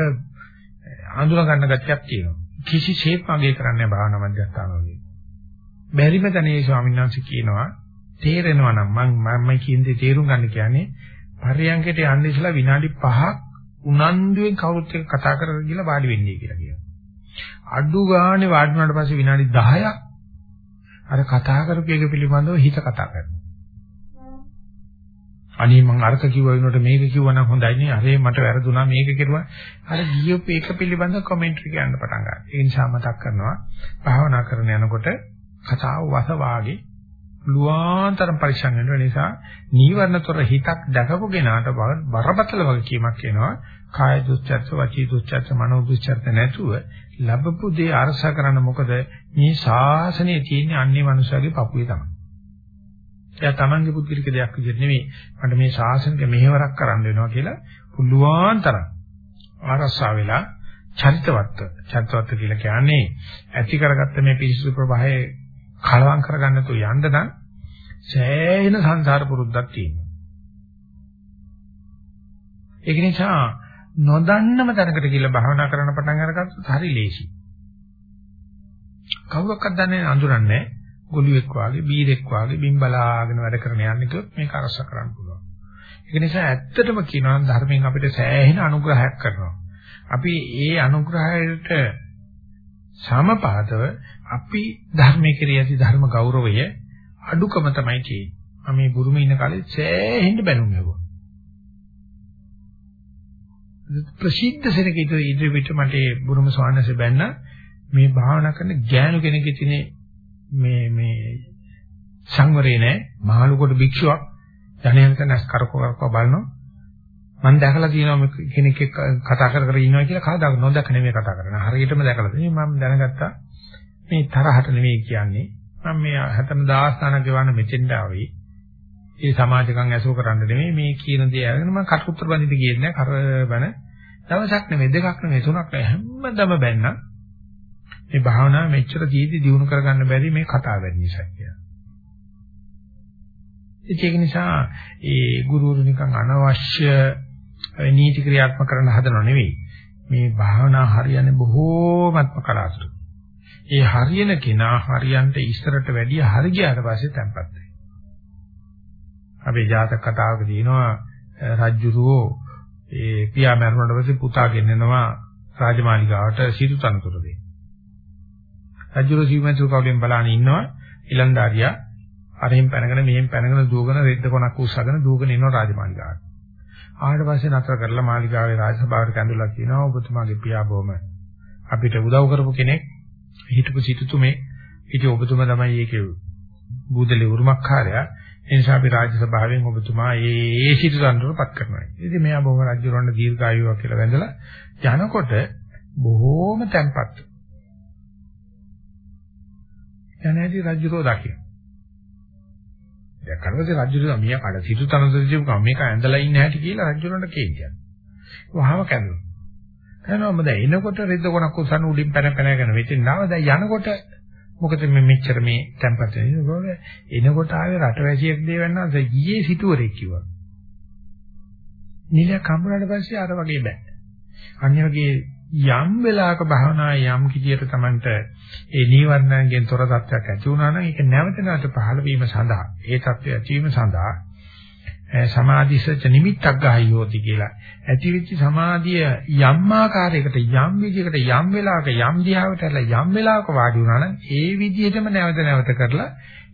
අඳුන ගන්න ගැටියක් තියෙනවා. කිසිසේත් මගේ කරන්නේ භාවනා මධ්‍යස්ථානවලදී. බැරිම තැනේ ස්වාමීන් වහන්සේ කියනවා තේරෙනවා නම් මම මම කියන දේ තේරුම් ගන්න කියන්නේ පරියංගයට යන්න ඉස්සලා විනාඩි 5ක් උනන්දුවෙන් කවුරුත් එක්ක කතා කරගෙන ගිහලා වාඩි වෙන්නේ කියලා කියනවා. අඩු ගානේ වාඩි වුණාට පස්සේ විනාඩි 10ක් අර කතා කරපු එක පිළිබඳව හිත කතා කරනවා. අනේ මං අර්ථ කිව්වා වෙනකොට මේක කිව්වා නම් හොඳයි නේ. අරේ මට වැරදුනා මේක කෙරුවා. අර ගියොත් ඒක පිළිබඳව කමෙන්ටරි කියන්න පටන් ගන්නවා. ඒ නිසා මතක් කරනවා භාවනා කරන යනකොට කතාව වස වාගේ ලුවාන්තරම් පරිශ්‍රම් වෙන නිසා නීවරණතර හිතක් දැකපු කෙනාට බරපතල වගකීමක් එනවා. කාය දුස්චර්ච, වචී දුස්චර්ච, මනෝ දුස්චර්ච නැතුව ලැබපු දේ අරසා කරන්න මොකද මේ ශාසනයේ තියෙන අන්නේ මනුස්සයගේ පපුවේ තමයි. එයා Tamange පුද්ගලික දෙයක් විදිහට නෙමෙයි මට මේ ශාසනික මෙහෙවරක් කරන්න වෙනවා කියලා පුළුවන් තරම් ආරස්සා වෙලා චරිතවත් චරිතවත් කියලා කියන්නේ ඇති කරගත්ත මේ පිරිසුදු ප්‍රවාහයේ කලවම් කරගන්න තු යන්න නම් සෑහෙන සංසාර පුරුද්දක් තියෙනවා. ඒක නිසා නොදන්නම තැනකට කියලා භාවනා කරන්න පටන් අරගත්තොත් හරි ලේසි. කවුරක්වත් දන්නේ අඳුරන්නේ ගොළුෙක් වාගේ බීරෙක් වාගේ බිම් බලාගෙන වැඩ කරන යන්නේ කිව්වොත් මේක අරස කරන්න පුළුවන්. ඒක නිසා ඇත්තටම කියනවා ධර්මයෙන් අපිට සෑහෙන අනුග්‍රහයක් කරනවා. අපි ඒ අනුග්‍රහයට සමපාදව අපි ධර්මයේ කෙරෙහි ඇති ධර්ම ගෞරවය අඩුකම තමයි තියෙන්නේ. මම මේ බුරුමේ ඉන්න කාලේ සෑහෙන්න බැනුම් යවුවා. ප්‍රසිද්ධ සෙනග ඉදිරි පිට මට බුරුම ස්වාමීන් බැන්න මේ භාවනා කරන ඥාන කෙනෙක්ගේ තියෙන මේ මේ සංවරේ නැහැ මහලු කොට භික්ෂුවක් ජනයන්ට නැස් කරකවක බලනවා. මම දැකලා තියෙනවා කෙනෙක් එක්ක කතා කර කර ඉන්නවා කියලා කවදාක නොදැක නෙමෙයි කතා කරන්නේ. හරියටම දැකලා තියෙනවා. මම දැනගත්තා මේ තරහට නෙමෙයි කියන්නේ. මම මේ 70000 තාන ගෙවන්න මෙතෙන්ට ආවේ. ඒ සමාජකම් ඇසුර කරන්න නෙමෙයි මේ කියන දේ අරගෙන මම කටුත්තර බඳින්න ගියේ නැහැ කරබන දවසක් නෙමෙයි දෙකක් නෙමෙයි තුනක් නෙමෙයි හැමදම බැන්න. මේ භාවනාව මෙච්චර දීදි දිනු කරගන්න බැරි මේ කතාව වැඩි නිසා කියලා. ඒක නිසා ඒ ගුරුවරු නිකන් අනවශ්‍ය නීති ක්‍රියාත්මක කරන්න හදනව නෙවෙයි. මේ භාවනා හරියන්නේ බොහෝමත්ම කලාතුරකින්. ඒ හරියන කෙනා හරියන්ට ඉස්සරට වැඩිය හරි ගියාට පස්සේ තැම්පත් වෙනවා. අපේ ජාතක කතාවක තියෙනවා රජ්ජුරුවෝ ඒ පියා මැරුණාට පස්සේ පුතා ගෙන්නනවා රාජමාලිගාවට සිටු තනතුර දෙන්න. රජුගේ සීමන්තු කවුලෙන් බලන ඉන්නවා ඊලන්දාරියා අරින් පැනගෙන මෙහෙන් පැනගෙන දුවගෙන රෙද්ද කොනක් උස්සගෙන දුවගෙන ඉන්නවා රාජමාලිගාවට. ආවට පස්සේ නතර කරලා මාලිගාවේ රාජසභාවට කැඳුලා කියනවා ඔබතුමාගේ පියා බොම අපිට උදව් කරපු කෙනෙක් හිටපු සිටුතුමේ ඉතින් ඔබතුමා තමයි ඒකේ බුදලේ උරුමකාරයා ඒ නිසා අපි රාජ්‍ය සභාවෙන් ඔබතුමා ඒ සිටු දඬුවපත් කරනවා. ඉතින් මෙයා බොහොම රජුරවන්න දීර්ඝායුව කියලා වැඳලා යනකොට බොහෝම තැම්පත්. යනදී රජුරෝ දකින්න. දැන් කරවසේ රජුරෝ මියා කඩ සිටු තනතර ජීවක මේක ඇඳලා ඉන්න හැටි කියලා රජුරවන්න කියන්නේ. වහම කැඳුනා. කනවම දැන් එනකොට රෙද්ද කොනක් උසන්න උඩින් පැන පැනගෙන වෙතින් නාව දැන් යනකොට මොකද මේ මෙච්චර මේ tempat වෙන්නේ එනකොට ආවේ රටවැසියෙක් දෙවන්නා ගියේ සිටුවරෙක් කිව්වා. නිල කම්බුනට පස්සේ අර වගේ බෑ. අනිත් වගේ යම් වෙලාවක භාවනා යම් කිදියට Tamanට ඒ නීවරණයෙන් තොර තත්ත්වයක් ඇති වුණා නම් ඒක නැවත නැවත පහළ වීම සඳහා ඒ தත්ත්වය ඇතිවීම සඳහා සමාධිසච නිමිත්තක් ගහයෝති කියලා ඇතිවිච්ච සමාධිය යම් ආකාරයකට යම් විදිහකට යම් වෙලාවක යම් දිහාවට ඇරලා යම් වෙලාවක වාඩි වුණා නම් ඒ විදිහටම නැවත නැවත කරලා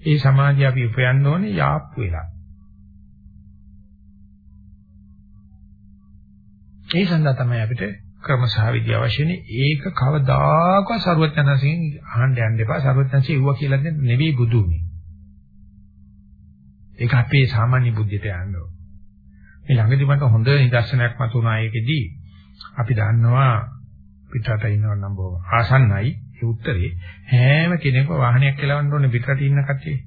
ඒ සමාධිය අපි උපයන්න ඕනේ යාප්පු වෙලා. ඒ සඳහා තමයි අපිට ක්‍රම සහ විදි අවශ්‍යනේ ඒක කවදාකවත් සරුවචනසින් අහන්න යන්න එපා. සරුවචනසී ඉවුවා කියලා දෙන්නේ නෙවෙයි බුදුනේ ඒක අපේ සාමාන්‍ය බුද්ධියට යන්න ඕන. මේ ළඟදී මට හොඳ නිදර්ශනයක් මතුණා ඒකෙදී. අපි දන්නවා පිටරට ඉන්නව නම් බොහොම ආසන්නයි. ඒ උත්තරේ හැම කෙනෙක්ම වාහනයක් කෙලවන්න ඕනේ පිටරට ඉන්න කට්ටිය.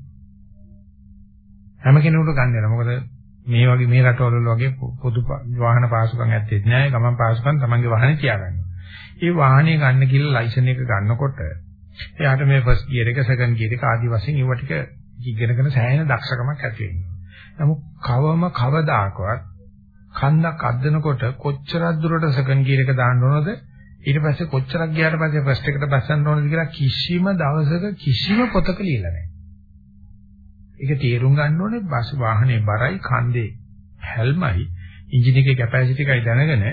හැම කෙනෙකුට ගන්න යනවා. මොකද මේ වගේ මේ රටවල වගේ පොදු වාහන පාසුකම් ඇත්තේ නැහැ. ගමන් පාසුකම් තමන්ගේ වාහනේ තියාගන්න. ඒ වාහනේ ගන්න කියලා ලයිසන් එක ගන්නකොට එයාට මේ ෆස්ට් ගියර් එක සෙකන්ඩ් ගියර් එක ආදි වශයෙන් ඒව ටික ඉගෙනගෙන සෑහෙන දක්ෂකමක් ඇති වෙනවා. නමුත් කවම කවදාකවත් කන්දක් අද්දනකොට කොච්චරක් දුරට සෙකන්ඩ් ගියර් එක දාන්න ඕනද ඊට පස්සේ කොච්චරක් ගියාට පස්සේ ෆස්ට් එකට බස්සන්න ඕනද කියලා කිසිම දවසක කිසිම පොතක ලියලා නැහැ. ඒක තේරුම් ගන්න ඕනේ බස් වාහනේ බරයි කන්දේ හැල්මයි එන්ජින් එකේ කැපැසිටි එකයි දැනගෙන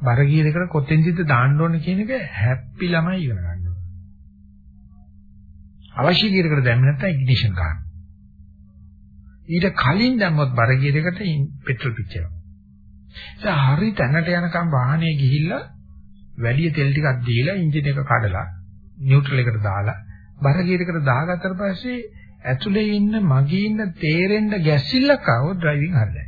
බර ගියර එකට කොතෙන්ද දාන්න ඕනේ කියන එක හැප්පි ළමයි ඉගෙන ගන්න ඕනේ. අවශ්‍ය ගියර එකට දැම්ම නැත්නම් ඉග්නිෂන් ගන්න. ඊට කලින් දැම්මොත් බර ගියර එකට පෙට්‍රල් පිච්චෙනවා. ඒ හරි තැනට යනකම් වාහනේ ගිහිල්ලා වැඩි තෙල් ටිකක් දීලා එන්ජින් එක කඩලා නියුට්‍රල් එකට දාලා බර ගියර එකට දාගත්තට පස්සේ ඇතුලේ ඉන්න මගේ ඉන්න තේරෙන්න ගැස්සිල්ලක් ආවොත් ඩ්‍රයිවිං හරියයි.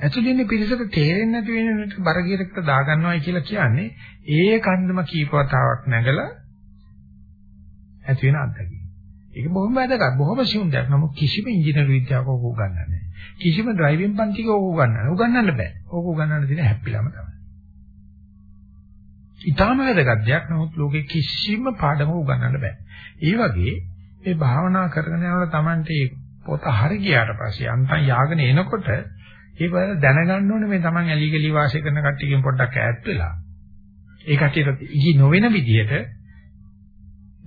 ඇතුලේ ඉන්න පිරිසට තේරෙන්නේ නැති වෙන බර ගියරකට දාගන්නවයි කියලා කියන්නේ ඒ කන්දම කීපවතාවක් නැගලා ඇති වෙන අත්දැකීම. ඒක බොහොම වැදගත්. බොහොම සියුම් දෙයක්. නමුත් කිසිම ඉංජිනේරු විද්‍යාවක ඕක උගන්වන්නේ නැහැ. කිසිම ඩ්‍රයිවිං පන්තික ඕක උගන්වන්නේ. උගන්වන්න බෑ. ඕක උගන්වන්න තියෙන හැප්පිලම තමයි. ඊටාම වැදගත් දෙයක්. නමුත් ලෝකේ කිසිම පාඩමක් උගන්වන්න බෑ. ඒ වගේ මේ භාවනා කරගෙන යනකොට Tamante පොත හරි ගියාට පස්සේ අන්තම් යාගෙන එනකොට ඒ වල දැනගන්න ඕනේ මේ Taman ඇලි ගලි වාසය කරන කට්ටියකින් පොඩ්ඩක් ඈත් වෙලා. ඒ කට්ටියට ඉගි නොවන විදිහට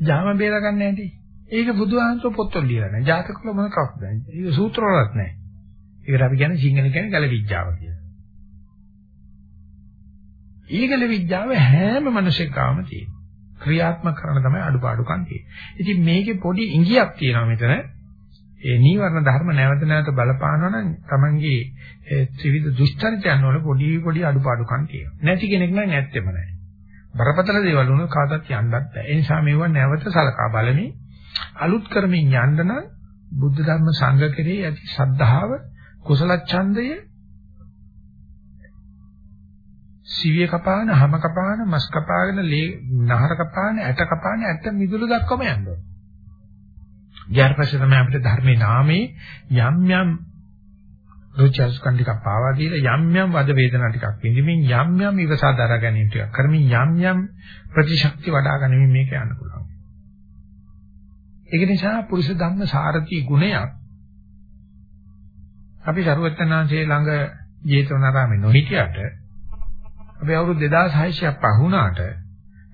ජාම බේර ගන්න ඇති. ඒක බුදුහාමසෝ පොත්වල ලියලා නැහැ. ජාතකවල මොනකක්ද නැහැ. ඒක සූත්‍රවලත් නැහැ. ඒකට අපි කියන්නේ සිංහල කියන්නේ ගැලවිඥාව කියලා. ඊගල විඥාව හැම මිනිසෙකාම තියෙනවා. ක්‍රියාත්මක කරන තමයි අඩුපාඩුකම් තියෙන්නේ. ඉතින් මේකේ පොඩි ඉඟියක් තියෙනවා මෙතන. ඒ නීවරණ ධර්ම නැවත නැවත බලපානවා නම් Tamange ත්‍රිවිධ දුෂ්චරිතයන් වල පොඩි පොඩි අඩුපාඩුකම් තියෙනවා. නැති කෙනෙක් නම් ඇත්තෙම නැහැ. බරපතල දේවල් වුණොත් කාටවත් යන්නත් බෑ. ඒ නිසා මේවා නැවත සලකා බලමින් අලුත් කරමින් යන්න නම් බුද්ධ ධර්ම සංඝ කෙරෙහි ඇති ශ්‍රද්ධාව කුසල ඡන්දය සිවිය කපාන, හැම කපාන, මස් කපාගෙන, නහර කපාන, ඇට කපාන, ඇට මිදුළු දක්වම යන්න ඕනේ. ඊට පස්සේ තමයි අපිට ධර්මයේ නාමේ යම් යම් රුචර්ස්කන් ටිකක් පාවා දීලා යම් යම් වද වේදනා ටිකක් විඳින්මින් යම් යම් ඉවසා දරා ගැනීම ටිකක් කරමින් යම් යම් ප්‍රතිශක්ති වඩා ගැනීම මේක යන්න පුළුවන්. ඒක නිසා පුරුෂ ධම්ම සාරති ගුණයක් අපි සරුවත්තනාංශයේ ළඟ ජේතවනාරාමේ නොහිටියට අපි අවුරුදු 2600ක් පහුණාට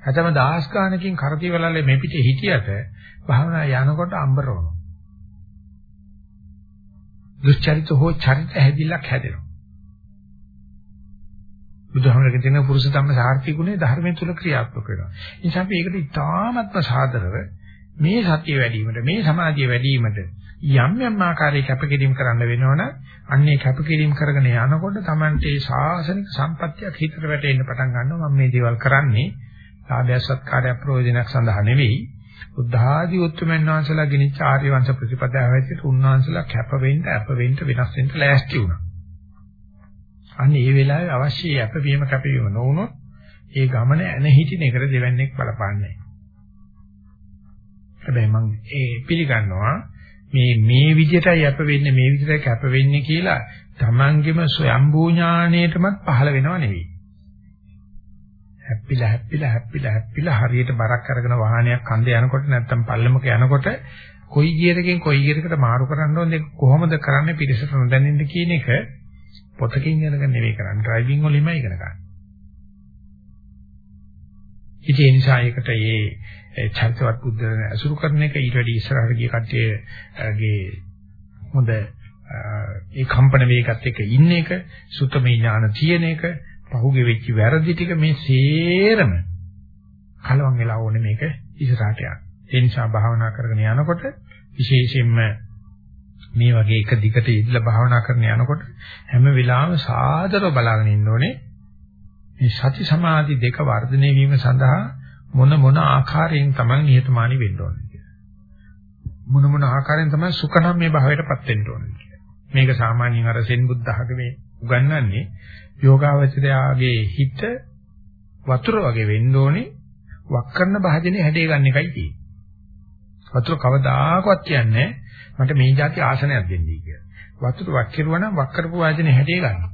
හැතම දහස් ගානකින් කරති වලල්ලේ මේ පිටේ හිටියට භාවනා යනකොට අම්බරවනවා. දුස්චරිත හෝ චරිත හැදිලක් හැදෙනවා. බුදුහාමරගේ තියෙන පුරුෂ ධම්ම සාර්ථි ගුණේ ධර්මයෙන් තුල ක්‍රියාත්මක වෙනවා. ඒ නිසා අපි ඒකට ඉතාමත්ම සාදරව මේ සතිය වැඩිවීමට මේ සමාධිය වැඩිවීමට යම් යම් ආකාරයක කැපකිරීම කරන්න වෙනවනම් අන්නේ කැපකිරීම කරගෙන යනකොට Tamante ශාසනික සම්පත්තියක් හිතට වැටෙන්න පටන් ගන්නවා. මම මේ දේවල් කරන්නේ ආභ්‍යාස සත්කාරය ප්‍රයෝජනක් සඳහා නෙවෙයි. බුද්ධ ආදී උතුම්යන් වහන්සේලා ගිනිච්ච ආර්ය වංශ ප්‍රතිපදාව හැටියට උන්වහන්සේලා කැප වෙන්න අප වෙන්න වෙනස් වෙන්න ලෑස්ති වුණා. අන්න ඒ වෙලාවේ අවශ්‍ය යැපවීම කැපවීම නොවුනොත් ඒ ගමන ඇන හිටින එකට දෙවන්නේක් බලපාන්නේ. හැබැයි මම ඒ පිළිගන්නවා මේ මේ විදිහටයි යැප වෙන්නේ මේ විදිහටයි කැප වෙන්නේ කියලා තමන්ගෙම ස්වයම්බූ ඥාණයටමත් පහළ වෙනව නෙවෙයි. හැප්පිලා හැප්පිලා හැප්පිලා හැප්පිලා හරියට බරක් අරගෙන වාහනයක් කන්දේ යනකොට නැත්තම් පල්ලමක යනකොට කොයි ගියරකින් කොයි ගියරකට මාරු කරන්න ඕනද කොහොමද කරන්නේ පිළිසට නොදැනෙන්න කියන එක පොතකින් ඉගෙනගෙන නෙවෙයි කරන්නේ ඩ්‍රයිවිං වලින්ම ඉගෙන ගන්න. ඉතින් ඒ නිසා ඒකට මේ චරිතවත් බුද්ධ අසුරු කරන එක ඊට වැඩි ඉස්සරහට ගිය කට්ටියගේ හොඳ ඒ කම්පන වේගත් එක්ක ඉන්න එක සුතමේ ඥාන තියෙන එක පහුගේ වෙච්ච වැරදි ටික මේ සේරම කලවම් වෙලා ඕනේ මේක ඉස්සරහට යන්න. ඒ නිසා භාවනා කරගෙන යනකොට විශේෂයෙන්ම මේ වගේ එක දිගට ඉඳලා භාවනා කරන යනකොට හැම වෙලාවෙම සාදරව බලාගෙන ඉන්න ඕනේ. මේ සති සමාධි දෙක වර්ධනය වීම සඳහා මොන මොන ආකාරයෙන් තමයි නිහතමානී වෙන්න ඕනේ කියලා. මොන මොන ආකාරයෙන් තමයි සුඛනම් මේ භාවයටපත් වෙන්න ඕනේ කියලා. මේක සාමාන්‍යයෙන් අර සෙන් බුද්ධ ආගමේ උගන්වන්නේ යෝගාවචරයාගේ හිත වතුර වගේ වෙන්න ඕනේ වක් කරන භාජනේ හැඩේ ගන්න එකයි තියෙන්නේ. වතුර කවදාකවත් කියන්නේ මට මේ જાති ආසනයක් දෙන්නයි කියලා. වතුර වක් කෙරුවා නම් වක් කරපු භාජනේ හැඩේ ගන්න.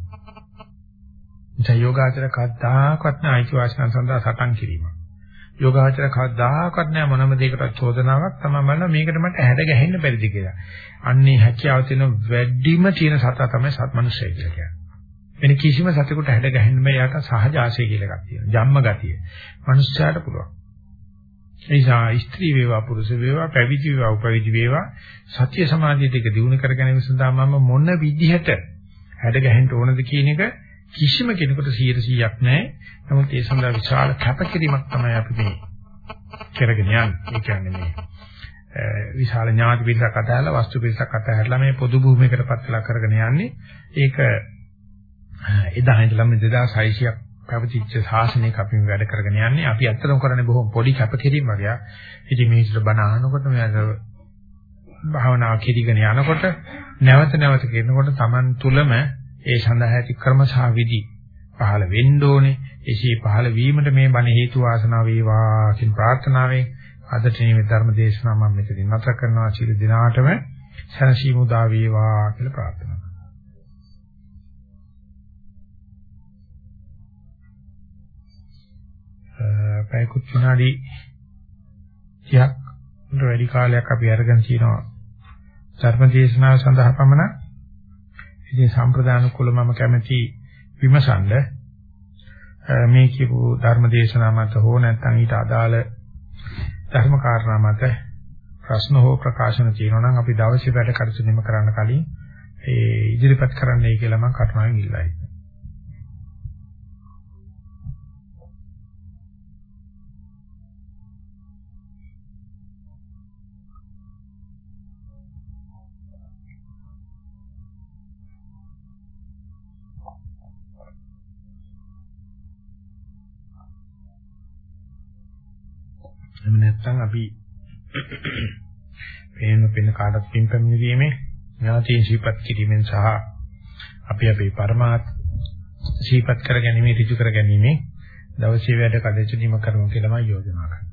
නිසා යෝගාචර කද්දාකවත් නැයිති වාසන සඳහා සටන් කිරීම. යෝගාචර කවදාකවත් නෑ මොනම දෙයකට චෝදනාවක් තමයි බලන මේකට මට හැඩ ගැහෙන්න බැරිද කියලා. අන්නේ හැකියාව තියෙන වැඩිම තියෙන සතා තමයි සත් මනුස්සය කියලා කියන්නේ. වෙන කිසිම සතෙකුට හැඩ ගැහෙන්න බෑ යාට සහජ ආශය කියලා එකක් තියෙනවා. ජම්ම ගතිය. මනුස්සයාට පුළුවන්. ඒ නිසා ස්ත්‍රී වේවා පුරුෂ වේවා පැවිදි වේවා උපවිදි වේවා සත්‍ය සමාධිය දෙක දිනු කර ගැනීම සඳහා මම මොන විදිහට හැඩ ගැහෙන්න ඕනද කියන එක කිසිම කෙනෙකුට 100%ක් නැහැ. නමුත් ඒ සඳහා විශාල කැපකිරීමක් තමයි අපි මේ කරගෙන යන්නේ. ඒ කියන්නේ මේ විශාල ඥාති පිටසක් අතහැරලා වස්තු පිටසක් අතහැරලා මේ පොදු භූමියකට පත්ලා කරගෙන යන්නේ. ඒක එදා ඉඳලම 2600ක් පැවතිච්ච ශාසනයක අපි වැඩ කරගෙන යන්නේ. අපි ඇත්තටම කරන්නේ බොහොම පොඩි කැපකිරීම වගේ. ඉතින් මේ විදිහට බණ අහනකොට මෙයාට භාවනාව කෙරිගෙන යනකොට නැවත නැවත කරනකොට Taman තුලම ඒ සඳහා ඇති ක්‍රම සහ විදි පහළ වෙන්න ඕනේ. එසේ පහළ වීමට මේ බණ හේතු වාසනා වේවා කියන ප්‍රාර්ථනාවෙන් අදට මේ ධර්ම දේශනාව මම මෙතනින් නැවත කරනවා. සියලු දිනාටම සනසීමු දා වේවා කියලා ප්‍රාර්ථනා පැයකුත් විනාඩි 30ක් වැඩි කාලයක් අපි අරගෙන තිනවා ධර්ම දේශනාව සඳහා පමණ. ඉතින් සම්ප්‍රදාන කුල මම කැමැති විමසන්න මේ කියපු ධර්ම දේශනාව මත හෝ නැත්නම් ඊට අදාළ ධර්ම කාරණා මත ප්‍රශ්න හෝ ප්‍රකාශන තියෙනවා නම් අපි දවසේ වැඩ කටයුතු නිම කරන්න කලින් ඒ ඉදිරිපත් කරන්නයි කියලා මම කරුණාවෙන් ඉල්ලයි. එහෙම නැත්නම් අපි පේන පේන කාටත් පින් පැමිණීමේ ඥාතීන් ශීපත් කිරීමෙන් සහ අපි අපේ පරමාර්ථ ශීපත් කර ගැනීම ඍජු කර ගැනීම දවසේ වැඩ කටයුතු නිම කරමු කියලා මම යෝජනා කරනවා.